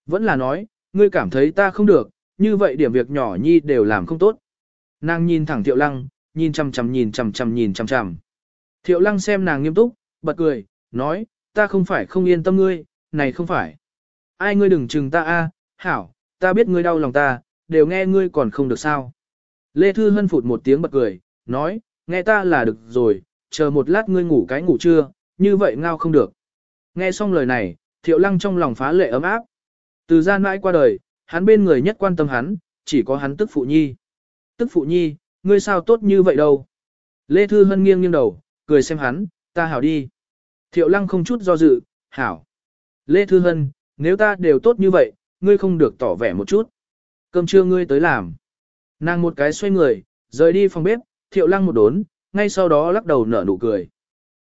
Vẫn là nói, ngươi cảm thấy ta không được, như vậy điểm việc nhỏ nhi đều làm không tốt. Nàng nhìn thẳng Thiệu Lăng, nhìn chằm chằm nhìn chằm chằm nhìn chằm chằm. Thiệu Lăng xem nàng nghiêm túc, bật cười, nói, ta không phải không yên tâm ngươi, này không phải. Ai ngươi đừng chừng ta a, hảo, ta biết ngươi đau lòng ta, đều nghe ngươi còn không được sao. Lê Thư Hân phụt một tiếng bật cười, nói, nghe ta là được rồi, chờ một lát ngươi ngủ cái ngủ trưa, như vậy ngao không được. Nghe xong lời này, Thiệu Lăng trong lòng phá lệ ấm áp. Từ gian mãi qua đời, hắn bên người nhất quan tâm hắn, chỉ có hắn tức phụ nhi. Tức phụ nhi, ngươi sao tốt như vậy đâu? Lê Thư Hân nghiêng nghiêng đầu, cười xem hắn, ta hảo đi. Thiệu lăng không chút do dự, hảo. Lê Thư Hân, nếu ta đều tốt như vậy, ngươi không được tỏ vẻ một chút. Cơm trưa ngươi tới làm. Nàng một cái xoay người, rời đi phòng bếp, thiệu lăng một đốn, ngay sau đó lắc đầu nở nụ cười.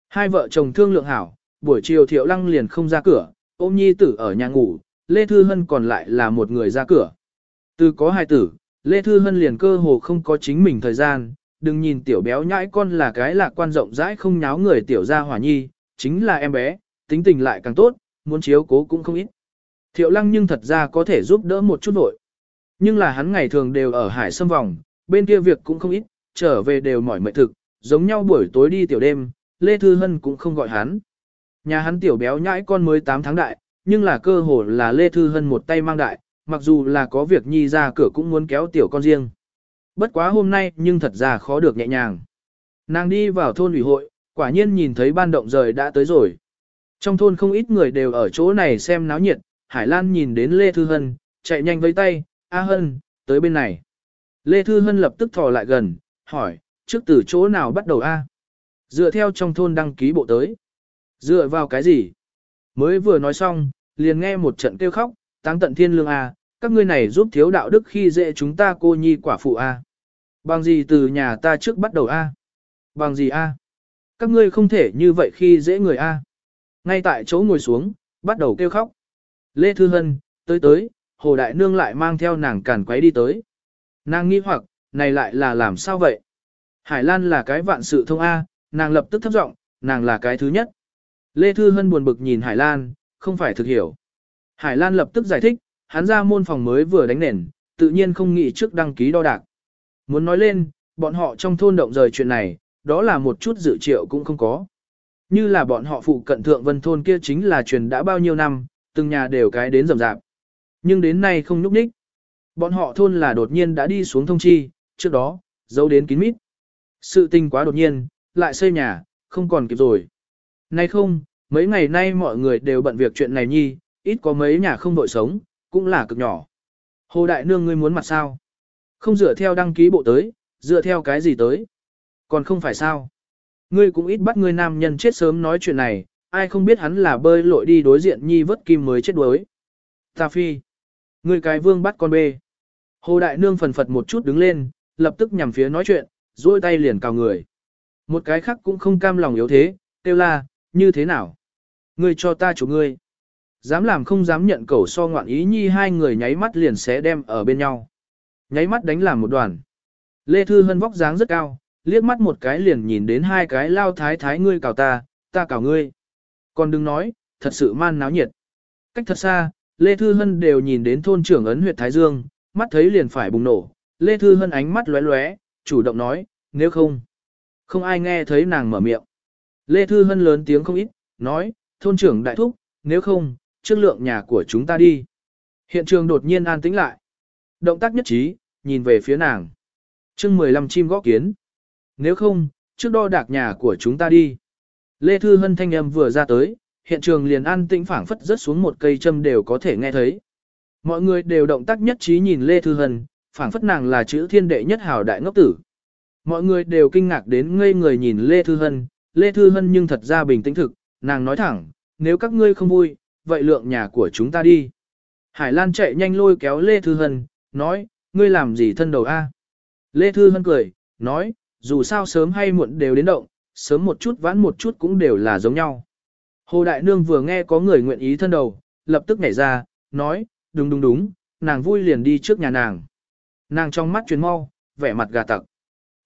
Hai vợ chồng thương lượng hảo, buổi chiều thiệu lăng liền không ra cửa, ôm nhi tử ở nhà ngủ, Lê Thư Hân còn lại là một người ra cửa. Từ có hai tử, Lê Thư Hân liền cơ hồ không có chính mình thời gian, đừng nhìn tiểu béo nhãi con là cái lạc quan rộng rãi không nháo người tiểu gia hỏa nhi, chính là em bé, tính tình lại càng tốt, muốn chiếu cố cũng không ít. Thiệu lăng nhưng thật ra có thể giúp đỡ một chút nội, Nhưng là hắn ngày thường đều ở hải sâm vòng, bên kia việc cũng không ít, trở về đều mỏi mệt thực, giống nhau buổi tối đi tiểu đêm, Lê Thư Hân cũng không gọi hắn. Nhà hắn tiểu béo nhãi con mới 8 tháng đại, nhưng là cơ hồ là Lê Thư Hân một tay mang đại, mặc dù là có việc nhi ra cửa cũng muốn kéo tiểu con riêng. Bất quá hôm nay nhưng thật ra khó được nhẹ nhàng. Nàng đi vào thôn ủy hội, quả nhiên nhìn thấy ban động rời đã tới rồi. Trong thôn không ít người đều ở chỗ này xem náo nhiệt, Hải Lan nhìn đến Lê Thư Hân, chạy nhanh với tay, A Hân, tới bên này. Lê Thư Hân lập tức thò lại gần, hỏi, trước từ chỗ nào bắt đầu A? Dựa theo trong thôn đăng ký bộ tới. Dựa vào cái gì? Mới vừa nói xong, liền nghe một trận kêu khóc, táng tận thiên lương à, các ngươi này giúp thiếu đạo đức khi dễ chúng ta cô nhi quả phụ à. Bằng gì từ nhà ta trước bắt đầu a? À? Bằng gì a? À? Các ngươi không thể như vậy khi dễ người a. À? Ngay tại chỗ ngồi xuống, bắt đầu kêu khóc. Lê Thư Hân, tới tới, Hồ Đại Nương lại mang theo nàng càn quấy đi tới. Nàng nghi hoặc, này lại là làm sao vậy? Hải Lan là cái vạn sự thông A, nàng lập tức thấp giọng nàng là cái thứ nhất. Lê Thư Hân buồn bực nhìn Hải Lan, không phải thực hiểu. Hải Lan lập tức giải thích, hắn ra môn phòng mới vừa đánh nền, tự nhiên không nghĩ trước đăng ký đo đạc. Muốn nói lên, bọn họ trong thôn động rời chuyện này, đó là một chút dự triệu cũng không có. Như là bọn họ phụ cận thượng vân thôn kia chính là truyền đã bao nhiêu năm, từng nhà đều cái đến rầm rạp. Nhưng đến nay không nhúc nhích. Bọn họ thôn là đột nhiên đã đi xuống thông chi, trước đó, giấu đến kín mít. Sự tình quá đột nhiên, lại xây nhà, không còn kịp rồi. Nay không, mấy ngày nay mọi người đều bận việc chuyện này nhi, ít có mấy nhà không đội sống, cũng là cực nhỏ. Hồ Đại Nương ngươi muốn mặt sao? Không dựa theo đăng ký bộ tới, dựa theo cái gì tới? Còn không phải sao? Ngươi cũng ít bắt ngươi nam nhân chết sớm nói chuyện này, ai không biết hắn là bơi lội đi đối diện nhi vớt kim mới chết đuối. Ta phi. Ngươi cái vương bắt con bê. Hồ Đại Nương phần phật một chút đứng lên, lập tức nhằm phía nói chuyện, duỗi tay liền cào người. Một cái khác cũng không cam lòng yếu thế, kêu la, như thế nào? Ngươi cho ta chủ ngươi. Dám làm không dám nhận cẩu so ngoạn ý nhi hai người nháy mắt liền xé đem ở bên nhau. Nháy mắt đánh làm một đoàn. Lê Thư Hân vóc dáng rất cao, liếc mắt một cái liền nhìn đến hai cái lao thái thái ngươi cào ta, ta cào ngươi. Còn đừng nói, thật sự man náo nhiệt. Cách thật xa, Lê Thư Hân đều nhìn đến thôn trưởng ấn huyệt Thái Dương, mắt thấy liền phải bùng nổ. Lê Thư Hân ánh mắt lóe lóe, chủ động nói, nếu không, không ai nghe thấy nàng mở miệng. Lê Thư Hân lớn tiếng không ít, nói, thôn trưởng đại thúc, nếu không, trước lượng nhà của chúng ta đi. Hiện trường đột nhiên an tĩnh lại. Động tác nhất trí, nhìn về phía nàng. chương 15 chim gõ kiến. Nếu không, trước đo đạc nhà của chúng ta đi. Lê Thư Hân thanh âm vừa ra tới, hiện trường liền an tĩnh phảng phất rớt xuống một cây châm đều có thể nghe thấy. Mọi người đều động tác nhất trí nhìn Lê Thư Hân, phảng phất nàng là chữ thiên đệ nhất hào đại ngốc tử. Mọi người đều kinh ngạc đến ngây người nhìn Lê Thư Hân, Lê Thư Hân nhưng thật ra bình tĩnh thực, nàng nói thẳng, nếu các ngươi không vui, vậy lượng nhà của chúng ta đi. Hải Lan chạy nhanh lôi kéo Lê Thư Hân, nói, ngươi làm gì thân đầu a? Lê Thư Hân cười, nói, dù sao sớm hay muộn đều đến động, sớm một chút vãn một chút cũng đều là giống nhau. Hồ Đại Nương vừa nghe có người nguyện ý thân đầu, lập tức nhảy ra, nói, đúng đúng đúng, nàng vui liền đi trước nhà nàng. Nàng trong mắt chuyến mau, vẻ mặt gà tặc.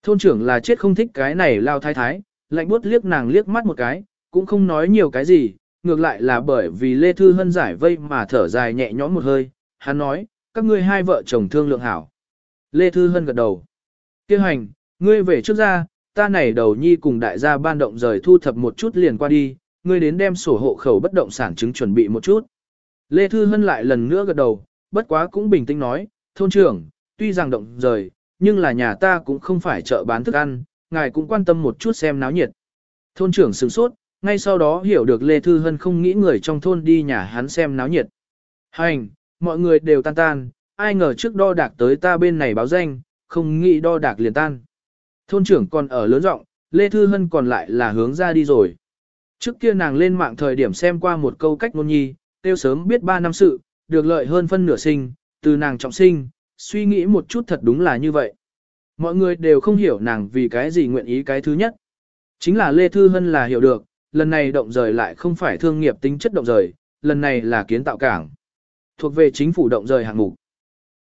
Thôn trưởng là chết không thích cái này lao thái thái, lạnh buốt liếc nàng liếc mắt một cái, cũng không nói nhiều cái gì, ngược lại là bởi vì Lê Thư Hân giải vây mà thở dài nhẹ nhõm một hơi, hắn nói, các ngươi hai vợ chồng thương lượng hảo. Lê Thư Hân gật đầu. Kêu hành, ngươi về trước ra, ta này đầu nhi cùng đại gia ban động rời thu thập một chút liền qua đi, ngươi đến đem sổ hộ khẩu bất động sản chứng chuẩn bị một chút. Lê Thư Hân lại lần nữa gật đầu, bất quá cũng bình tĩnh nói, thôn trưởng, tuy rằng động rời, nhưng là nhà ta cũng không phải chợ bán thức ăn, ngài cũng quan tâm một chút xem náo nhiệt. Thôn trưởng sửng sốt, ngay sau đó hiểu được Lê Thư Hân không nghĩ người trong thôn đi nhà hắn xem náo nhiệt. Hành, mọi người đều tan tan, ai ngờ trước đo đạc tới ta bên này báo danh, không nghĩ đo đạc liền tan. Thôn trưởng còn ở lớn rộng, Lê Thư Hân còn lại là hướng ra đi rồi. Trước kia nàng lên mạng thời điểm xem qua một câu cách ngôn nhi, tiêu sớm biết 3 năm sự, được lợi hơn phân nửa sinh, từ nàng trọng sinh, suy nghĩ một chút thật đúng là như vậy. Mọi người đều không hiểu nàng vì cái gì nguyện ý cái thứ nhất. Chính là Lê Thư Hân là hiểu được, lần này động rời lại không phải thương nghiệp tính chất động rời, lần này là kiến tạo cảng. Thuộc về chính phủ động rời hạng mục.